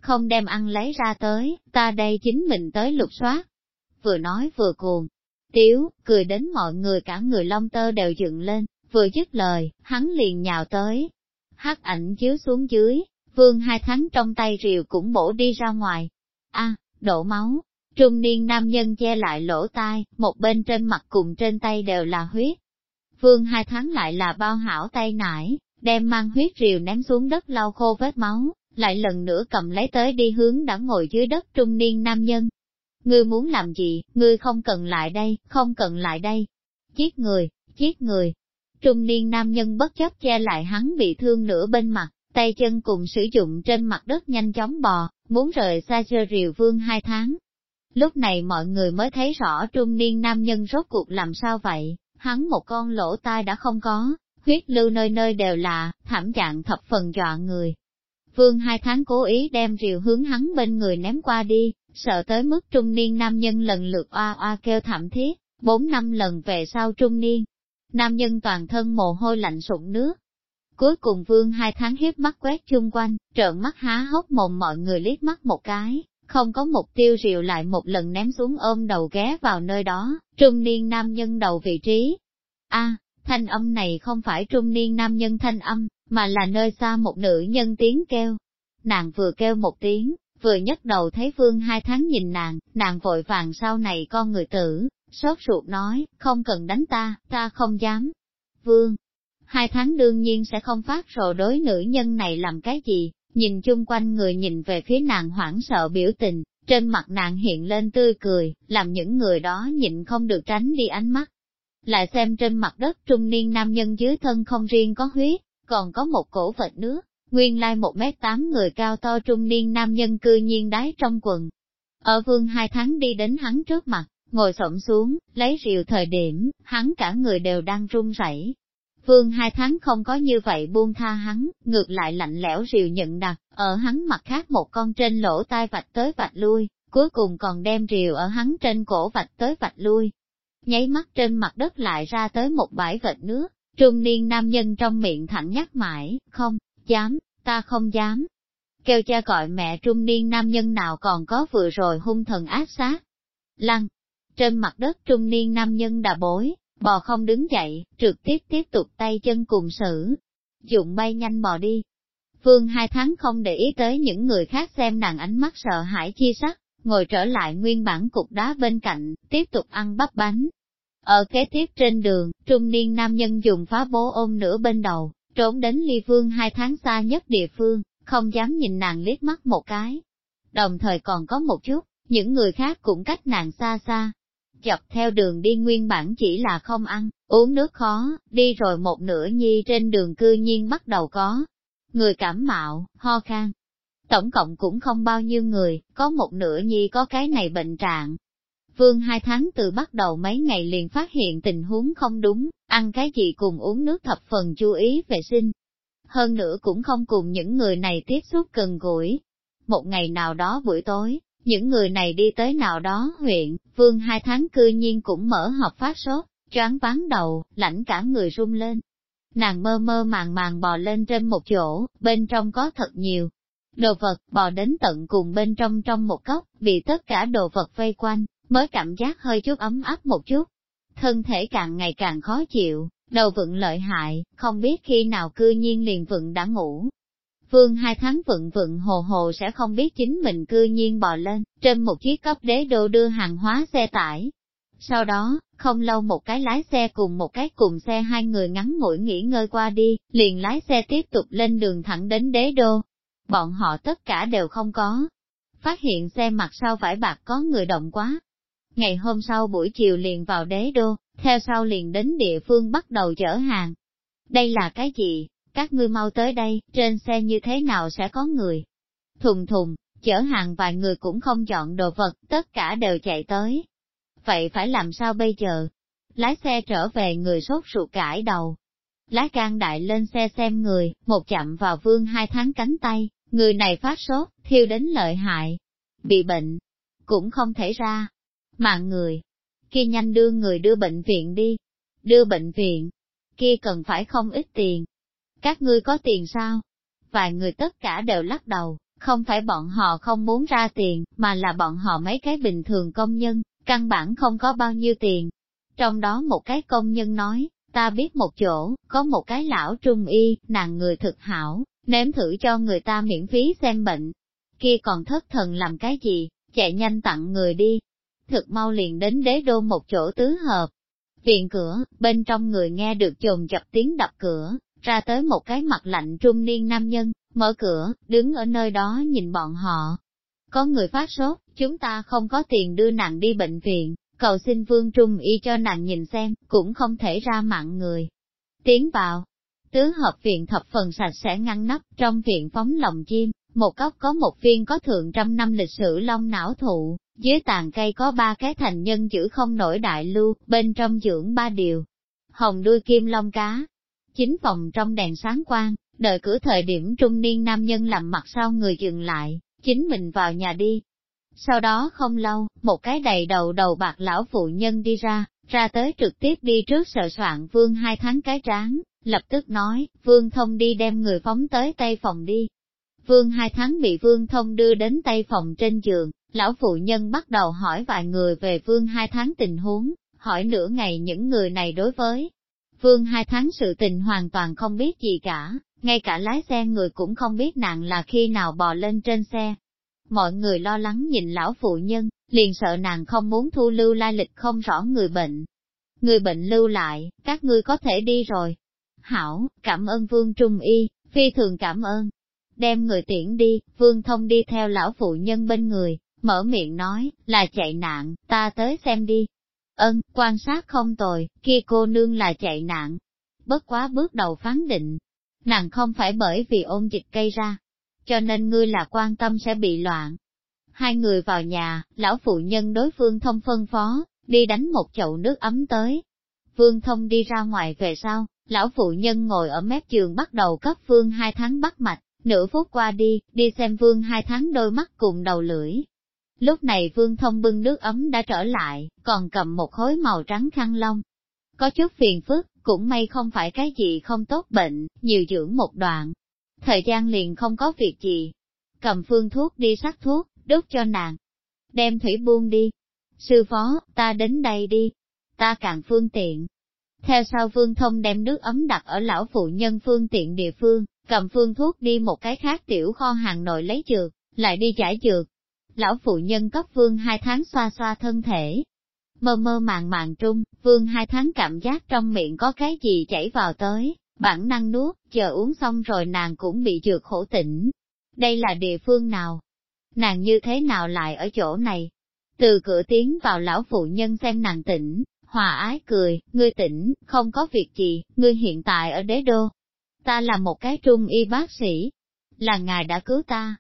A: Không đem ăn lấy ra tới, ta đây chính mình tới lục soát. Vừa nói vừa cuồng. tiếu, cười đến mọi người cả người lông tơ đều dựng lên, vừa dứt lời, hắn liền nhào tới. hắc ảnh chiếu xuống dưới, vương hai tháng trong tay rìu cũng bổ đi ra ngoài. a đổ máu, trung niên nam nhân che lại lỗ tai, một bên trên mặt cùng trên tay đều là huyết. Vương hai tháng lại là bao hảo tay nải, đem mang huyết rìu ném xuống đất lau khô vết máu, lại lần nữa cầm lấy tới đi hướng đã ngồi dưới đất trung niên nam nhân. Ngươi muốn làm gì, ngươi không cần lại đây, không cần lại đây. Giết người, giết người. Trung niên nam nhân bất chấp che lại hắn bị thương nửa bên mặt, tay chân cùng sử dụng trên mặt đất nhanh chóng bò, muốn rời xa chơi rìu vương hai tháng. Lúc này mọi người mới thấy rõ trung niên nam nhân rốt cuộc làm sao vậy, hắn một con lỗ tai đã không có, huyết lưu nơi nơi đều là, thảm trạng thập phần dọa người. Vương hai tháng cố ý đem rìu hướng hắn bên người ném qua đi, sợ tới mức trung niên nam nhân lần lượt oa oa kêu thảm thiết, bốn năm lần về sau trung niên. Nam nhân toàn thân mồ hôi lạnh sụn nước. Cuối cùng vương hai tháng hiếp mắt quét chung quanh, trợn mắt há hốc mồm mọi người liếc mắt một cái, không có mục tiêu rìu lại một lần ném xuống ôm đầu ghé vào nơi đó, trung niên nam nhân đầu vị trí. a thanh âm này không phải trung niên nam nhân thanh âm, mà là nơi xa một nữ nhân tiếng kêu. Nàng vừa kêu một tiếng, vừa nhấc đầu thấy vương hai tháng nhìn nàng, nàng vội vàng sau này con người tử, sốt ruột nói, không cần đánh ta, ta không dám. Vương, hai tháng đương nhiên sẽ không phát rồ đối nữ nhân này làm cái gì, nhìn chung quanh người nhìn về phía nàng hoảng sợ biểu tình, trên mặt nàng hiện lên tươi cười, làm những người đó nhịn không được tránh đi ánh mắt. Lại xem trên mặt đất trung niên nam nhân dưới thân không riêng có huyết, còn có một cổ vệt nước, nguyên lai một mét tám người cao to trung niên nam nhân cư nhiên đái trong quần. Ở vương hai tháng đi đến hắn trước mặt, ngồi xổm xuống, lấy rìu thời điểm, hắn cả người đều đang run rẩy. Vương hai tháng không có như vậy buông tha hắn, ngược lại lạnh lẽo rìu nhận đặt, ở hắn mặt khác một con trên lỗ tai vạch tới vạch lui, cuối cùng còn đem rìu ở hắn trên cổ vạch tới vạch lui. Nháy mắt trên mặt đất lại ra tới một bãi vệt nước, trung niên nam nhân trong miệng thẳng nhắc mãi, không, dám, ta không dám. Kêu cha gọi mẹ trung niên nam nhân nào còn có vừa rồi hung thần ác sát. Lăng, trên mặt đất trung niên nam nhân đà bối, bò không đứng dậy, trực tiếp tiếp tục tay chân cùng xử. Dụng bay nhanh bò đi. Phương hai tháng không để ý tới những người khác xem nàng ánh mắt sợ hãi chi sắc, ngồi trở lại nguyên bản cục đá bên cạnh, tiếp tục ăn bắp bánh. Ở kế tiếp trên đường, trung niên nam nhân dùng phá bố ôm nửa bên đầu, trốn đến ly Phương hai tháng xa nhất địa phương, không dám nhìn nàng liếc mắt một cái. Đồng thời còn có một chút, những người khác cũng cách nàng xa xa. Dọc theo đường đi nguyên bản chỉ là không ăn, uống nước khó, đi rồi một nửa nhi trên đường cư nhiên bắt đầu có. Người cảm mạo, ho khan. Tổng cộng cũng không bao nhiêu người, có một nửa nhi có cái này bệnh trạng, Vương hai tháng từ bắt đầu mấy ngày liền phát hiện tình huống không đúng, ăn cái gì cùng uống nước thập phần chú ý vệ sinh. Hơn nữa cũng không cùng những người này tiếp xúc gần gũi. Một ngày nào đó buổi tối, những người này đi tới nào đó huyện, vương hai tháng cư nhiên cũng mở họp phát sốt, choáng ván đầu, lãnh cả người run lên. Nàng mơ mơ màng màng bò lên trên một chỗ, bên trong có thật nhiều. Đồ vật bò đến tận cùng bên trong trong một góc, bị tất cả đồ vật vây quanh, mới cảm giác hơi chút ấm áp một chút. Thân thể càng ngày càng khó chịu, đầu vựng lợi hại, không biết khi nào cư nhiên liền vựng đã ngủ. Vương hai tháng vượng vượng hồ hồ sẽ không biết chính mình cư nhiên bò lên, trên một chiếc cấp đế đô đưa hàng hóa xe tải. Sau đó, không lâu một cái lái xe cùng một cái cùng xe hai người ngắn ngủi nghỉ ngơi qua đi, liền lái xe tiếp tục lên đường thẳng đến đế đô. Bọn họ tất cả đều không có. Phát hiện xe mặt sau vải bạc có người động quá, Ngày hôm sau buổi chiều liền vào đế đô, theo sau liền đến địa phương bắt đầu chở hàng. Đây là cái gì? Các ngươi mau tới đây, trên xe như thế nào sẽ có người? Thùng thùng, chở hàng vài người cũng không chọn đồ vật, tất cả đều chạy tới. Vậy phải làm sao bây giờ? Lái xe trở về người sốt ruột cãi đầu. Lái can đại lên xe xem người, một chậm vào vương hai tháng cánh tay, người này phát sốt, thiêu đến lợi hại. Bị bệnh, cũng không thể ra, Mạng người, kia nhanh đưa người đưa bệnh viện đi. Đưa bệnh viện, kia cần phải không ít tiền. Các ngươi có tiền sao? Vài người tất cả đều lắc đầu, không phải bọn họ không muốn ra tiền, mà là bọn họ mấy cái bình thường công nhân, căn bản không có bao nhiêu tiền, Trong đó một cái công nhân nói, ta biết một chỗ, có một cái lão trung y, nàng người thực hảo, nếm thử cho người ta miễn phí xem bệnh. Kia còn thất thần làm cái gì, chạy nhanh tặng người đi. Thực mau liền đến đế đô một chỗ tứ hợp. Viện cửa, bên trong người nghe được chồn chập tiếng đập cửa, ra tới một cái mặt lạnh trung niên nam nhân, mở cửa, đứng ở nơi đó nhìn bọn họ. Có người phát sốt, chúng ta không có tiền đưa nàng đi bệnh viện, cầu xin vương trung y cho nàng nhìn xem, cũng không thể ra mạng người. Tiến vào, tứ hợp viện thập phần sạch sẽ ngăn nắp, trong viện phóng lồng chim, một góc có một viên có thượng trăm năm lịch sử long não thụ, dưới tàn cây có ba cái thành nhân giữ không nổi đại lưu, bên trong dưỡng ba điều. Hồng đuôi kim long cá. Chính phòng trong đèn sáng quang, đợi cửa thời điểm trung niên nam nhân làm mặt sau người dừng lại, chính mình vào nhà đi. Sau đó không lâu, một cái đầy đầu đầu bạc lão phụ nhân đi ra, ra tới trực tiếp đi trước sợ soạn vương hai tháng cái tráng, lập tức nói, vương thông đi đem người phóng tới tây phòng đi. Vương hai tháng bị vương thông đưa đến tây phòng trên giường, lão phụ nhân bắt đầu hỏi vài người về vương hai tháng tình huống, hỏi nửa ngày những người này đối với. Vương hai tháng sự tình hoàn toàn không biết gì cả, ngay cả lái xe người cũng không biết nàng là khi nào bò lên trên xe. Mọi người lo lắng nhìn lão phụ nhân, liền sợ nàng không muốn thu lưu lai lịch không rõ người bệnh. Người bệnh lưu lại, các ngươi có thể đi rồi. Hảo, cảm ơn Vương Trung Y, phi thường cảm ơn. Đem người tiễn đi, Vương Thông đi theo lão phụ nhân bên người, mở miệng nói, là chạy nạn, ta tới xem đi. Ân, quan sát không tồi, kia cô nương là chạy nạn. Bất quá bước đầu phán định, nàng không phải bởi vì ôn dịch gây ra, cho nên ngươi là quan tâm sẽ bị loạn. Hai người vào nhà, lão phụ nhân đối phương thông phân phó, đi đánh một chậu nước ấm tới. Vương thông đi ra ngoài về sau, lão phụ nhân ngồi ở mép giường bắt đầu cấp vương hai tháng bắt mạch, nửa phút qua đi, đi xem vương hai tháng đôi mắt cùng đầu lưỡi. Lúc này vương thông bưng nước ấm đã trở lại, còn cầm một khối màu trắng khăn lông. Có chút phiền phức, cũng may không phải cái gì không tốt bệnh, nhiều dưỡng một đoạn. Thời gian liền không có việc gì. Cầm phương thuốc đi sắc thuốc, đốt cho nàng. Đem thủy buông đi. Sư phó, ta đến đây đi. Ta càng phương tiện. Theo sau vương thông đem nước ấm đặt ở lão phụ nhân phương tiện địa phương, cầm phương thuốc đi một cái khác tiểu kho hàng nội lấy dược, lại đi giải dược. Lão phụ nhân cấp vương hai tháng xoa xoa thân thể, Mơ mơ màng màng trung, vương hai tháng cảm giác trong miệng có cái gì chảy vào tới, bản năng nuốt, chờ uống xong rồi nàng cũng bị trượt khổ tỉnh. Đây là địa phương nào? Nàng như thế nào lại ở chỗ này? Từ cửa tiến vào lão phụ nhân xem nàng tỉnh, hòa ái cười, ngươi tỉnh, không có việc gì, ngươi hiện tại ở đế đô. Ta là một cái trung y bác sĩ, là ngài đã cứu ta.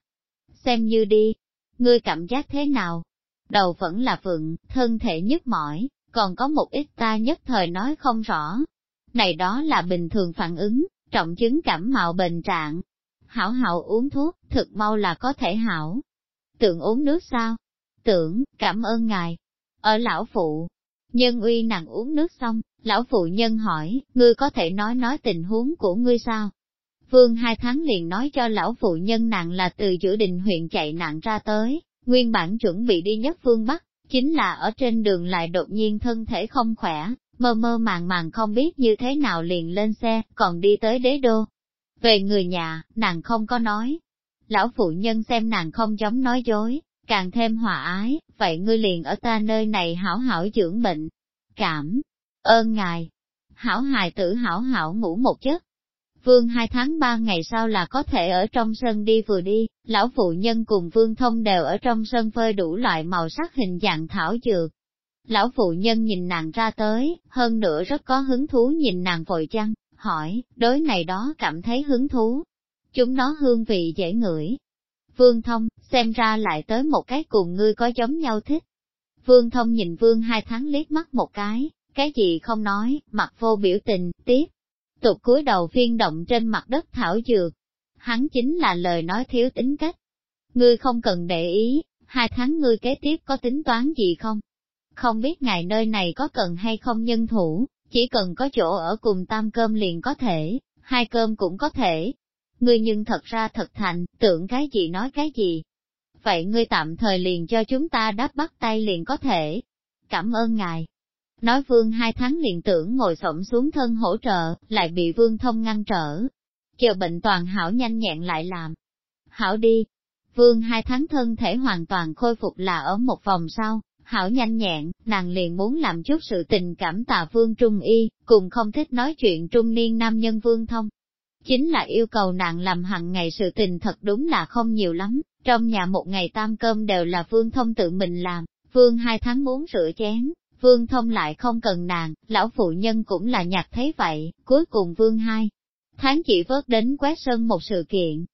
A: Xem như đi, ngươi cảm giác thế nào? đầu vẫn là vựng, thân thể nhức mỏi, còn có một ít ta nhất thời nói không rõ. Này đó là bình thường phản ứng, trọng chứng cảm mạo bệnh trạng. Hảo hảo uống thuốc, thực mau là có thể hảo. Tưởng uống nước sao? Tưởng, cảm ơn ngài. Ở lão phụ, nhân uy nàng uống nước xong, lão phụ nhân hỏi, ngươi có thể nói nói tình huống của ngươi sao? Vương hai tháng liền nói cho lão phụ nhân nàng là từ giữa đình huyện chạy nạn ra tới, Nguyên bản chuẩn bị đi nhất phương Bắc, chính là ở trên đường lại đột nhiên thân thể không khỏe, mơ mơ màng màng không biết như thế nào liền lên xe, còn đi tới đế đô. Về người nhà, nàng không có nói. Lão phụ nhân xem nàng không giống nói dối, càng thêm hòa ái, vậy ngươi liền ở ta nơi này hảo hảo dưỡng bệnh. Cảm, ơn ngài. Hảo hài tử hảo hảo ngủ một giấc, Vương hai tháng ba ngày sau là có thể ở trong sân đi vừa đi, lão phụ nhân cùng Vương Thông đều ở trong sân phơi đủ loại màu sắc hình dạng thảo dược. Lão phụ nhân nhìn nàng ra tới, hơn nữa rất có hứng thú nhìn nàng vội chăng, hỏi, đối này đó cảm thấy hứng thú. Chúng nó hương vị dễ ngửi. Vương Thông, xem ra lại tới một cái cùng ngươi có giống nhau thích. Vương Thông nhìn Vương hai tháng liếc mắt một cái, cái gì không nói, mặt vô biểu tình, tiếp tục cúi đầu phiên động trên mặt đất thảo dược. Hắn chính là lời nói thiếu tính cách. Ngươi không cần để ý, hai tháng ngươi kế tiếp có tính toán gì không? Không biết ngài nơi này có cần hay không nhân thủ, chỉ cần có chỗ ở cùng tam cơm liền có thể, hai cơm cũng có thể. Ngươi nhưng thật ra thật thành, tưởng cái gì nói cái gì. Vậy ngươi tạm thời liền cho chúng ta đáp bắt tay liền có thể. Cảm ơn ngài. Nói vương hai tháng liền tưởng ngồi xổm xuống thân hỗ trợ, lại bị vương thông ngăn trở. Chờ bệnh toàn hảo nhanh nhẹn lại làm. Hảo đi. Vương hai tháng thân thể hoàn toàn khôi phục là ở một vòng sau, hảo nhanh nhẹn, nàng liền muốn làm chút sự tình cảm tạ vương trung y, cùng không thích nói chuyện trung niên nam nhân vương thông. Chính là yêu cầu nàng làm hằng ngày sự tình thật đúng là không nhiều lắm, trong nhà một ngày tam cơm đều là vương thông tự mình làm, vương hai tháng muốn rửa chén, vương thông lại không cần nàng, lão phụ nhân cũng là nhạc thấy vậy, cuối cùng vương hai tháng chỉ vớt đến quét sơn một sự kiện.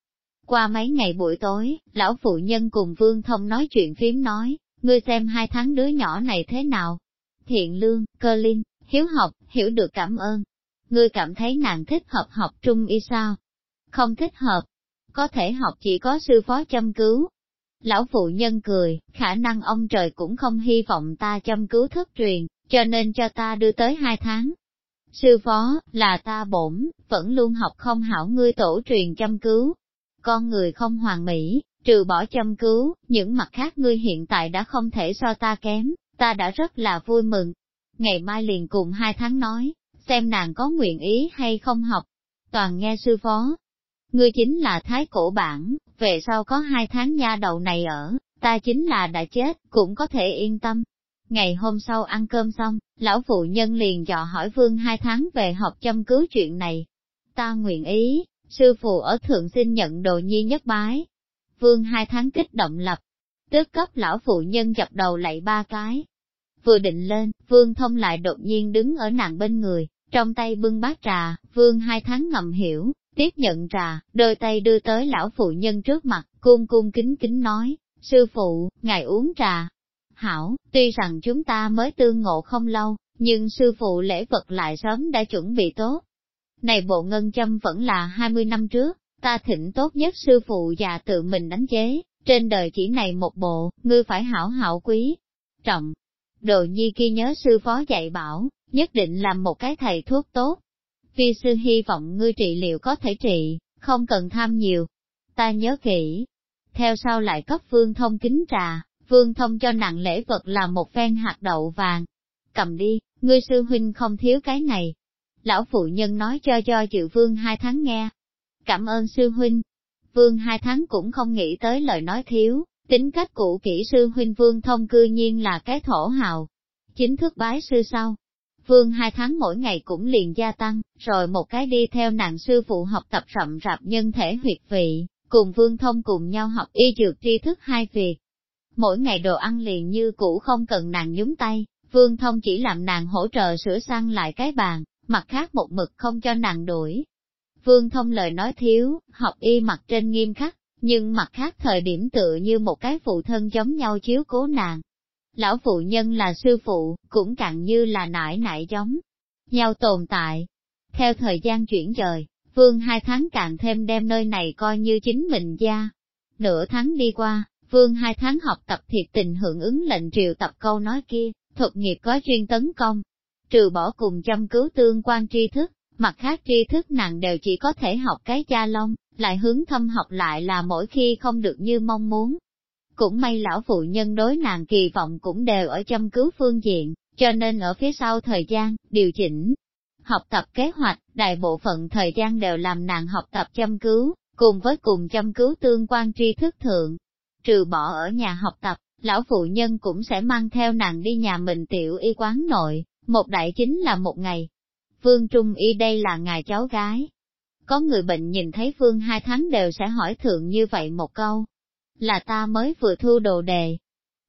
A: Qua mấy ngày buổi tối, lão phụ nhân cùng vương thông nói chuyện phím nói, ngươi xem hai tháng đứa nhỏ này thế nào? Thiện lương, cơ linh, hiếu học, hiểu được cảm ơn. Ngươi cảm thấy nàng thích hợp học trung y sao? Không thích hợp. Có thể học chỉ có sư phó chăm cứu. Lão phụ nhân cười, khả năng ông trời cũng không hy vọng ta chăm cứu thất truyền, cho nên cho ta đưa tới hai tháng. Sư phó, là ta bổn, vẫn luôn học không hảo ngươi tổ truyền chăm cứu. Con người không hoàn mỹ, Trừ bỏ châm cứu, những mặt khác ngươi hiện tại đã không thể so ta kém, ta đã rất là vui mừng. Ngày mai liền cùng hai tháng nói, xem nàng có nguyện ý hay không học. Toàn nghe sư phó. Ngươi chính là thái cổ bản, về sau có hai tháng nha đầu này ở, ta chính là đã chết, cũng có thể yên tâm. Ngày hôm sau ăn cơm xong, lão phụ nhân liền dò hỏi vương hai tháng về học châm cứu chuyện này. Ta nguyện ý, sư phụ ở thượng xin nhận đồ nhi nhất bái, Vương hai tháng kích động lập, tức cấp lão phụ nhân dập đầu lạy ba cái. Vừa định lên, vương thông lại đột nhiên đứng ở nàng bên người, trong tay bưng bát trà, vương hai tháng ngầm hiểu, tiếp nhận trà, đôi tay đưa tới lão phụ nhân trước mặt, cung cung kính kính nói, sư phụ, ngài uống trà. Hảo, tuy rằng chúng ta mới tương ngộ không lâu, nhưng sư phụ lễ vật lại sớm đã chuẩn bị tốt. Này bộ ngân châm vẫn là 20 năm trước, ta thỉnh tốt nhất sư phụ già tự mình đánh chế, trên đời chỉ này một bộ, ngươi phải hảo hảo quý, trọng. Đồ nhi kia nhớ sư phó dạy bảo, nhất định làm một cái thầy thuốc tốt. Vi sư hy vọng ngươi trị liệu có thể trị, không cần tham nhiều. Ta nhớ kỹ. Theo sau lại cấp vương thông kính trà, vương thông cho nặng lễ vật là một phen hạt đậu vàng. Cầm đi, ngươi sư huynh không thiếu cái này. Lão phụ nhân nói cho cho chịu vương hai tháng nghe, Cảm ơn sư huynh. Vương hai tháng cũng không nghĩ tới lời nói thiếu, tính cách cũ kỹ sư huynh vương thông cư nhiên là cái thổ hào. Chính thức bái sư sau. Vương hai tháng mỗi ngày cũng liền gia tăng, rồi một cái đi theo nàng sư phụ học tập rậm rạp nhân thể huyệt vị, cùng vương thông cùng nhau học y dược tri thức hai việc. Mỗi ngày đồ ăn liền như cũ không cần nàng nhúng tay, vương thông chỉ làm nàng hỗ trợ sửa sang lại cái bàn, mặt khác một mực không cho nàng đuổi, Vương Thông lời nói thiếu, học y mặt trên nghiêm khắc, nhưng mặt khác thời điểm tựa như một cái phụ thân giống nhau chiếu cố nàng. Lão phụ nhân là sư phụ, cũng càng như là nải nải giống nhau tồn tại. Theo thời gian chuyển dời, Vương hai tháng càng thêm đem nơi này coi như chính mình gia. Nửa tháng đi qua, Vương hai tháng học tập thiệt tình hưởng ứng lệnh triệu tập câu nói kia, thuật nghiệp có chuyên tấn công. Trừ bỏ cùng chăm cứu tương quan tri thức, Mặt khác tri thức nặng đều chỉ có thể học cái cha long, lại hướng thâm học lại là mỗi khi không được như mong muốn. Cũng may lão phụ nhân đối nàng kỳ vọng cũng đều ở chăm cứu phương diện, cho nên ở phía sau thời gian, điều chỉnh. Học tập kế hoạch, đại bộ phận thời gian đều làm nàng học tập chăm cứu, cùng với cùng chăm cứu tương quan tri thức thượng. Trừ bỏ ở nhà học tập, lão phụ nhân cũng sẽ mang theo nàng đi nhà mình tiểu y quán nội, một đại chính là một ngày, Phương Trung Y đây là ngài cháu gái. Có người bệnh nhìn thấy Phương hai tháng đều sẽ hỏi thượng như vậy một câu. Là ta mới vừa thu đồ đề.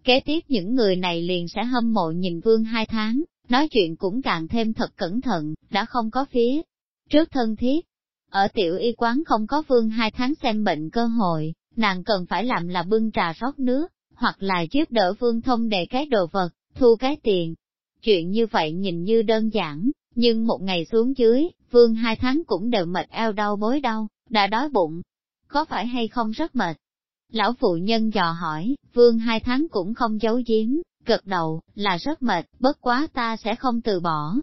A: Kế tiếp những người này liền sẽ hâm mộ nhìn Vương hai tháng, nói chuyện cũng càng thêm thật cẩn thận, đã không có phía. Trước thân thiết, ở tiểu y quán không có Vương hai tháng xem bệnh cơ hội, nàng cần phải làm là bưng trà rót nước, hoặc là giúp đỡ Vương thông đề cái đồ vật, thu cái tiền. Chuyện như vậy nhìn như đơn giản, nhưng một ngày xuống dưới, vương hai tháng cũng đều mệt eo đau bối đau, đã đói bụng. Có phải hay không rất mệt? Lão phụ nhân dò hỏi, vương hai tháng cũng không giấu giếm, gật đầu, là rất mệt, bất quá ta sẽ không từ bỏ.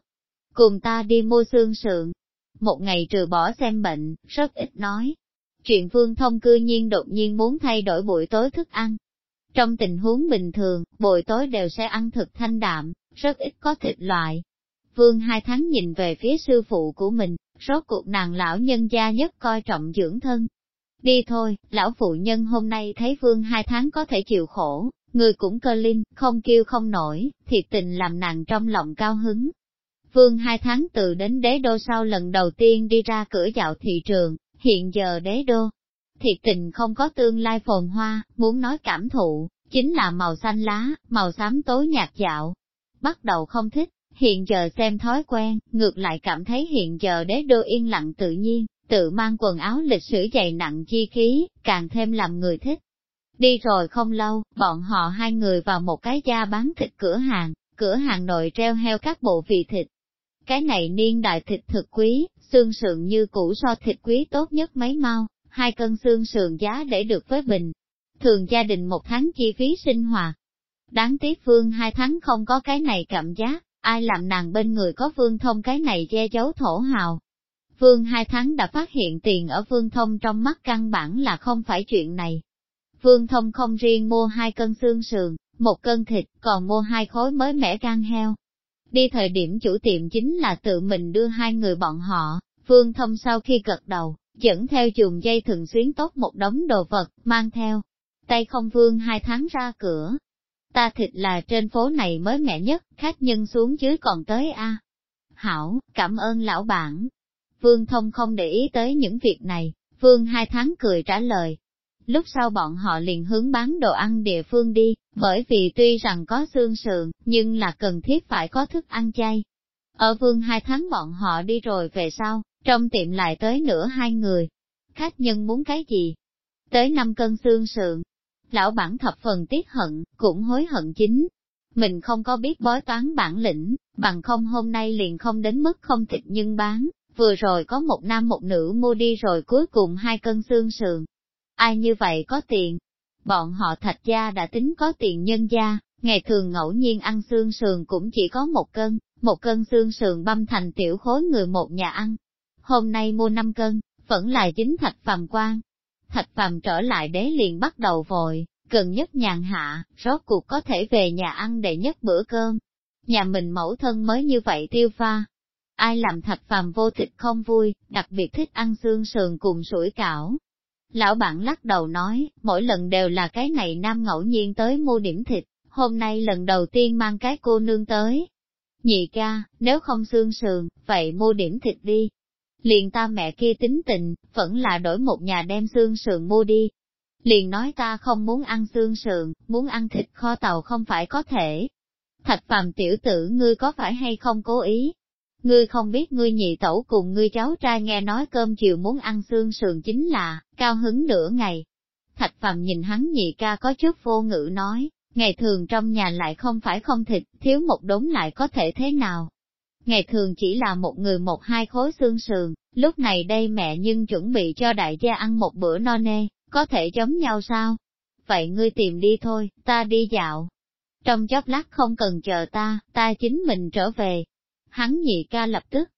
A: Cùng ta đi mua xương sườn. Một ngày trừ bỏ xem bệnh, rất ít nói. Chuyện vương thông cư nhiên đột nhiên muốn thay đổi buổi tối thức ăn. Trong tình huống bình thường, buổi tối đều sẽ ăn thực thanh đạm, rất ít có thịt loại. Vương hai tháng nhìn về phía sư phụ của mình, rốt cuộc nàng lão nhân gia nhất coi trọng dưỡng thân. Đi thôi, lão phụ nhân hôm nay thấy vương hai tháng có thể chịu khổ, người cũng cơ linh, không kêu không nổi, thiệt tình làm nàng trong lòng cao hứng. Vương hai tháng từ đến đế đô sau lần đầu tiên đi ra cửa dạo thị trường, hiện giờ đế đô. Thiệt tình không có tương lai phồn hoa, muốn nói cảm thụ, chính là màu xanh lá, màu xám tối nhạt dạo. Bắt đầu không thích, hiện giờ xem thói quen, ngược lại cảm thấy hiện giờ đế đô yên lặng tự nhiên, tự mang quần áo lịch sử dày nặng chi khí, càng thêm làm người thích. Đi rồi không lâu, bọn họ hai người vào một cái da bán thịt cửa hàng, cửa hàng nội treo heo các bộ vị thịt. Cái này niên đại thịt thực quý, xương sườn như củ so thịt quý tốt nhất mấy mau, hai cân xương sườn giá để được với bình. Thường gia đình một tháng chi phí sinh hoạt. Đáng tiếc phương hai tháng không có cái này cảm giác, ai làm nàng bên người có phương thông cái này che giấu thổ hào. Vương hai tháng đã phát hiện tiền ở Vương thông trong mắt căn bản là không phải chuyện này. Vương thông không riêng mua hai cân xương sườn, một cân thịt, còn mua hai khối mới mẻ gan heo. Đi thời điểm chủ tiệm chính là tự mình đưa hai người bọn họ, Vương thông sau khi gật đầu, dẫn theo chùm dây thường xuyến tốt một đống đồ vật, mang theo. Tay không vương hai tháng ra cửa, ta thịt là trên phố này mới mẻ nhất, khách nhân xuống dưới còn tới a. Hảo, cảm ơn lão bản. Vương Thông không để ý tới những việc này, Vương hai tháng cười trả lời. Lúc sau bọn họ liền hướng bán đồ ăn địa phương đi, bởi vì tuy rằng có xương sườn, nhưng là cần thiết phải có thức ăn chay. Ở Vương hai tháng bọn họ đi rồi về sau, trong tiệm lại tới nửa hai người. Khách nhân muốn cái gì? Tới năm cân xương sườn, lão bản thập phần tiếc hận, cũng hối hận chính. Mình không có biết bói toán bản lĩnh, bằng không hôm nay liền không đến mức không thịt nhưng bán, vừa rồi có một nam một nữ mua đi rồi cuối cùng hai cân xương sườn. Ai như vậy có tiền? Bọn họ thạch gia đã tính có tiền nhân gia, ngày thường ngẫu nhiên ăn xương sườn cũng chỉ có một cân, một cân xương sườn băm thành tiểu khối người một nhà ăn. Hôm nay mua năm cân, vẫn là chính thạch phàm quan, Thạch phàm trở lại đế liền bắt đầu vội, cần nhất nhàn hạ, rốt cuộc có thể về nhà ăn để nhất bữa cơm. Nhà mình mẫu thân mới như vậy tiêu pha. Ai làm thạch phàm vô thịt không vui, đặc biệt thích ăn xương sườn cùng sủi cảo. Lão bản lắc đầu nói, mỗi lần đều là cái này nam ngẫu nhiên tới mua điểm thịt, hôm nay lần đầu tiên mang cái cô nương tới. Nhị ca, nếu không xương sườn, vậy mua điểm thịt đi, liền ta mẹ kia tính tình, vẫn là đổi một nhà đem xương sườn mua đi. Liền nói ta không muốn ăn xương sườn, muốn ăn thịt kho tàu không phải có thể. Thạch phàm tiểu tử ngươi có phải hay không cố ý? Ngươi không biết ngươi nhị tẩu cùng ngươi cháu trai nghe nói cơm chiều muốn ăn xương sườn chính là, cao hứng nửa ngày. Thạch phàm nhìn hắn nhị ca có chút vô ngữ nói, ngày thường trong nhà lại không phải không thịt, thiếu một đống lại có thể thế nào, Ngày thường chỉ là một người một hai khối xương sườn, lúc này đây mẹ nhưng chuẩn bị cho đại gia ăn một bữa no nê, có thể giống nhau sao? Vậy ngươi tìm đi thôi, ta đi dạo. Trong chốc lát không cần chờ ta, ta chính mình trở về. Hắn nhị ca lập tức,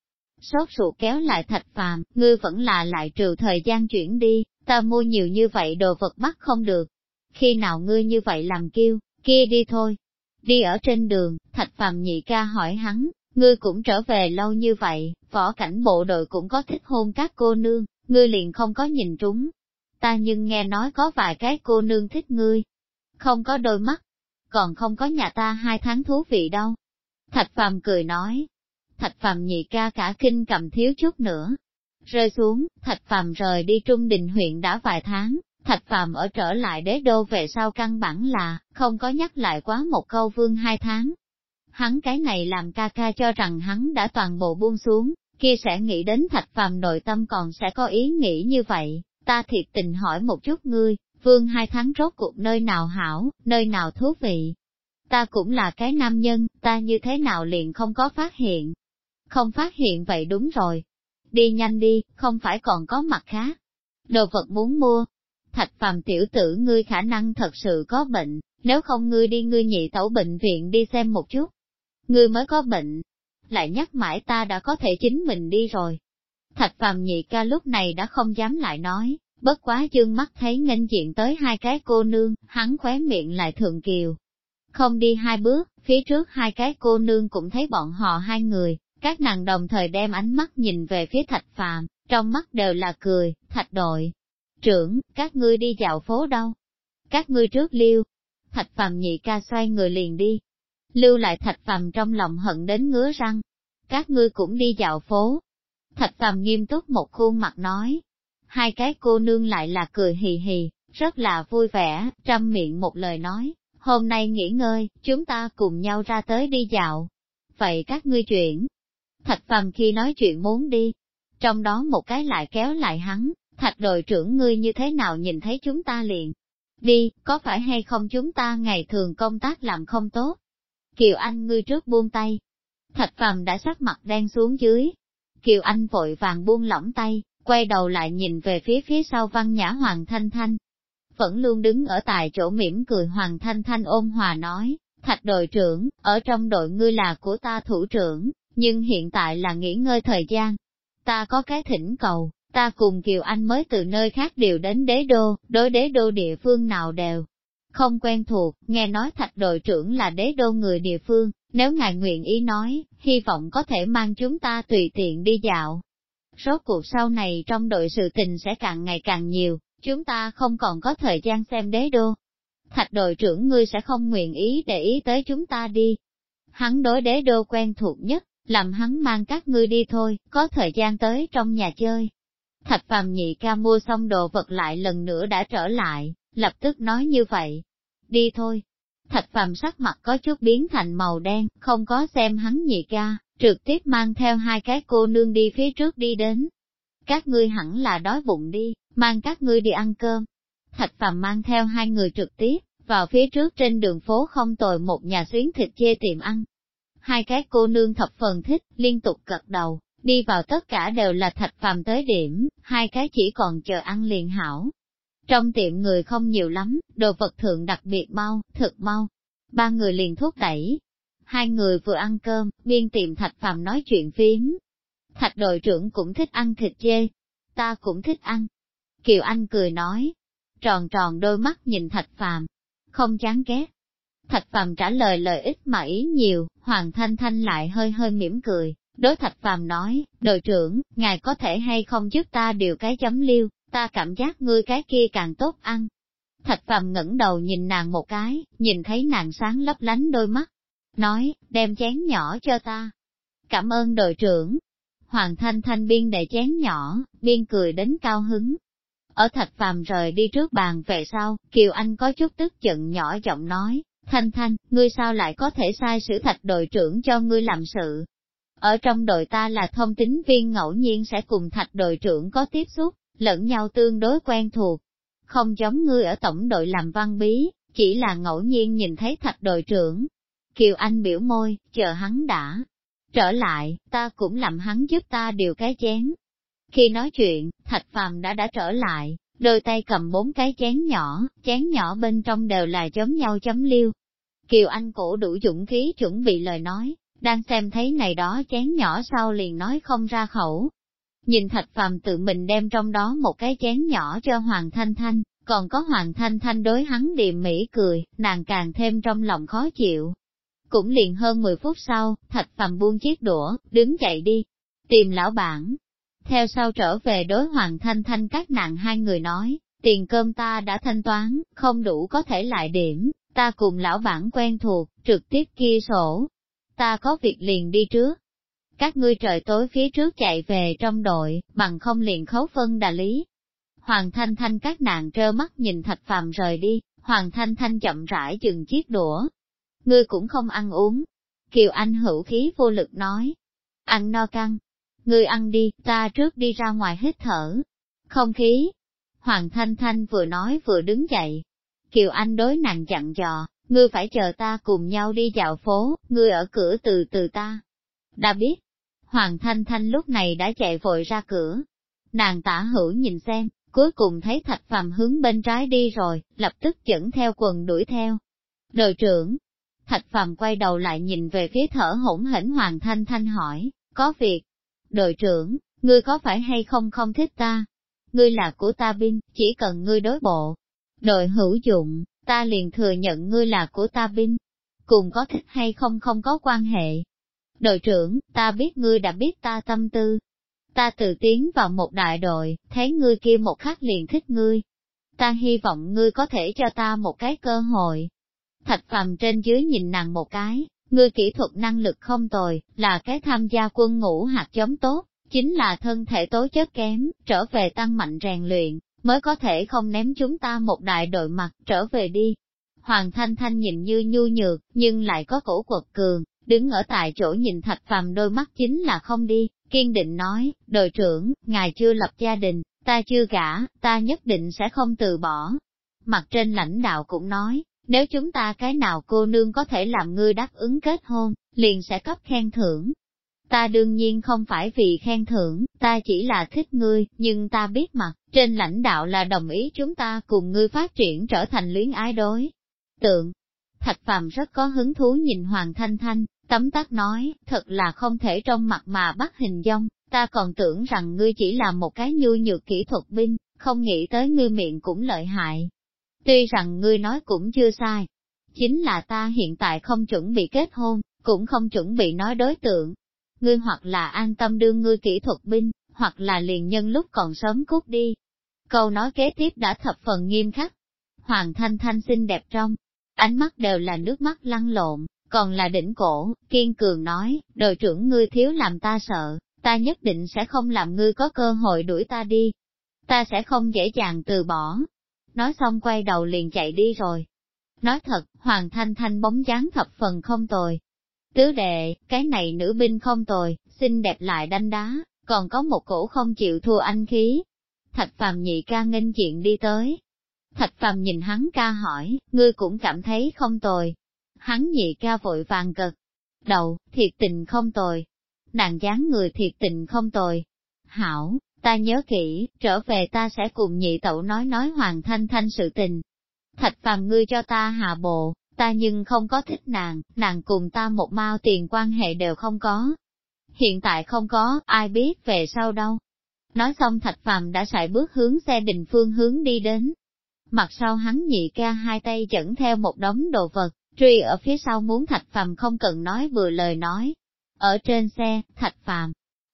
A: sốt ruột kéo lại thạch phàm, ngươi vẫn là lại trừ thời gian chuyển đi, ta mua nhiều như vậy đồ vật bắt không được. Khi nào ngươi như vậy làm kêu, kia đi thôi. Đi ở trên đường, thạch phàm nhị ca hỏi hắn, Ngươi cũng trở về lâu như vậy, võ cảnh bộ đội cũng có thích hôn các cô nương, ngươi liền không có nhìn trúng. Ta nhưng nghe nói có vài cái cô nương thích ngươi. Không có đôi mắt, còn không có nhà ta hai tháng thú vị đâu. Thạch phàm cười nói. Thạch phàm nhị ca cả kinh cầm thiếu chút nữa. Rơi xuống, thạch phàm rời đi trung đình huyện đã vài tháng, thạch phàm ở trở lại đế đô về sau căn bản là, không có nhắc lại quá một câu vương hai tháng, hắn cái này làm ca ca cho rằng hắn đã toàn bộ buông xuống, kia sẽ nghĩ đến thạch phàm nội tâm còn sẽ có ý nghĩ như vậy, ta thiệt tình hỏi một chút ngươi, vương hai tháng rốt cuộc nơi nào hảo, nơi nào thú vị. Ta cũng là cái nam nhân, ta như thế nào liền không có phát hiện. Không phát hiện vậy đúng rồi. Đi nhanh đi, không phải còn có mặt khác. Đồ vật muốn mua. Thạch phàm tiểu tử ngươi khả năng thật sự có bệnh, nếu không ngươi đi ngươi nhị tẩu bệnh viện đi xem một chút ngươi mới có bệnh, lại nhắc mãi ta đã có thể chính mình đi rồi. Thạch phàm nhị ca lúc này đã không dám lại nói, bất quá dương mắt thấy nghênh diện tới hai cái cô nương, hắn khóe miệng lại thượng kiều. Không đi hai bước, Phía trước hai cái cô nương cũng thấy bọn họ hai người, các nàng đồng thời đem ánh mắt nhìn về phía thạch phàm, trong mắt đều là cười, thạch đội. Trưởng, các ngươi đi dạo phố đâu? Các ngươi trước liêu. Thạch phàm nhị ca xoay người liền đi. Lưu lại thạch phàm trong lòng hận đến ngứa răng. Các ngươi cũng đi dạo phố. Thạch phàm nghiêm túc một khuôn mặt nói. Hai cái cô nương lại là cười hì hì, rất là vui vẻ, trăm miệng một lời nói. Hôm nay nghỉ ngơi, chúng ta cùng nhau ra tới đi dạo. Vậy các ngươi chuyển. Thạch phàm khi nói chuyện muốn đi, trong đó một cái lại kéo lại hắn, thạch đội trưởng ngươi như thế nào nhìn thấy chúng ta liền. Đi, có phải hay không chúng ta ngày thường công tác làm không tốt? Kiều Anh ngươi trước buông tay. Thạch phàm đã sắc mặt đen xuống dưới. Kiều Anh vội vàng buông lỏng tay, quay đầu lại nhìn về phía phía sau văn nhã Hoàng Thanh Thanh. Vẫn luôn đứng ở tại chỗ mỉm cười Hoàng Thanh Thanh ôn hòa nói, thạch đội trưởng, ở trong đội ngươi là của ta thủ trưởng, nhưng hiện tại là nghỉ ngơi thời gian, ta có cái thỉnh cầu, ta cùng Kiều Anh mới từ nơi khác đều đến đế đô, đối đế đô địa phương nào đều không quen thuộc, nghe nói thạch đội trưởng là đế đô người địa phương, nếu ngài nguyện ý nói, hy vọng có thể mang chúng ta tùy tiện đi dạo. Rốt cuộc sau này trong đội sự tình sẽ càng ngày càng nhiều, chúng ta không còn có thời gian xem đế đô. Thạch đội trưởng ngươi sẽ không nguyện ý để ý tới chúng ta đi. Hắn đối đế đô quen thuộc nhất, làm hắn mang các ngươi đi thôi, có thời gian tới trong nhà chơi. Thạch phàm nhị ca mua xong đồ vật lại lần nữa đã trở lại, lập tức nói như vậy. Đi thôi. Thạch phàm sắc mặt có chút biến thành màu đen, không có xem hắn nhị ca, trực tiếp mang theo hai cái cô nương đi phía trước đi đến. Các ngươi hẳn là đói bụng đi, mang các ngươi đi ăn cơm. Thạch phàm mang theo hai người trực tiếp, vào phía trước trên đường phố không tồi một nhà xuyến thịt chê tiệm ăn, hai cái cô nương thập phần thích, liên tục cật đầu, đi vào tất cả đều là thạch phàm tới điểm, hai cái chỉ còn chờ ăn liền hảo. Trong tiệm người không nhiều lắm, đồ vật thượng đặc biệt mau, thực mau. Ba người liền thúc đẩy. Hai người vừa ăn cơm, biên tiệm thạch phàm nói chuyện phím. Thạch đội trưởng cũng thích ăn thịt dê. Ta cũng thích ăn. Kiều Anh cười nói. Tròn tròn đôi mắt nhìn thạch phàm. Không chán ghét. Thạch Phàm trả lời lời ít mà ý nhiều, Hoàng Thanh Thanh lại hơi hơi mỉm cười, đối Thạch Phàm nói, đội trưởng, ngài có thể hay không giúp ta điều cái chấm liêu, ta cảm giác ngươi cái kia càng tốt ăn. Thạch Phàm ngẩng đầu nhìn nàng một cái, nhìn thấy nàng sáng lấp lánh đôi mắt, nói, đem chén nhỏ cho ta. Cảm ơn đội trưởng. Hoàng Thanh Thanh biên đệ chén nhỏ, biên cười đến cao hứng. Ở Thạch Phàm rời đi trước bàn về sau, Kiều Anh có chút tức giận nhỏ giọng nói, Thanh Thanh, ngươi sao lại có thể sai sử thạch đội trưởng cho ngươi làm sự? Ở trong đội ta là thông tính viên ngẫu nhiên sẽ cùng thạch đội trưởng có tiếp xúc, lẫn nhau tương đối quen thuộc. Không giống ngươi ở tổng đội làm văn bí, chỉ là ngẫu nhiên nhìn thấy thạch đội trưởng. Kiều Anh biểu môi, chờ hắn đã. Trở lại, ta cũng làm hắn giúp ta điều cái chén. Khi nói chuyện, thạch phàm đã đã trở lại, đôi tay cầm bốn cái chén nhỏ, chén nhỏ bên trong đều là chấm nhau chấm liêu. Kiều Anh cổ đủ dũng khí chuẩn bị lời nói, đang xem thấy này đó chén nhỏ sau liền nói không ra khẩu. Nhìn Thạch Phàm tự mình đem trong đó một cái chén nhỏ cho Hoàng Thanh Thanh, còn có Hoàng Thanh Thanh đối hắn điềm mỹ cười, nàng càng thêm trong lòng khó chịu. Cũng liền hơn 10 phút sau, Thạch Phàm buông chiếc đũa, đứng chạy đi, tìm lão bản, theo sau trở về đối Hoàng Thanh Thanh các nàng hai người nói, tiền cơm ta đã thanh toán, không đủ có thể lại điểm, ta cùng lão bản quen thuộc, trực tiếp kia sổ. Ta có việc liền đi trước. Các ngươi trời tối phía trước chạy về trong đội, bằng không liền khấu phân đà lý. Hoàng Thanh Thanh các nàng trơ mắt nhìn thạch phàm rời đi, Hoàng Thanh Thanh chậm rãi dừng chiếc đũa. Ngươi cũng không ăn uống. Kiều Anh hữu khí vô lực nói. Ăn no căng, Ngươi ăn đi, ta trước đi ra ngoài hít thở. Không khí. Hoàng Thanh Thanh vừa nói vừa đứng dậy. Kiều Anh đối nàng dặn dò, ngươi phải chờ ta cùng nhau đi dạo phố, ngươi ở cửa từ từ ta. Đã biết. Hoàng Thanh Thanh lúc này đã chạy vội ra cửa. Nàng tả hữu nhìn xem, cuối cùng thấy thạch phàm hướng bên trái đi rồi, lập tức dẫn theo quần đuổi theo. Đội trưởng, thạch phàm quay đầu lại nhìn về phía thở hỗn hển Hoàng Thanh Thanh hỏi, có việc, đội trưởng, ngươi có phải hay không không thích ta? Ngươi là của ta binh, chỉ cần ngươi đối bộ. Đội hữu dụng, ta liền thừa nhận ngươi là của ta binh. cùng có thích hay không không có quan hệ. Đội trưởng, ta biết ngươi đã biết ta tâm tư. Ta tự tiến vào một đại đội, thấy ngươi kia một khắc liền thích ngươi. Ta hy vọng ngươi có thể cho ta một cái cơ hội. Thạch phàm trên dưới nhìn nàng một cái, ngươi kỹ thuật năng lực không tồi, là cái tham gia quân ngũ hạt giống tốt, chính là thân thể tố chất kém, trở về tăng mạnh rèn luyện, mới có thể không ném chúng ta một đại đội mặt, trở về đi. Hoàng Thanh Thanh nhìn như nhu nhược, nhưng lại có cổ quật cường, đứng ở tại chỗ nhìn thạch phàm đôi mắt chính là không đi, kiên định nói, đội trưởng, ngài chưa lập gia đình, ta chưa gả, ta nhất định sẽ không từ bỏ. Mặt trên lãnh đạo cũng nói, nếu chúng ta cái nào cô nương có thể làm ngươi đáp ứng kết hôn, liền sẽ cấp khen thưởng. Ta đương nhiên không phải vì khen thưởng, ta chỉ là thích ngươi, nhưng ta biết mặt, trên lãnh đạo là đồng ý chúng ta cùng ngươi phát triển trở thành luyến ái đối. Tượng, Thạch Phàm rất có hứng thú nhìn Hoàng Thanh Thanh, tấm tắc nói, thật là không thể trong mặt mà bắt hình dong, ta còn tưởng rằng ngươi chỉ là một cái nhu nhược kỹ thuật binh, không nghĩ tới ngươi miệng cũng lợi hại. Tuy rằng ngươi nói cũng chưa sai, chính là ta hiện tại không chuẩn bị kết hôn, cũng không chuẩn bị nói đối tượng. Ngươi hoặc là an tâm đương ngươi kỹ thuật binh, hoặc là liền nhân lúc còn sớm cút đi. Câu nói kế tiếp đã thập phần nghiêm khắc. Hoàng Thanh Thanh xinh đẹp trong, ánh mắt đều là nước mắt lăn lộn, còn là đỉnh cổ, kiên cường nói, đội trưởng ngươi thiếu làm ta sợ, ta nhất định sẽ không làm ngươi có cơ hội đuổi ta đi. Ta sẽ không dễ dàng từ bỏ. Nói xong quay đầu liền chạy đi rồi. Nói thật, Hoàng Thanh Thanh bóng dáng thập phần không tồi. Tứ đệ, cái này nữ binh không tồi, xinh đẹp lại đanh đá, còn có một cổ không chịu thua anh khí. Thạch phàm nhị ca nghênh chuyện đi tới. Thạch phàm nhìn hắn ca hỏi, ngươi cũng cảm thấy không tồi. Hắn nhị ca vội vàng cực. Đầu, thiệt tình không tồi. Nàng dáng người thiệt tình không tồi. Hảo, ta nhớ kỹ, trở về ta sẽ cùng nhị tẩu nói nói hoàng thanh thanh sự tình. Thạch phàm ngươi cho ta hạ bộ, ta nhưng không có thích nàng, nàng cùng ta một mao tiền quan hệ đều không có, hiện tại không có, ai biết về sau đâu. Nói xong thạch phàm đã sải bước hướng xe đình phương hướng đi đến. Mặt sau hắn nhị ca hai tay dẫn theo một đống đồ vật, truy ở phía sau muốn thạch phàm không cần nói vừa lời nói. Ở trên xe, thạch phàm,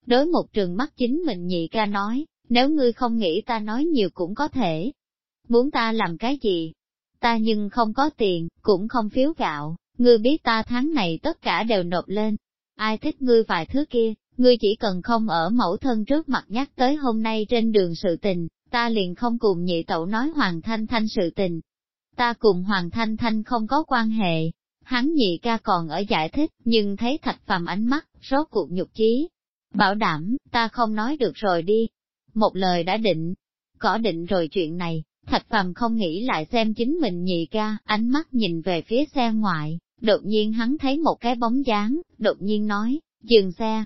A: đối một trường mắt chính mình nhị ca nói, nếu ngươi không nghĩ ta nói nhiều cũng có thể. Muốn ta làm cái gì? Ta nhưng không có tiền, cũng không phiếu gạo, ngươi biết ta tháng này tất cả đều nộp lên, ai thích ngươi vài thứ kia, ngươi chỉ cần không ở mẫu thân trước mặt nhắc tới hôm nay trên đường sự tình, ta liền không cùng nhị tẩu nói Hoàng Thanh Thanh sự tình. Ta cùng Hoàng Thanh Thanh không có quan hệ. Hắn nhị ca còn ở giải thích, nhưng thấy thạch phàm ánh mắt, rốt cuộc nhục chí. Bảo đảm, ta không nói được rồi đi. Một lời đã định. Có định rồi chuyện này, thạch phàm không nghĩ lại xem chính mình nhị ca, ánh mắt nhìn về phía xe ngoại, Đột nhiên hắn thấy một cái bóng dáng, đột nhiên nói, dừng xe.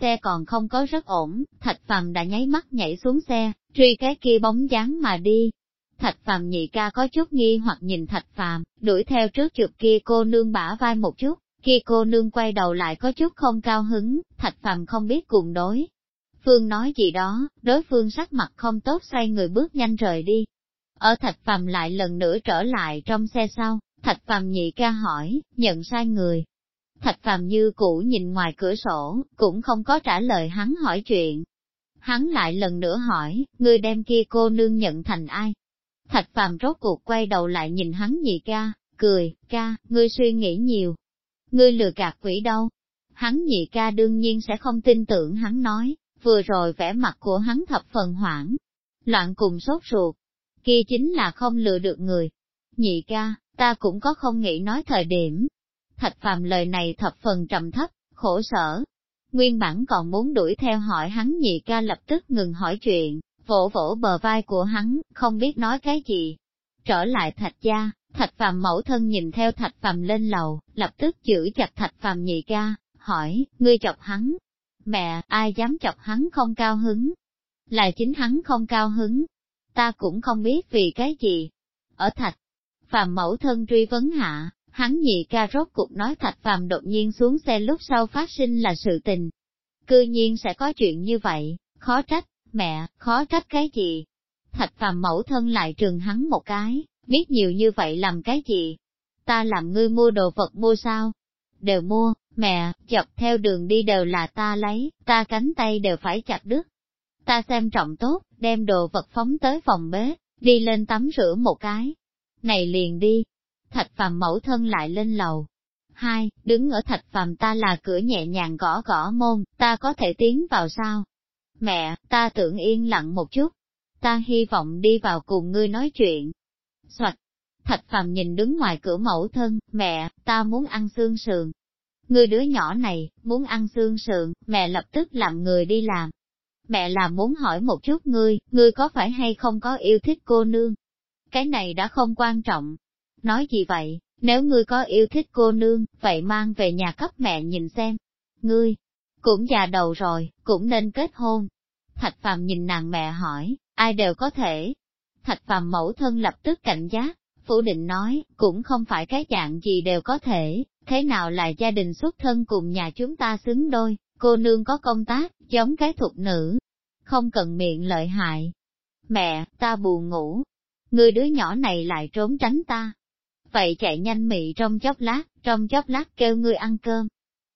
A: Xe còn không có rất ổn, thạch phàm đã nháy mắt nhảy xuống xe, truy cái kia bóng dáng mà đi. Thạch phàm nhị ca có chút nghi hoặc nhìn thạch phàm, đuổi theo trước chụp kia cô nương bả vai một chút, khi cô nương quay đầu lại có chút không cao hứng, thạch phàm không biết cùng đối. Phương nói gì đó, đối phương sắc mặt không tốt xoay người bước nhanh rời đi. Ở thạch phàm lại lần nữa trở lại trong xe sau, Thạch Phàm nhị ca hỏi, nhận sai người. Thạch Phàm như cũ nhìn ngoài cửa sổ, cũng không có trả lời hắn hỏi chuyện. Hắn lại lần nữa hỏi, người đem kia cô nương nhận thành ai? Thạch Phàm rốt cuộc quay đầu lại nhìn hắn nhị ca, cười, ca, ngươi suy nghĩ nhiều. Ngươi lừa gạt quỷ đâu? Hắn nhị ca đương nhiên sẽ không tin tưởng hắn nói, vừa rồi vẻ mặt của hắn thập phần hoảng, loạn cùng sốt ruột. Kia chính là không lừa được người. Nhị ca, ta cũng có không nghĩ nói thời điểm. Thạch phàm lời này thập phần trầm thấp, khổ sở. Nguyên bản còn muốn đuổi theo hỏi hắn nhị ca lập tức ngừng hỏi chuyện, vỗ vỗ bờ vai của hắn, không biết nói cái gì. Trở lại thạch gia, thạch phàm mẫu thân nhìn theo thạch phàm lên lầu, lập tức giữ chặt thạch phàm nhị ca, hỏi, ngươi chọc hắn. Mẹ, ai dám chọc hắn không cao hứng? Là chính hắn không cao hứng. Ta cũng không biết vì cái gì. Ở thạch Phàm mẫu thân truy vấn hạ, hắn nhị ca rốt cuộc nói thạch phàm đột nhiên xuống xe lúc sau phát sinh là sự tình. Cư nhiên sẽ có chuyện như vậy, khó trách, mẹ, khó trách cái gì? Thạch phàm mẫu thân lại trường hắn một cái, biết nhiều như vậy làm cái gì? ta làm ngươi mua đồ vật mua sao? Đều mua, mẹ, chọc theo đường đi đều là ta lấy, ta cánh tay đều phải chặt đứt. Ta xem trọng tốt, đem đồ vật phóng tới phòng bếp, đi lên tắm rửa một cái. Này liền đi. Thạch phàm mẫu thân lại lên lầu. Hai, đứng ở thạch phàm ta là cửa nhẹ nhàng gõ gõ môn, ta có thể tiến vào sao? Mẹ, ta tưởng yên lặng một chút. Ta hy vọng đi vào cùng ngươi nói chuyện. Soạt, Thạch Phàm nhìn đứng ngoài cửa mẫu thân, mẹ, ta muốn ăn xương sườn. Người đứa nhỏ này, muốn ăn xương sườn, mẹ lập tức làm người đi làm. Mẹ là muốn hỏi một chút ngươi, ngươi có phải hay không có yêu thích cô nương? Cái này đã không quan trọng. Nói gì vậy, nếu ngươi có yêu thích cô nương, vậy mang về nhà cấp mẹ nhìn xem. Ngươi, cũng già đầu rồi, cũng nên kết hôn. Thạch Phàm nhìn nàng mẹ hỏi, ai đều có thể. Thạch Phàm mẫu thân lập tức cảnh giác, phủ định nói, cũng không phải cái dạng gì đều có thể, thế nào là gia đình xuất thân cùng nhà chúng ta xứng đôi, cô nương có công tác, giống cái thuộc nữ, không cần miệng lợi hại. Mẹ, ta buồn ngủ, người đứa nhỏ này lại trốn tránh ta. Vậy chạy nhanh mị trong chốc lát, trong chốc lát kêu ngươi ăn cơm.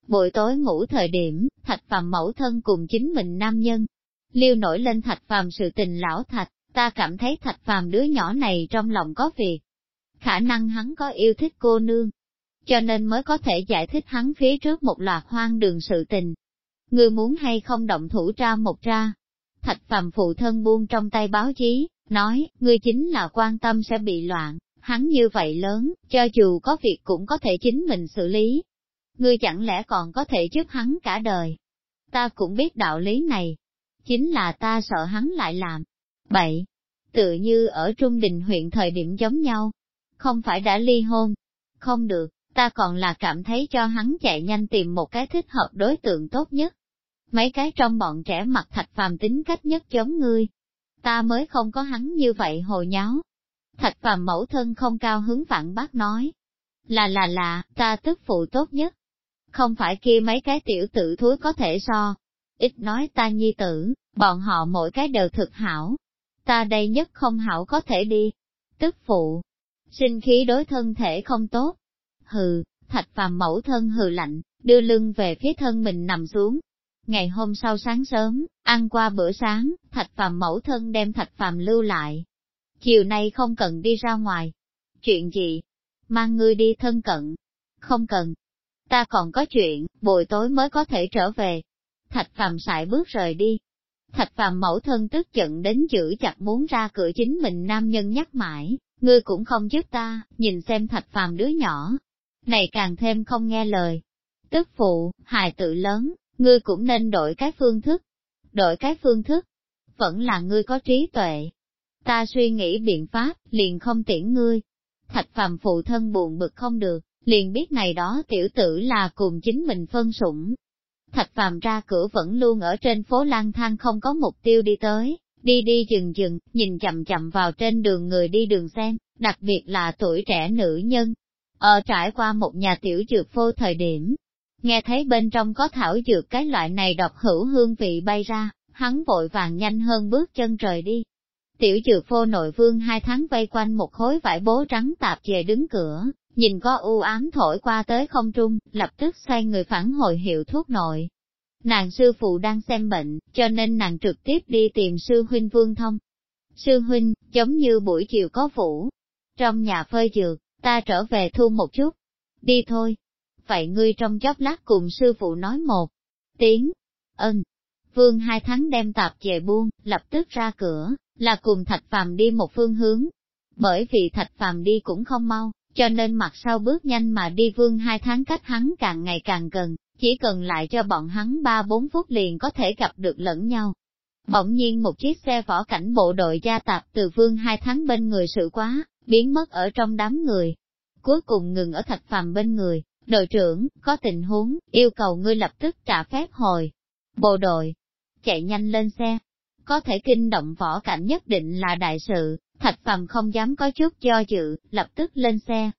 A: Buổi tối ngủ thời điểm, thạch phàm mẫu thân cùng chính mình nam nhân. Liêu nổi lên thạch phàm sự tình lão thạch, ta cảm thấy thạch phàm đứa nhỏ này trong lòng có việc, khả năng hắn có yêu thích cô nương, cho nên mới có thể giải thích hắn phía trước một loạt hoang đường sự tình. Ngươi muốn hay không động thủ tra một tra. Thạch phàm phụ thân buông trong tay báo chí, nói, ngươi chính là quan tâm sẽ bị loạn, hắn như vậy lớn, cho dù có việc cũng có thể chính mình xử lý. Ngươi chẳng lẽ còn có thể giúp hắn cả đời. Ta cũng biết đạo lý này, chính là ta sợ hắn lại làm. Bậy, tự như ở Trung Đình huyện thời điểm giống nhau, không phải đã ly hôn. Không được, ta còn là cảm thấy cho hắn chạy nhanh tìm một cái thích hợp đối tượng tốt nhất. Mấy cái trong bọn trẻ mặt thạch phàm tính cách nhất giống ngươi. Ta mới không có hắn như vậy hồ nháo. Thạch phàm mẫu thân không cao hứng phản bác nói. Là là là, ta tức phụ tốt nhất. Không phải kia mấy cái tiểu tử thúi có thể so. Ít nói ta nhi tử, bọn họ mỗi cái đều thực hảo. Ta đây nhất không hảo có thể đi. Tức phụ, sinh khí đối thân thể không tốt. Hừ, thạch phàm mẫu thân hừ lạnh, đưa lưng về phía thân mình nằm xuống. Ngày hôm sau sáng sớm, ăn qua bữa sáng, thạch phàm mẫu thân đem thạch phàm lưu lại. Chiều nay không cần đi ra ngoài. Chuyện gì? Mang ngươi đi thân cận. Không cần. Ta còn có chuyện, buổi tối mới có thể trở về. Thạch phàm sải bước rời đi. Thạch phàm mẫu thân tức giận đến giữ chặt muốn ra cửa chính mình nam nhân nhắc mãi, ngươi cũng không giúp ta, nhìn xem thạch phàm đứa nhỏ. Này càng thêm không nghe lời. Tức phụ, hài tự lớn, ngươi cũng nên đổi cái phương thức. Đổi cái phương thức, vẫn là ngươi có trí tuệ. Ta suy nghĩ biện pháp, liền không tiễn ngươi. Thạch phàm phụ thân buồn bực không được, liền biết này đó tiểu tử là cùng chính mình phân sủng. Thạch phàm ra cửa vẫn luôn ở trên phố lang thang không có mục tiêu đi tới, Đi đi dừng dừng, nhìn chậm chậm vào trên đường người đi đường xem, đặc biệt là tuổi trẻ nữ nhân. Ở trải qua một nhà tiểu dược phô thời điểm, nghe thấy bên trong có thảo dược cái loại này độc hữu hương vị bay ra, hắn vội vàng nhanh hơn bước chân rời đi. Tiểu dược phô nội vương hai tháng vây quanh một khối vải bố trắng tạp về đứng cửa, nhìn có u ám thổi qua tới không trung, lập tức xoay người phản hồi hiệu thuốc nội, Nàng sư phụ đang xem bệnh, cho nên nàng trực tiếp đi tìm sư huynh Vương Thông. Sư huynh, giống như buổi chiều có phủ. Trong nhà phơi dược, ta trở về thu một chút. Đi thôi. Vậy ngươi trong chốc lát cùng sư phụ nói một tiếng. ân. Vương hai tháng đem tạp về buông, lập tức ra cửa, là cùng Thạch Phàm đi một phương hướng. Bởi vì Thạch Phàm đi cũng không mau, cho nên mặt sau bước nhanh mà đi vương hai tháng cách hắn càng ngày càng gần, chỉ cần lại cho bọn hắn ba bốn phút liền có thể gặp được lẫn nhau. Bỗng nhiên một chiếc xe võ cảnh bộ đội gia tạp từ vương hai tháng bên người sự quá, biến mất ở trong đám người. Cuối cùng ngừng ở thạch phàm bên người, đội trưởng, có tình huống, yêu cầu ngươi lập tức trả phép hồi. Bộ đội, chạy nhanh lên xe, có thể kinh động võ cảnh nhất định là đại sự, thạch phàm không dám có chút do dự, lập tức lên xe,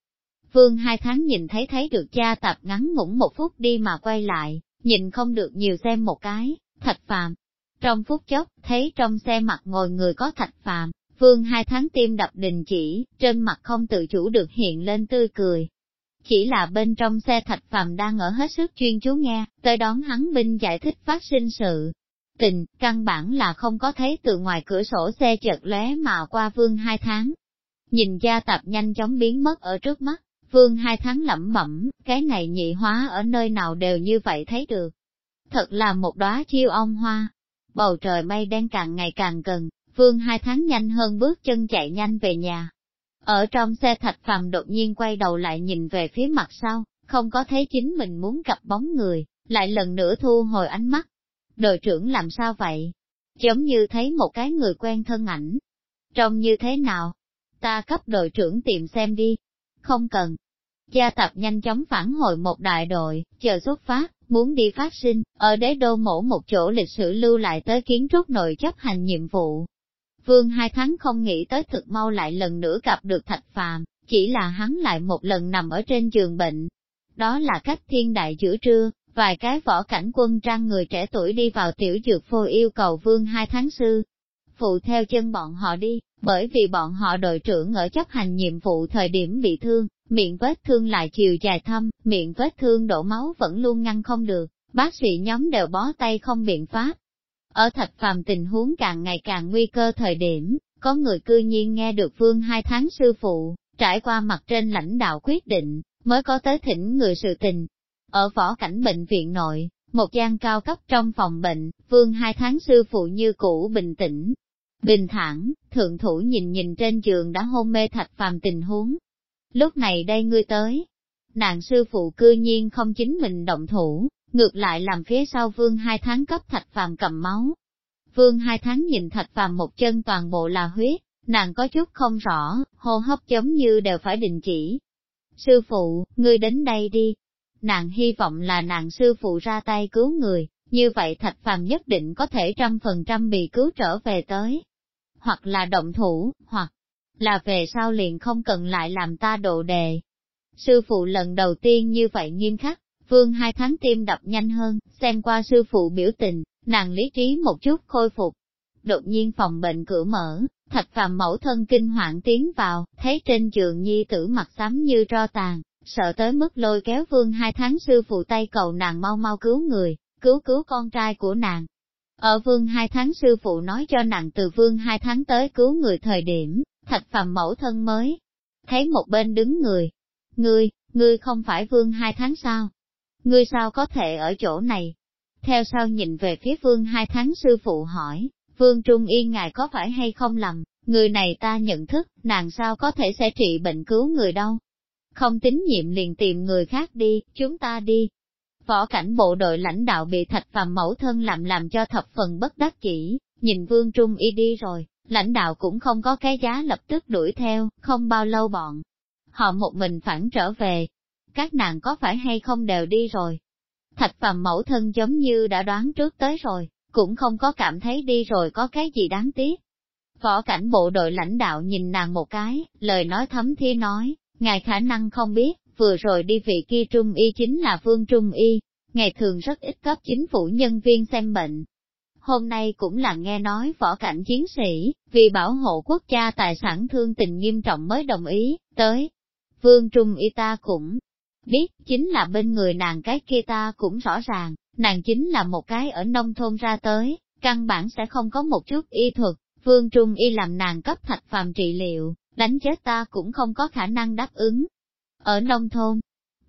A: Vương hai tháng nhìn thấy thấy được cha tạp ngắn ngủn một phút đi mà quay lại, nhìn không được nhiều xem một cái, thạch phàm. Trong phút chốc, thấy trong xe mặt ngồi người có thạch phàm, vương hai tháng tim đập đình chỉ, trên mặt không tự chủ được hiện lên tươi cười, chỉ là bên trong xe thạch phàm đang ở hết sức chuyên chú nghe, tới đón hắn binh giải thích phát sinh sự. Tình, căn bản là không có thấy từ ngoài cửa sổ xe chợt lóe mà qua vương hai tháng. Nhìn gia tập nhanh chóng biến mất ở trước mắt, vương hai tháng lẩm bẩm, cái này nhị hóa ở nơi nào đều như vậy thấy được. Thật là một đóa chiêu ong hoa. Bầu trời mây đen càng ngày càng gần, vương hai tháng nhanh hơn bước chân chạy nhanh về nhà, ở trong xe thạch phàm đột nhiên quay đầu lại nhìn về phía mặt sau, không có thấy chính mình muốn gặp bóng người, lại lần nữa thu hồi ánh mắt. Đội trưởng làm sao vậy? Giống như thấy một cái người quen thân ảnh. Trông như thế nào? Ta cấp đội trưởng tìm xem đi. Không cần. Gia tập nhanh chóng phản hồi một đại đội, chờ xuất phát, muốn đi phát sinh, ở đế đô mổ một chỗ lịch sử lưu lại tới kiến trúc nội chấp hành nhiệm vụ, Vương hai tháng không nghĩ tới thực mau lại lần nữa gặp được thạch phàm, chỉ là hắn lại một lần nằm ở trên giường bệnh. Đó là cách thiên đại giữa trưa, vài cái võ cảnh quân trang người trẻ tuổi đi vào tiểu dược phô yêu cầu vương hai tháng sư. Phụ theo chân bọn họ đi, bởi vì bọn họ đội trưởng ở chấp hành nhiệm vụ thời điểm bị thương, miệng vết thương lại chiều dài thâm, miệng vết thương đổ máu vẫn luôn ngăn không được, bác sĩ nhóm đều bó tay không biện pháp, ở thạch phàm tình huống càng ngày càng nguy cơ thời điểm, có người cư nhiên nghe được vương hai tháng sư phụ, trải qua mặt trên lãnh đạo quyết định, mới có tới thỉnh người sự tình. Ở võ cảnh bệnh viện nội, một gian cao cấp trong phòng bệnh, vương hai tháng sư phụ như cũ bình tĩnh. Bình thản, thượng thủ nhìn nhìn trên giường đã hôn mê thạch phàm tình huống. Lúc này đây ngươi tới, nàng sư phụ cư nhiên không chính mình động thủ, ngược lại làm phía sau vương hai tháng cấp thạch phàm cầm máu. Vương hai tháng nhìn thạch phàm một chân toàn bộ là huyết, nàng có chút không rõ, hô hấp giống như đều phải đình chỉ. Sư phụ, ngươi đến đây đi. Nàng hy vọng là nàng sư phụ ra tay cứu người, như vậy thạch phàm nhất định có thể trăm phần trăm bị cứu trở về tới. Hoặc là động thủ, hoặc là về sau liền không cần lại làm ta độ đề. Sư phụ lần đầu tiên như vậy nghiêm khắc, Vương hai tháng tim đập nhanh hơn, xem qua sư phụ biểu tình, nàng lý trí một chút khôi phục. Đột nhiên phòng bệnh cửa mở, thạch phàm mẫu thân kinh hoảng tiến vào, thấy trên giường nhi tử mặt xám như tro tàn, sợ tới mức lôi kéo vương hai tháng sư phụ tay cầu nàng mau mau cứu người, cứu cứu con trai của nàng. Ở vương hai tháng sư phụ nói cho nàng từ vương hai tháng tới cứu người thời điểm, thạch phàm mẫu thân mới. Thấy một bên đứng người. Ngươi, ngươi không phải vương hai tháng sao? ngươi sao có thể ở chỗ này? Theo sau nhìn về phía vương hai tháng sư phụ hỏi, vương trung yên ngài có phải hay không lầm, người này ta nhận thức, nàng sao có thể sẽ trị bệnh cứu người đâu? Không tín nhiệm liền tìm người khác đi, chúng ta đi. Võ cảnh bộ đội lãnh đạo bị thạch phàm mẫu thân làm làm cho thập phần bất đắc chỉ, nhìn vương trung y đi rồi, lãnh đạo cũng không có cái giá lập tức đuổi theo, không bao lâu bọn. Họ một mình phản trở về, các nàng có phải hay không đều đi rồi. Thạch phàm mẫu thân giống như đã đoán trước tới rồi, cũng không có cảm thấy đi rồi có cái gì đáng tiếc. Võ cảnh bộ đội lãnh đạo nhìn nàng một cái, lời nói thấm thi nói, ngài khả năng không biết, vừa rồi đi vị kia trung y chính là vương trung y, ngày thường rất ít cấp chính phủ nhân viên xem bệnh. Hôm nay cũng là nghe nói võ cảnh chiến sĩ, vì bảo hộ quốc gia tài sản thương tình nghiêm trọng mới đồng ý, tới. Vương Trung Y ta cũng Biết, chính là bên người nàng cái kia ta cũng rõ ràng, nàng chính là một cái ở nông thôn ra tới, căn bản sẽ không có một chút y thuật, vương trung y làm nàng cấp thạch phàm trị liệu, đánh chết ta cũng không có khả năng đáp ứng. Ở nông thôn,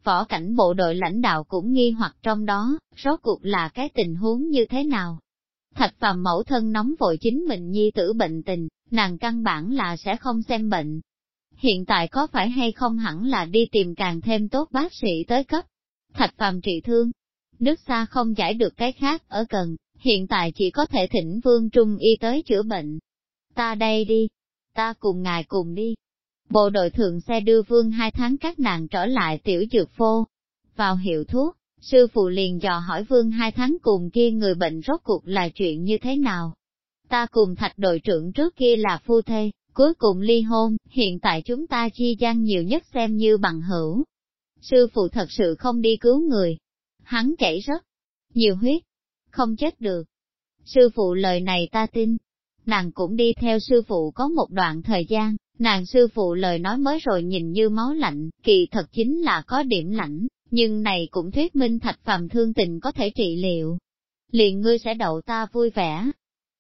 A: võ cảnh bộ đội lãnh đạo cũng nghi hoặc trong đó, rốt cuộc là cái tình huống như thế nào. Thạch phàm mẫu thân nóng vội chính mình nhi tử bệnh tình, nàng căn bản là sẽ không xem bệnh, hiện tại có phải hay không hẳn là đi tìm càng thêm tốt bác sĩ tới cấp. Thạch phàm trị thương, nước xa không giải được cái khác ở cần, hiện tại chỉ có thể thỉnh vương trung y tới chữa bệnh. Ta đây đi, ta cùng ngài cùng đi. Bộ đội thượng xe đưa vương hai tháng các nàng trở lại tiểu dược phô. Vào hiệu thuốc, sư phụ liền dò hỏi vương hai tháng cùng kia người bệnh rốt cuộc là chuyện như thế nào. Ta cùng thạch đội trưởng trước kia là phu thê, Cuối cùng ly hôn, hiện tại chúng ta chi gian nhiều nhất xem như bằng hữu. Sư phụ thật sự không đi cứu người. Hắn chảy rất nhiều huyết, không chết được. Sư phụ lời này ta tin nàng cũng đi theo sư phụ có một đoạn thời gian, nàng sư phụ lời nói mới rồi nhìn như máu lạnh, kỳ thật chính là có điểm lạnh, nhưng này cũng thuyết minh thạch phàm thương tình có thể trị liệu. Liền ngươi sẽ đậu ta vui vẻ.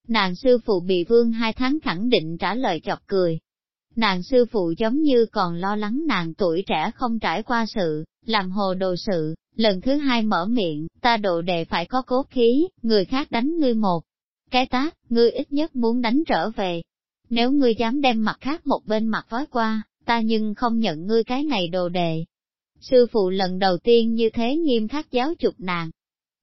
A: Nàng sư phụ bị vương hai tháng khẳng định trả lời chọc cười. Nàng sư phụ giống như còn lo lắng nàng tuổi trẻ không trải qua sự, làm hồ đồ sự, lần thứ hai mở miệng, ta độ đệ phải có cốt khí, người khác đánh ngươi một. Cái tác, ngươi ít nhất muốn đánh trở về. Nếu ngươi dám đem mặt khác một bên mặt vói qua, ta nhưng không nhận ngươi cái này đồ đề. Sư phụ lần đầu tiên như thế nghiêm khắc giáo chục nàng.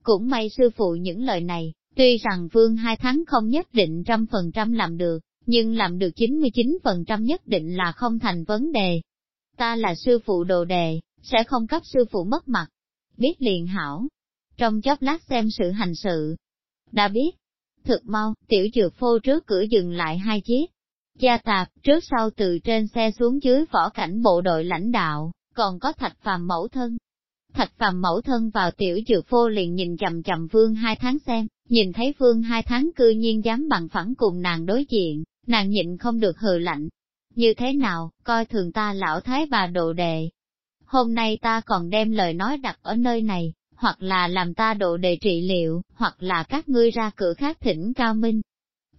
A: Cũng may sư phụ những lời này, tuy rằng vương hai tháng không nhất định trăm phần trăm làm được, nhưng làm được 99% nhất định là không thành vấn đề. Ta là sư phụ đồ đề, sẽ không cấp sư phụ mất mặt. Biết liền hảo. Trong chốc lát xem sự hành sự. Đã biết. Thực mau, tiểu dược phô trước cửa dừng lại hai chiếc. Gia tạp, trước sau từ trên xe xuống dưới võ cảnh bộ đội lãnh đạo, còn có thạch phàm mẫu thân. Thạch phàm mẫu thân vào tiểu dược phô liền nhìn chầm chầm vương hai tháng xem, nhìn thấy vương hai tháng cư nhiên dám bằng phẳng cùng nàng đối diện, nàng nhịn không được hừ lạnh. Như thế nào, coi thường ta lão thái bà đồ đề, hôm nay ta còn đem lời nói đặt ở nơi này, hoặc là làm ta độ đề trị liệu, hoặc là các ngươi ra cửa khác thỉnh cao minh.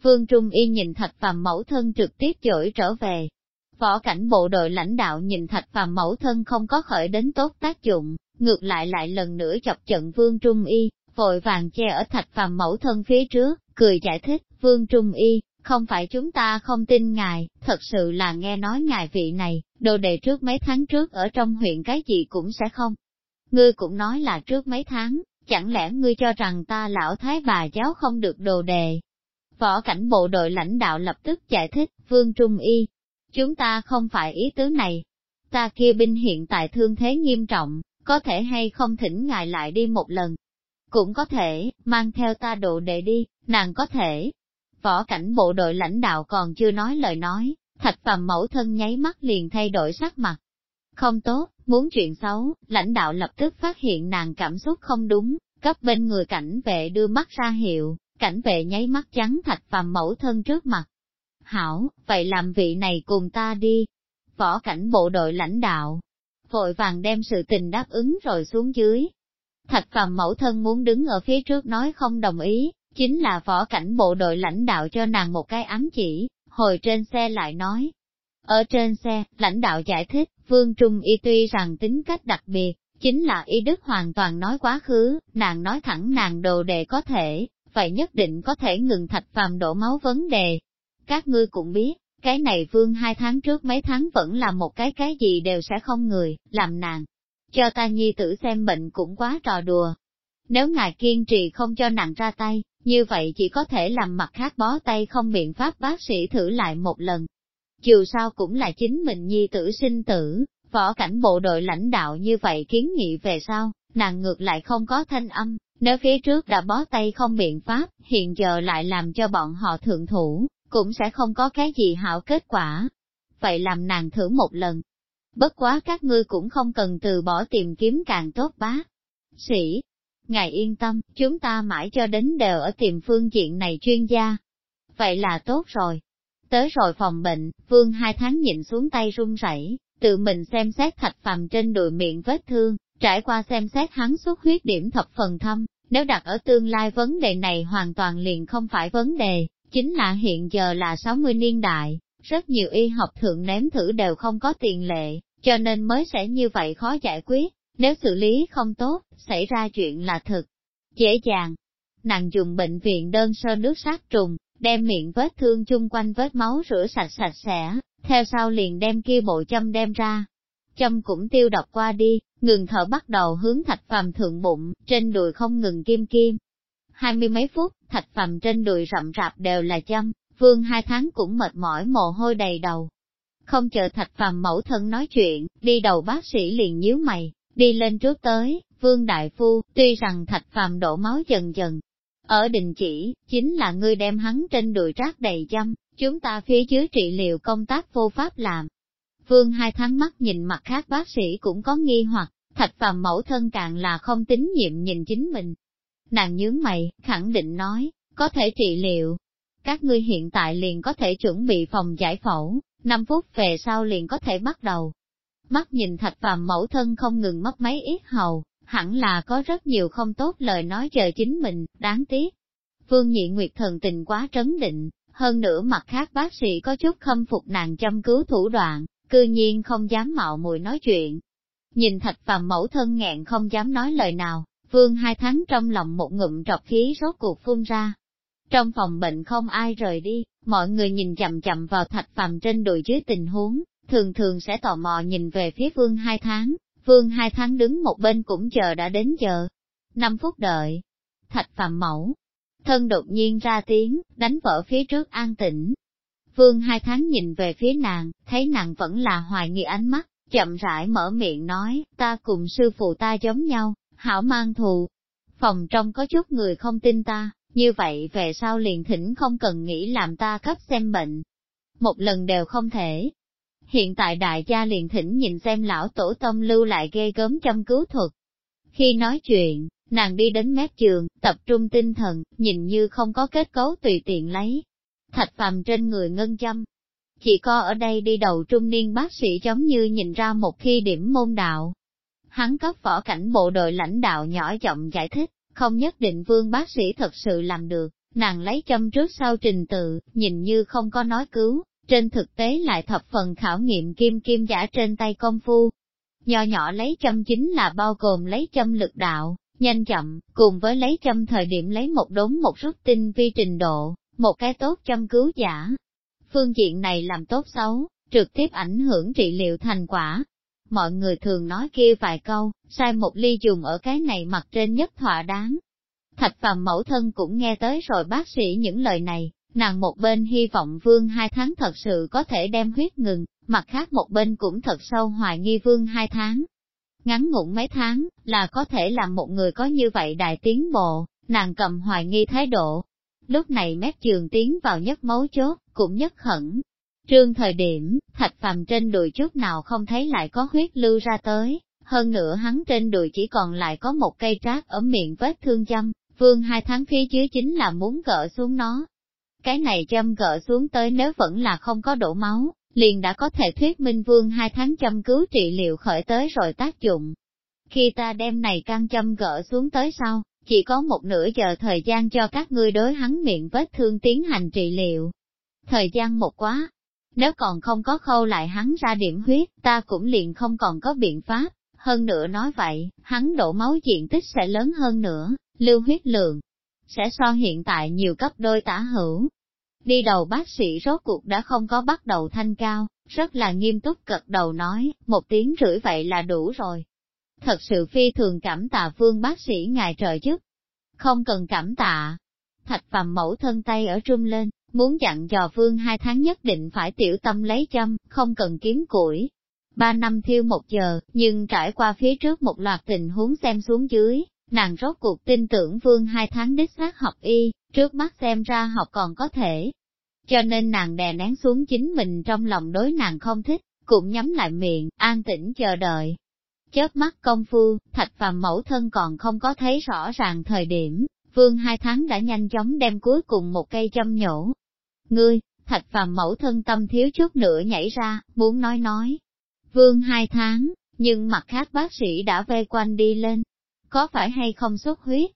A: Vương Trung Y nhìn thạch phàm mẫu thân trực tiếp dỗi trở về. Võ cảnh bộ đội lãnh đạo nhìn thạch phàm mẫu thân không có khởi đến tốt tác dụng, ngược lại lại lần nữa chọc trận Vương Trung Y, vội vàng che ở thạch phàm mẫu thân phía trước, cười giải thích, Vương Trung Y, không phải chúng ta không tin ngài, thật sự là nghe nói ngài vị này, đồ đề trước mấy tháng trước ở trong huyện cái gì cũng sẽ không. Ngươi cũng nói là trước mấy tháng, chẳng lẽ ngươi cho rằng ta lão thái bà giáo không được đồ đề. Võ cảnh bộ đội lãnh đạo lập tức giải thích, Vương Trung Y, chúng ta không phải ý tứ này. Ta kia binh hiện tại thương thế nghiêm trọng, có thể hay không thỉnh ngài lại đi một lần. Cũng có thể, mang theo ta đồ đề đi, nàng có thể, Võ cảnh bộ đội lãnh đạo còn chưa nói lời nói, thạch phàm mẫu thân nháy mắt liền thay đổi sắc mặt. Không tốt, muốn chuyện xấu, lãnh đạo lập tức phát hiện nàng cảm xúc không đúng, cấp bên người cảnh vệ đưa mắt ra hiệu, cảnh vệ nháy mắt trắng thạch phàm mẫu thân trước mặt. Hảo, vậy làm vị này cùng ta đi. Võ cảnh bộ đội lãnh đạo, vội vàng đem sự tình đáp ứng rồi xuống dưới. Thạch phàm mẫu thân muốn đứng ở phía trước nói không đồng ý, Chính là võ cảnh bộ đội lãnh đạo cho nàng một cái ám chỉ, hồi trên xe lại nói. Ở trên xe, lãnh đạo giải thích, Vương Trung Y tuy rằng tính cách đặc biệt, chính là y đức hoàn toàn nói quá khứ, nàng nói thẳng nàng đồ đề có thể, vậy nhất định có thể ngừng thạch phàm đổ máu vấn đề. Các ngươi cũng biết, cái này vương hai tháng trước mấy tháng vẫn là một cái cái gì đều sẽ không người, làm nàng. Cho ta nhi tử xem bệnh cũng quá trò đùa. Nếu ngài kiên trì không cho nàng ra tay, như vậy chỉ có thể làm mặt khác bó tay không biện pháp bác sĩ thử lại một lần. Dù sao cũng là chính mình nhi tử sinh tử, võ cảnh bộ đội lãnh đạo như vậy kiến nghị về sau, nàng ngược lại không có thanh âm, nếu phía trước đã bó tay không biện pháp, hiện giờ lại làm cho bọn họ thượng thủ, cũng sẽ không có cái gì hảo kết quả. Vậy làm nàng thử một lần. Bất quá các ngươi cũng không cần từ bỏ tìm kiếm càng tốt bá. Sĩ, Ngài yên tâm, chúng ta mãi cho đến đều ở tìm phương diện này chuyên gia. Vậy là tốt rồi. Tới rồi phòng bệnh, vương hai tháng nhịn xuống tay run rẩy, tự mình xem xét thạch phàm trên đùi miệng vết thương, trải qua xem xét hắn xuất huyết điểm thập phần thâm, nếu đặt ở tương lai vấn đề này hoàn toàn liền không phải vấn đề, chính là hiện giờ là 60 niên đại, rất nhiều y học thượng ném thử đều không có tiền lệ, cho nên mới sẽ như vậy khó giải quyết. Nếu xử lý không tốt, xảy ra chuyện là thực dễ dàng. Nàng dùng bệnh viện đơn sơ nước sát trùng, đem miệng vết thương chung quanh vết máu rửa sạch sạch sẽ, theo sau liền đem kia bộ châm đem ra. Châm cũng tiêu độc qua đi, ngừng thở bắt đầu hướng thạch phàm thượng bụng, trên đùi không ngừng kim kim. Hai mươi mấy phút, thạch phàm trên đùi rậm rạp đều là châm, vương hai tháng cũng mệt mỏi mồ hôi đầy đầu. Không chờ thạch phàm mẫu thân nói chuyện, đi đầu bác sĩ liền nhíu mày, Đi lên trước tới, Vương Đại Phu, tuy rằng thạch phàm đổ máu dần dần, ở đình chỉ, chính là ngươi đem hắn trên đùi rác đầy châm, chúng ta phía dưới trị liệu công tác vô pháp làm. Vương hai tháng mắt nhìn mặt khác bác sĩ cũng có nghi hoặc, thạch phàm mẫu thân càng là không tín nhiệm nhìn chính mình. Nàng nhướng mày, khẳng định nói, có thể trị liệu. các ngươi hiện tại liền có thể chuẩn bị phòng giải phẫu, 5 phút về sau liền có thể bắt đầu. Mắt nhìn thạch phàm mẫu thân không ngừng mất máy ít hầu, hẳn là có rất nhiều không tốt lời nói chờ chính mình, đáng tiếc. Vương Nhị Nguyệt thần tình quá trấn định, hơn nữa mặt khác bác sĩ có chút khâm phục nàng chăm cứu thủ đoạn, cư nhiên không dám mạo muội nói chuyện. Nhìn thạch phàm mẫu thân nghẹn không dám nói lời nào, vương hai tháng trong lòng một ngụm trọc khí rốt cuộc phun ra. Trong phòng bệnh không ai rời đi, mọi người nhìn chậm chậm vào thạch phàm trên đùi dưới tình huống, thường thường sẽ tò mò nhìn về phía vương hai tháng, vương hai tháng đứng một bên cũng chờ đã đến giờ. Năm phút đợi, thạch phạm mẫu, thân đột nhiên ra tiếng, đánh vỡ phía trước an tĩnh. Vương hai tháng nhìn về phía nàng, thấy nàng vẫn là hoài nghi ánh mắt, chậm rãi mở miệng nói, ta cùng sư phụ ta giống nhau, hảo mang thù. Phòng trong có chút người không tin ta, như vậy về sau liền thỉnh không cần nghĩ làm ta cấp xem bệnh. Một lần đều không thể. Hiện tại đại gia liền thỉnh nhìn xem lão tổ tông lưu lại ghê gớm chăm cứu thuật. Khi nói chuyện, nàng đi đến mép giường, tập trung tinh thần, nhìn như không có kết cấu tùy tiện lấy. Thạch phàm trên người ngân châm. Chỉ có ở đây đi đầu trung niên bác sĩ giống như nhìn ra một khi điểm môn đạo. Hắn cấp võ cảnh bộ đội lãnh đạo nhỏ giọng giải thích, không nhất định vương bác sĩ thật sự làm được, nàng lấy châm trước sau trình tự, nhìn như không có nói cứu, trên thực tế lại thập phần khảo nghiệm kim kim giả trên tay công phu. Nho nhỏ lấy châm chính là bao gồm lấy châm lực đạo, nhanh chậm, cùng với lấy châm thời điểm lấy một đống một rút tinh vi trình độ, một cái tốt châm cứu giả. Phương diện này làm tốt xấu, trực tiếp ảnh hưởng trị liệu thành quả. Mọi người thường nói kia vài câu, sai một ly dùng ở cái này mặt trên nhất thỏa đáng. Thạch phàm mẫu thân cũng nghe tới rồi bác sĩ những lời này, nàng một bên hy vọng vương hai tháng thật sự có thể đem huyết ngừng, mặt khác một bên cũng thật sâu hoài nghi vương hai tháng. Ngắn ngủn mấy tháng, là có thể làm một người có như vậy đại tiến bộ, nàng cầm hoài nghi thái độ. Lúc này mép trường tiến vào nhất mấu chốt, cũng nhất khẩn. Trương thời điểm, thạch phàm trên đùi chút nào không thấy lại có huyết lưu ra tới, hơn nữa hắn trên đùi chỉ còn lại có một cây trát ở miệng vết thương châm, vương hai tháng phía dưới chính là muốn gỡ xuống nó. Cái này châm gỡ xuống tới nếu vẫn là không có đổ máu, liền đã có thể thuyết minh vương hai tháng châm cứu trị liệu khởi tới rồi tác dụng. Khi ta đem này căng châm gỡ xuống tới sau, chỉ có một nửa giờ thời gian cho các ngươi đối hắn miệng vết thương tiến hành trị liệu. Thời gian một quá, nếu còn không có khâu lại hắn ra điểm huyết, ta cũng liền không còn có biện pháp. Hơn nữa nói vậy, hắn đổ máu diện tích sẽ lớn hơn nữa, lưu huyết lượng sẽ so hiện tại nhiều cấp đôi tả hữu, Đi đầu bác sĩ rốt cuộc đã không có bắt đầu thanh cao, rất là nghiêm túc cật đầu nói, một tiếng rưỡi vậy là đủ rồi. Thật sự phi thường cảm tạ vương bác sĩ ngài trời chứ Không cần cảm tạ. Thạch phàm mẫu thân tay ở trung lên, muốn dặn dò vương hai tháng nhất định phải tiểu tâm lấy châm, không cần kiếm củi. Ba năm thiêu một giờ, nhưng trải qua phía trước một loạt tình huống xem xuống dưới, nàng rốt cuộc tin tưởng vương hai tháng đích xác học y, trước mắt xem ra học còn có thể. Cho nên nàng đè nén xuống chính mình trong lòng đối nàng không thích, cũng nhắm lại miệng, an tĩnh chờ đợi. Chớp mắt công phu, thạch phàm mẫu thân còn không có thấy rõ ràng thời điểm, vương hai tháng đã nhanh chóng đem cuối cùng một cây châm nhổ. Ngươi, thạch phàm mẫu thân tâm thiếu chút nữa nhảy ra, muốn nói nói. Vương hai tháng, nhưng mặt khác bác sĩ đã vây quanh đi lên. Có phải hay không xuất huyết?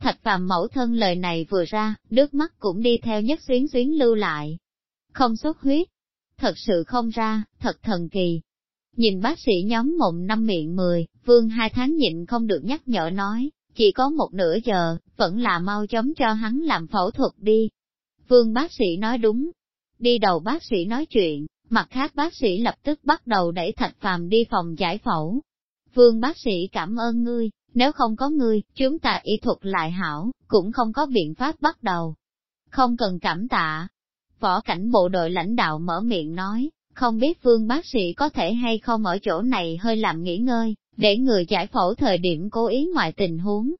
A: Thạch phàm mẫu thân lời này vừa ra, nước mắt cũng đi theo nhất xuyến xuyến lưu lại. Không xuất huyết. Thật sự không ra, thật thần kỳ. Nhìn bác sĩ nhóm mộng năm miệng mười, vương hai tháng nhịn không được nhắc nhở nói, chỉ có một nửa giờ, vẫn là mau chóng cho hắn làm phẫu thuật đi. Vương bác sĩ nói đúng. Đi đầu bác sĩ nói chuyện, mặt khác bác sĩ lập tức bắt đầu đẩy thạch phàm đi phòng giải phẫu. Vương bác sĩ cảm ơn ngươi, nếu không có ngươi, chúng ta y thuật lại hảo, cũng không có biện pháp bắt đầu. Không cần cảm tạ. Võ cảnh bộ đội lãnh đạo mở miệng nói, không biết vương bác sĩ có thể hay không ở chỗ này hơi làm nghỉ ngơi, để người giải phẫu thời điểm cố ý ngoài tình huống.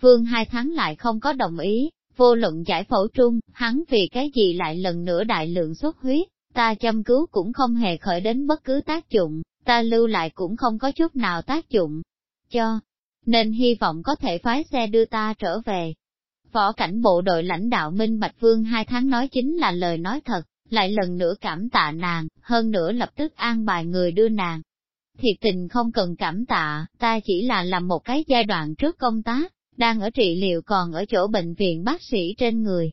A: Vương hai tháng lại không có đồng ý, vô luận giải phẫu trung, hắn vì cái gì lại lần nữa đại lượng xuất huyết, ta chăm cứu cũng không hề khởi đến bất cứ tác dụng, ta lưu lại cũng không có chút nào tác dụng. Cho nên hy vọng có thể phái xe đưa ta trở về. võ cảnh bộ đội lãnh đạo Minh Bạch Vương hai tháng nói chính là lời nói thật, lại lần nữa cảm tạ nàng, hơn nữa lập tức an bài người đưa nàng. Thiệt tình không cần cảm tạ, ta chỉ là làm một cái giai đoạn trước công tác, đang ở trị liệu còn ở chỗ bệnh viện bác sĩ trên người.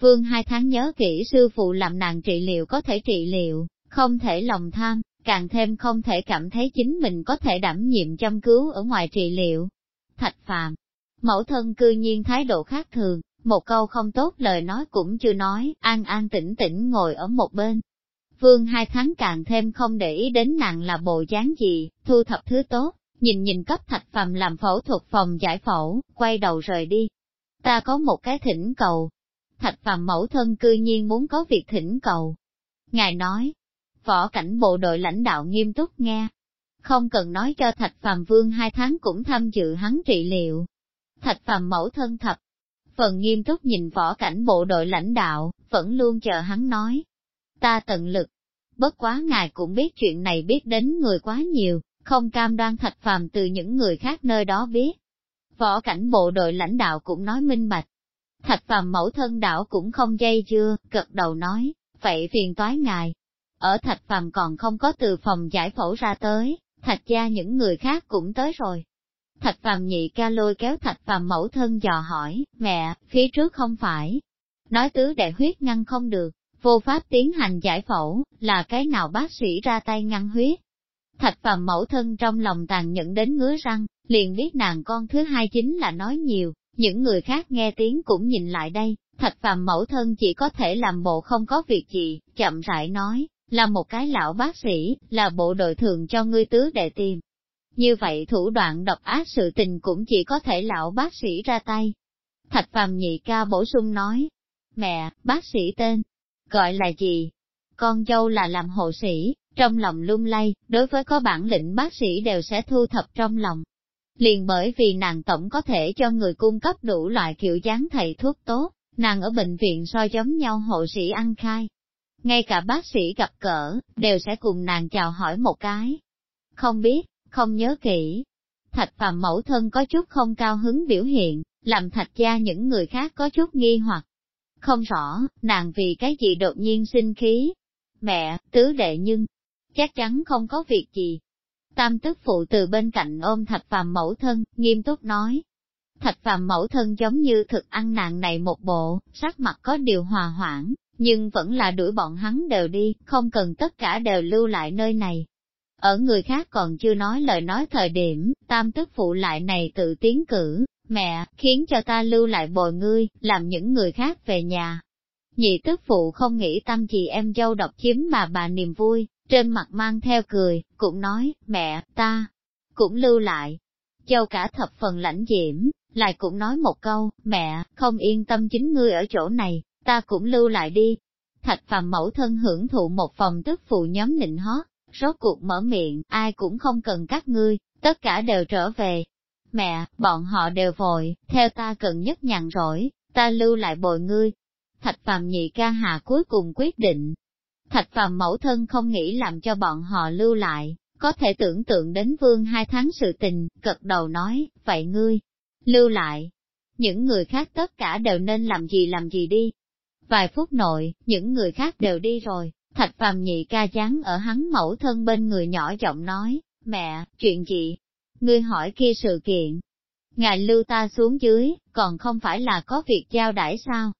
A: Vương hai tháng nhớ kỹ sư phụ làm nàng trị liệu có thể trị liệu, không thể lòng tham, càng thêm không thể cảm thấy chính mình có thể đảm nhiệm chăm cứu ở ngoài trị liệu. Thạch Phạm, mẫu thân cư nhiên thái độ khác thường, một câu không tốt lời nói cũng chưa nói, an an tĩnh tĩnh ngồi ở một bên. Vương hai tháng càng thêm không để ý đến nàng là bộ dáng gì, thu thập thứ tốt, nhìn nhìn cấp thạch phạm làm phẫu thuật phòng giải phẫu, quay đầu rời đi. Ta có một cái thỉnh cầu. Thạch phạm mẫu thân cư nhiên muốn có việc thỉnh cầu. Ngài nói, võ cảnh bộ đội lãnh đạo nghiêm túc nghe. Không cần nói cho thạch phàm vương hai tháng cũng tham dự hắn trị liệu. Thạch phàm mẫu thân thập, phần nghiêm túc nhìn võ cảnh bộ đội lãnh đạo, vẫn luôn chờ hắn nói. Ta tận lực, bất quá ngài cũng biết chuyện này biết đến người quá nhiều, không cam đoan thạch phàm từ những người khác nơi đó biết. Võ cảnh bộ đội lãnh đạo cũng nói minh bạch. Thạch phàm mẫu thân đảo cũng không dây dưa, gật đầu nói, vậy phiền toái ngài. Ở thạch phàm còn không có từ phòng giải phẫu ra tới, thạch gia những người khác cũng tới rồi. Thạch phàm nhị ca lôi kéo thạch phàm mẫu thân dò hỏi, mẹ, phía trước không phải. Nói tứ đại huyết ngăn không được, vô pháp tiến hành giải phẫu, là cái nào bác sĩ ra tay ngăn huyết. Thạch phàm mẫu thân trong lòng tàn nhẫn đến ngứa răng, liền biết nàng con thứ hai chính là nói nhiều, những người khác nghe tiếng cũng nhìn lại đây, thạch phàm mẫu thân chỉ có thể làm bộ không có việc gì, chậm rãi nói, là một cái lão bác sĩ, là bộ đội thường cho ngươi tứ đệ tìm, như vậy thủ đoạn độc ác sự tình cũng chỉ có thể lão bác sĩ ra tay. Thạch phàm nhị ca bổ sung nói, mẹ, bác sĩ tên, gọi là gì? Con dâu là làm hộ sĩ, trong lòng lung lay, đối với có bản lĩnh bác sĩ đều sẽ thu thập trong lòng. Liền bởi vì nàng tổng có thể cho người cung cấp đủ loại kiểu dáng thầy thuốc tốt, nàng ở bệnh viện so giống nhau hộ sĩ ăn khai. Ngay cả bác sĩ gặp cỡ, đều sẽ cùng nàng chào hỏi một cái. Không biết, không nhớ kỹ. Thạch phàm mẫu thân có chút không cao hứng biểu hiện, làm thạch gia những người khác có chút nghi hoặc. Không rõ, nàng vì cái gì đột nhiên sinh khí. Mẹ, tứ đệ nhưng, chắc chắn không có việc gì. Tam tức phụ từ bên cạnh ôm thạch phàm mẫu thân, nghiêm túc nói. Thạch phàm mẫu thân giống như thực ăn nàng này một bộ, sắc mặt có điều hòa hoãn, nhưng vẫn là đuổi bọn hắn đều đi, không cần tất cả đều lưu lại nơi này. Ở người khác còn chưa nói lời nói thời điểm, tam tức phụ lại này tự tiến cử, mẹ, khiến cho ta lưu lại bồi ngươi, làm những người khác về nhà. Nhị tức phụ không nghĩ tâm chị em dâu độc chiếm mà bà niềm vui, trên mặt mang theo cười, cũng nói, mẹ, ta, cũng lưu lại. Châu cả thập phần lãnh diễm, lại cũng nói một câu, mẹ, không yên tâm chính ngươi ở chỗ này, ta cũng lưu lại đi. Thạch phàm mẫu thân hưởng thụ một phòng tức phụ nhóm nịnh hót, rốt cuộc mở miệng, ai cũng không cần các ngươi, tất cả đều trở về. Mẹ, bọn họ đều vội, theo ta cần nhất nhàn rỗi, ta lưu lại bồi ngươi. Thạch phàm nhị ca hạ cuối cùng quyết định. Thạch phàm mẫu thân không nghĩ làm cho bọn họ lưu lại, có thể tưởng tượng đến vương hai tháng sự tình, cật đầu nói, vậy ngươi, lưu lại. Những người khác tất cả đều nên làm gì làm gì đi. Vài phút nội, những người khác đều đi rồi, Thạch phàm nhị ca chán ở hắn mẫu thân bên người nhỏ giọng nói, mẹ, chuyện gì? Ngươi hỏi kia sự kiện. Ngài lưu ta xuống dưới, còn không phải là có việc giao đãi sao?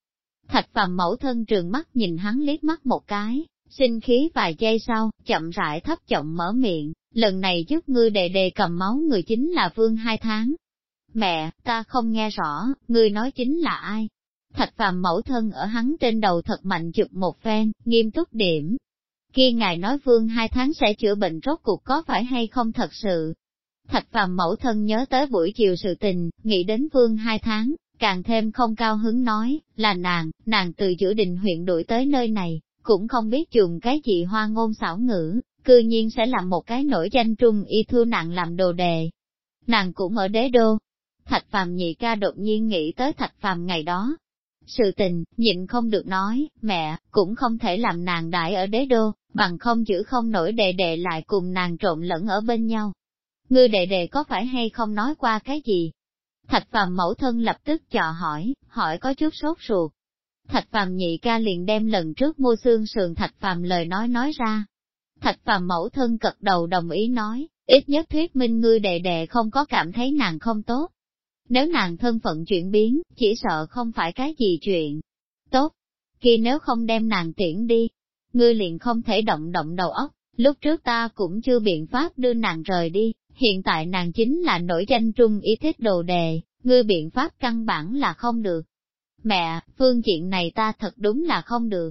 A: Thạch phàm mẫu thân trường mắt nhìn hắn liếc mắt một cái, sinh khí vài giây sau, chậm rãi thấp chậm mở miệng, lần này giúp ngươi đề đề cầm máu người chính là vương hai tháng. Mẹ, ta không nghe rõ, ngươi nói chính là ai? Thạch phàm mẫu thân ở hắn trên đầu thật mạnh chụp một phen, nghiêm túc điểm. Khi ngài nói vương hai tháng sẽ chữa bệnh rốt cuộc có phải hay không thật sự. Thạch phàm mẫu thân nhớ tới buổi chiều sự tình, nghĩ đến vương hai tháng, càng thêm không cao hứng nói, là nàng, nàng từ giữa đình huyện đuổi tới nơi này, cũng không biết dùng cái gì hoa ngôn xảo ngữ, cư nhiên sẽ làm một cái nổi danh trung y thư nàng làm đồ đề. Nàng cũng ở đế đô. Thạch phàm nhị ca đột nhiên nghĩ tới thạch phàm ngày đó, sự tình, nhịn không được nói, mẹ, cũng không thể làm nàng đại ở đế đô, bằng không giữ không nổi đệ đệ lại cùng nàng trộn lẫn ở bên nhau. Ngươi đệ đệ có phải hay không nói qua cái gì? Thạch phàm mẫu thân lập tức chọ hỏi, hỏi có chút sốt ruột. Thạch phàm nhị ca liền đem lần trước mua xương sườn thạch phàm lời nói nói ra. Thạch phàm mẫu thân cật đầu đồng ý nói, ít nhất thuyết minh ngươi đệ đệ không có cảm thấy nàng không tốt. Nếu nàng thân phận chuyển biến, chỉ sợ không phải cái gì chuyện. Tốt, kia nếu không đem nàng tiễn đi, ngươi liền không thể động động đầu óc, lúc trước ta cũng chưa biện pháp đưa nàng rời đi, hiện tại nàng chính là nổi danh trung ý thích đồ đề, ngươi biện pháp căn bản là không được. Mẹ, phương chuyện này ta thật đúng là không được.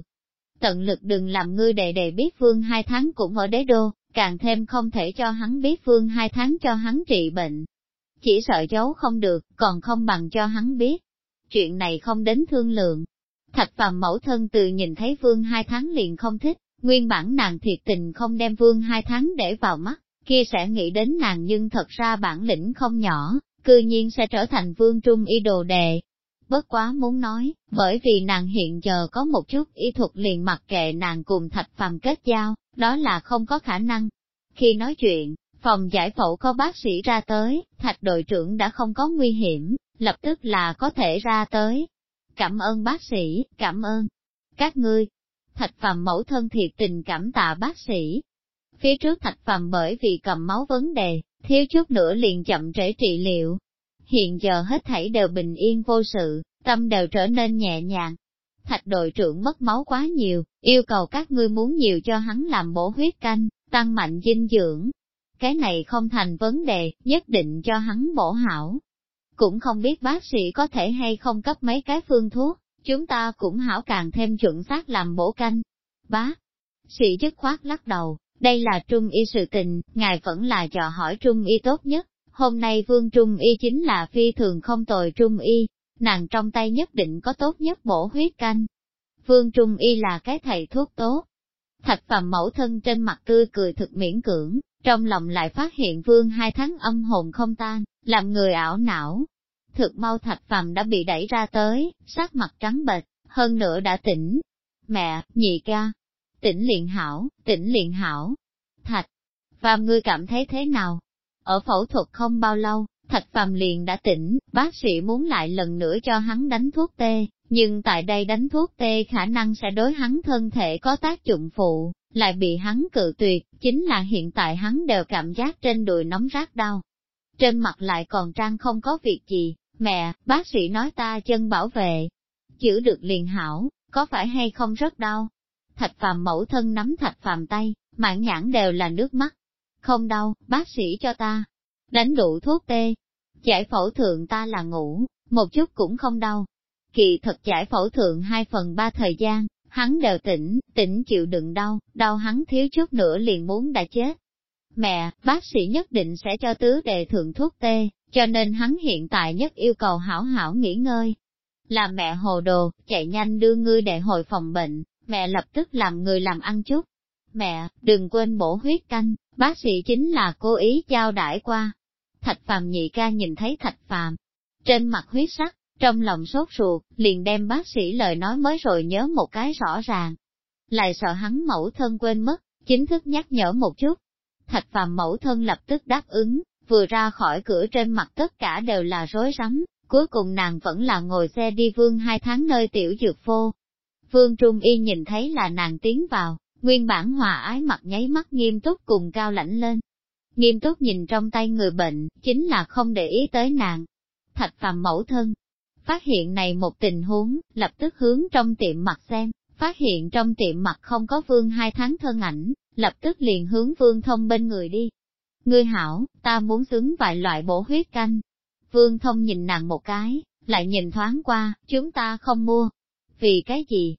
A: Tận lực đừng làm ngươi đệ đệ biết phương hai tháng cũng ở đế đô, càng thêm không thể cho hắn biết phương hai tháng cho hắn trị bệnh. Chỉ sợ giấu không được, còn không bằng cho hắn biết. Chuyện này không đến thương lượng. Thạch phàm mẫu thân từ nhìn thấy vương hai tháng liền không thích, nguyên bản nàng thiệt tình không đem vương hai tháng để vào mắt, kia sẽ nghĩ đến nàng nhưng thật ra bản lĩnh không nhỏ, cư nhiên sẽ trở thành vương trung y đồ đề. Bất quá muốn nói, bởi vì nàng hiện giờ có một chút y thuật liền mặc kệ nàng cùng thạch phàm kết giao, đó là không có khả năng. Khi nói chuyện, phòng giải phẫu có bác sĩ ra tới, thạch đội trưởng đã không có nguy hiểm, lập tức là có thể ra tới. Cảm ơn bác sĩ, cảm ơn. Các ngươi, thạch phàm mẫu thân thiệt tình cảm tạ bác sĩ. Phía trước thạch phàm bởi vì cầm máu vấn đề, thiếu chút nữa liền chậm trễ trị liệu. Hiện giờ hết thảy đều bình yên vô sự, tâm đều trở nên nhẹ nhàng. Thạch đội trưởng mất máu quá nhiều, yêu cầu các ngươi muốn nhiều cho hắn làm bổ huyết canh, tăng mạnh dinh dưỡng. Cái này không thành vấn đề, nhất định cho hắn bổ hảo. Cũng không biết bác sĩ có thể hay không cấp mấy cái phương thuốc, chúng ta cũng hảo càng thêm chuẩn xác làm bổ canh. Bác sĩ dứt khoát lắc đầu, đây là trung y sự tình, ngài vẫn là dò hỏi trung y tốt nhất. Hôm nay vương trung y chính là phi thường không tồi trung y, nàng trong tay nhất định có tốt nhất bổ huyết canh. Vương trung y là cái thầy thuốc tốt. Thạch phàm mẫu thân trên mặt tươi cười thực miễn cưỡng, trong lòng lại phát hiện vương hai tháng âm hồn không tan, làm người ảo não. Thực mau thạch phàm đã bị đẩy ra tới, sắc mặt trắng bệch, hơn nữa đã tỉnh. Mẹ, nhị ca, tỉnh liền hảo, tỉnh liền hảo. Thạch, phàm ngươi cảm thấy thế nào? Ở phẫu thuật không bao lâu, thạch phàm liền đã tỉnh, bác sĩ muốn lại lần nữa cho hắn đánh thuốc tê, nhưng tại đây đánh thuốc tê khả năng sẽ đối hắn thân thể có tác dụng phụ, lại bị hắn cự tuyệt, chính là hiện tại hắn đều cảm giác trên đùi nóng rát đau. Trên mặt lại còn trang không có việc gì, mẹ, bác sĩ nói ta chân bảo vệ, chữa được liền hảo, có phải hay không rất đau? Thạch phàm mẫu thân nắm thạch phàm tay, mạng nhãn đều là nước mắt. Không đau, bác sĩ cho ta. Đánh đủ thuốc tê. Giải phẫu thượng ta là ngủ, một chút cũng không đau. Kỳ thật giải phẫu thượng hai phần ba thời gian, hắn đều tỉnh, tỉnh chịu đựng đau, đau hắn thiếu chút nữa liền muốn đã chết. Mẹ, bác sĩ nhất định sẽ cho tứ đề thượng thuốc tê, cho nên hắn hiện tại nhất yêu cầu hảo hảo nghỉ ngơi. là mẹ hồ đồ, chạy nhanh đưa ngươi để hồi phòng bệnh, mẹ lập tức làm người làm ăn chút. Mẹ, đừng quên bổ huyết canh, bác sĩ chính là cố ý giao đãi qua. Thạch phàm nhị ca nhìn thấy thạch phàm, trên mặt huyết sắc, trong lòng sốt ruột, liền đem bác sĩ lời nói mới rồi nhớ một cái rõ ràng. Lại sợ hắn mẫu thân quên mất, chính thức nhắc nhở một chút. Thạch phàm mẫu thân lập tức đáp ứng, vừa ra khỏi cửa trên mặt tất cả đều là rối rắm, cuối cùng nàng vẫn là ngồi xe đi vương hai tháng nơi tiểu dược phô. Vương Trung Y nhìn thấy là nàng tiến vào, nguyên bản hòa ái mặt nháy mắt nghiêm túc cùng cao lãnh lên. Nghiêm túc nhìn trong tay người bệnh, chính là không để ý tới nàng. Thạch phàm mẫu thân, phát hiện này một tình huống, lập tức hướng trong tiệm mặt xem, phát hiện trong tiệm mặt không có vương hai tháng thân ảnh, lập tức liền hướng vương thông bên người đi. Ngươi hảo, ta muốn xứng vài loại bổ huyết canh. Vương thông nhìn nàng một cái, lại nhìn thoáng qua, chúng ta không mua. Vì cái gì?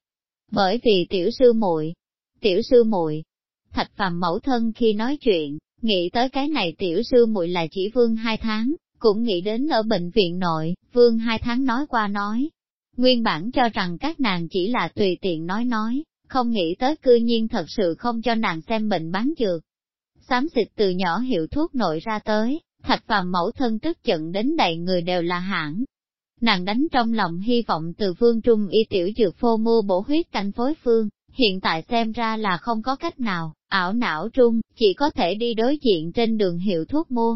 A: Bởi vì tiểu sư muội, tiểu sư muội. Thạch phàm mẫu thân khi nói chuyện, nghĩ tới cái này tiểu sư muội là chỉ vương hai tháng, cũng nghĩ đến ở bệnh viện nội, vương hai tháng nói qua nói. Nguyên bản cho rằng các nàng chỉ là tùy tiện nói nói, không nghĩ tới cư nhiên thật sự không cho nàng xem bệnh bán dược. Xám xịt từ nhỏ hiệu thuốc nội ra tới, thạch và mẫu thân tức giận đến đầy người đều là hãng. Nàng đánh trong lòng hy vọng từ vương trung y tiểu dược phô mua bổ huyết canh phối phương, hiện tại xem ra là không có cách nào, ảo não trung, chỉ có thể đi đối diện trên đường hiệu thuốc mua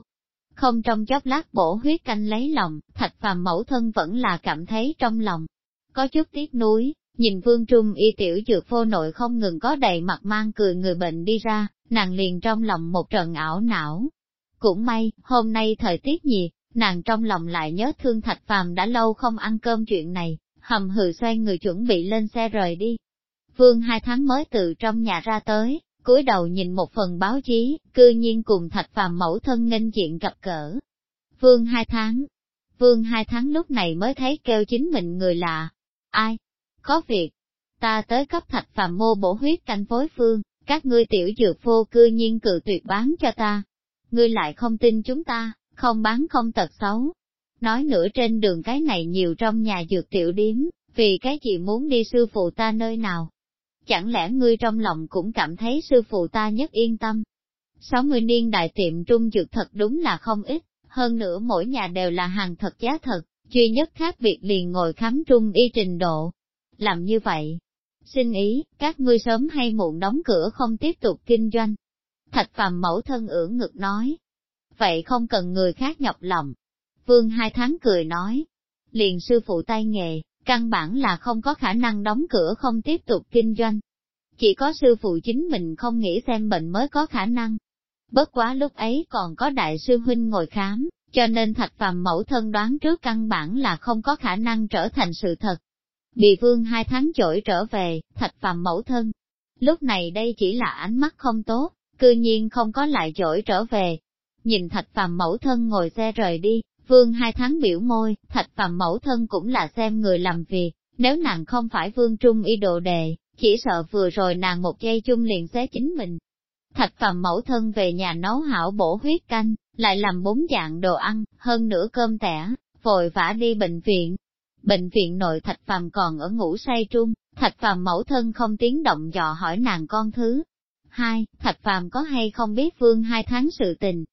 A: không trong chốc lát bổ huyết canh lấy lòng, thạch phàm mẫu thân vẫn là cảm thấy trong lòng. Có chút tiếc nuối, nhìn vương trung y tiểu dược phô nội không ngừng có đầy mặt mang cười người bệnh đi ra, nàng liền trong lòng một trận ảo não. Cũng may, hôm nay thời tiết nhiệt, nàng trong lòng lại nhớ thương thạch phàm đã lâu không ăn cơm chuyện này, hầm hừ xoay người chuẩn bị lên xe rời đi. Vương hai tháng mới từ trong nhà ra tới, cúi đầu nhìn một phần báo chí, cư nhiên cùng thạch phàm mẫu thân nghênh diện gặp cỡ. Vương hai tháng, vương hai tháng lúc này mới thấy kêu chính mình người lạ. Ai? Có việc. Ta tới cấp thạch phàm mô bổ huyết canh phối phương, các ngươi tiểu dược phô cư nhiên cự tuyệt bán cho ta. Ngươi lại không tin chúng ta, không bán không tật xấu. Nói nữa trên đường cái này nhiều trong nhà dược tiểu điếm, vì cái gì muốn đi sư phụ ta nơi nào, chẳng lẽ ngươi trong lòng cũng cảm thấy sư phụ ta nhất yên tâm. 60 niên đại tiệm trung dược thật đúng là không ít, hơn nữa mỗi nhà đều là hàng thật giá thật, duy nhất khác biệt liền ngồi khám trung y trình độ. Làm như vậy, xin ý, các ngươi sớm hay muộn đóng cửa không tiếp tục kinh doanh. Thạch phàm mẫu thân ưỡng ngực nói, vậy không cần người khác nhọc lòng. Vương hai tháng cười nói, liền sư phụ tay nghề, căn bản là không có khả năng đóng cửa không tiếp tục kinh doanh. Chỉ có sư phụ chính mình không nghĩ xem bệnh mới có khả năng. Bất quá lúc ấy còn có đại sư huynh ngồi khám, cho nên thạch phàm mẫu thân đoán trước căn bản là không có khả năng trở thành sự thật. Bị vương hai tháng chổi trở về, thạch phàm mẫu thân. Lúc này đây chỉ là ánh mắt không tốt, cư nhiên không có lại chổi trở về. Nhìn thạch phàm mẫu thân ngồi xe rời đi, Vương hai tháng biểu môi, thạch phàm mẫu thân cũng là xem người làm việc, nếu nàng không phải vương trung y đồ đề, chỉ sợ vừa rồi nàng một giây chung liền xé chính mình. Thạch phàm mẫu thân về nhà nấu hảo bổ huyết canh, lại làm bốn dạng đồ ăn, hơn nửa cơm tẻ, vội vã đi bệnh viện. Bệnh viện nội thạch phàm còn ở ngủ say trung, thạch phàm mẫu thân không tiếng động dò hỏi nàng con thứ. Hai, thạch phàm có hay không biết vương hai tháng sự tình,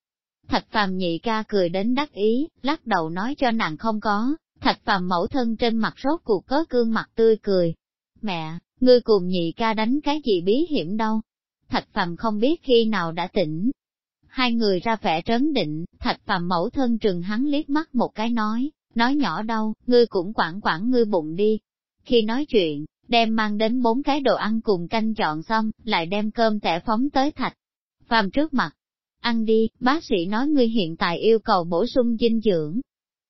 A: Thạch phàm nhị ca cười đến đắc ý, lắc đầu nói cho nàng không có, thạch phàm mẫu thân trên mặt rốt cuộc có cương mặt tươi cười. Mẹ, ngươi cùng nhị ca đánh cái gì bí hiểm đâu? Thạch phàm không biết khi nào đã tỉnh. Hai người ra vẻ trấn định, thạch phàm mẫu thân trừng hắn liếc mắt một cái nói, nói nhỏ đâu, ngươi cũng quản quản ngươi bụng đi. Khi nói chuyện, đem mang đến bốn cái đồ ăn cùng canh chọn xong, lại đem cơm tẻ phóng tới thạch. Phàm trước mặt, ăn đi, bác sĩ nói ngươi hiện tại yêu cầu bổ sung dinh dưỡng.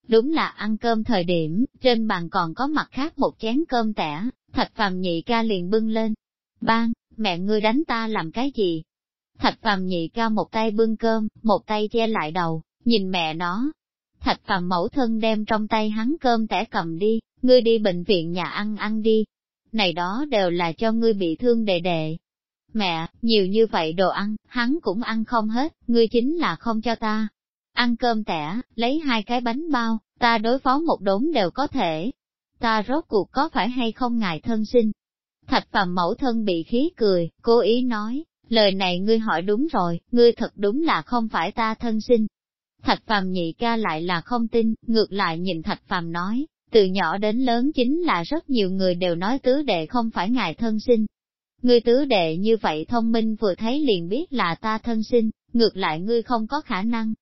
A: Đúng là ăn cơm thời điểm, trên bàn còn có mặt khác một chén cơm tẻ, thạch phàm nhị ca liền bưng lên. Bang, mẹ ngươi đánh ta làm cái gì? Thạch phàm nhị ca một tay bưng cơm, một tay che lại đầu, nhìn mẹ nó. Thạch phàm mẫu thân đem trong tay hắn cơm tẻ cầm đi, ngươi đi bệnh viện nhà ăn ăn đi. Này đó đều là cho ngươi bị thương đệ đệ, Mẹ, nhiều như vậy đồ ăn, hắn cũng ăn không hết, ngươi chính là không cho ta. Ăn cơm tẻ, lấy hai cái bánh bao, ta đối phó một đống đều có thể. Ta rốt cuộc có phải hay không ngài thân sinh? Thạch phàm mẫu thân bị khí cười, cố ý nói, lời này ngươi hỏi đúng rồi, ngươi thật đúng là không phải ta thân sinh. Thạch phàm nhị ca lại là không tin, ngược lại nhìn thạch phàm nói, từ nhỏ đến lớn chính là rất nhiều người đều nói tứ đệ không phải ngài thân sinh, Ngươi tứ đệ như vậy thông minh vừa thấy liền biết là ta thân sinh, ngược lại ngươi không có khả năng.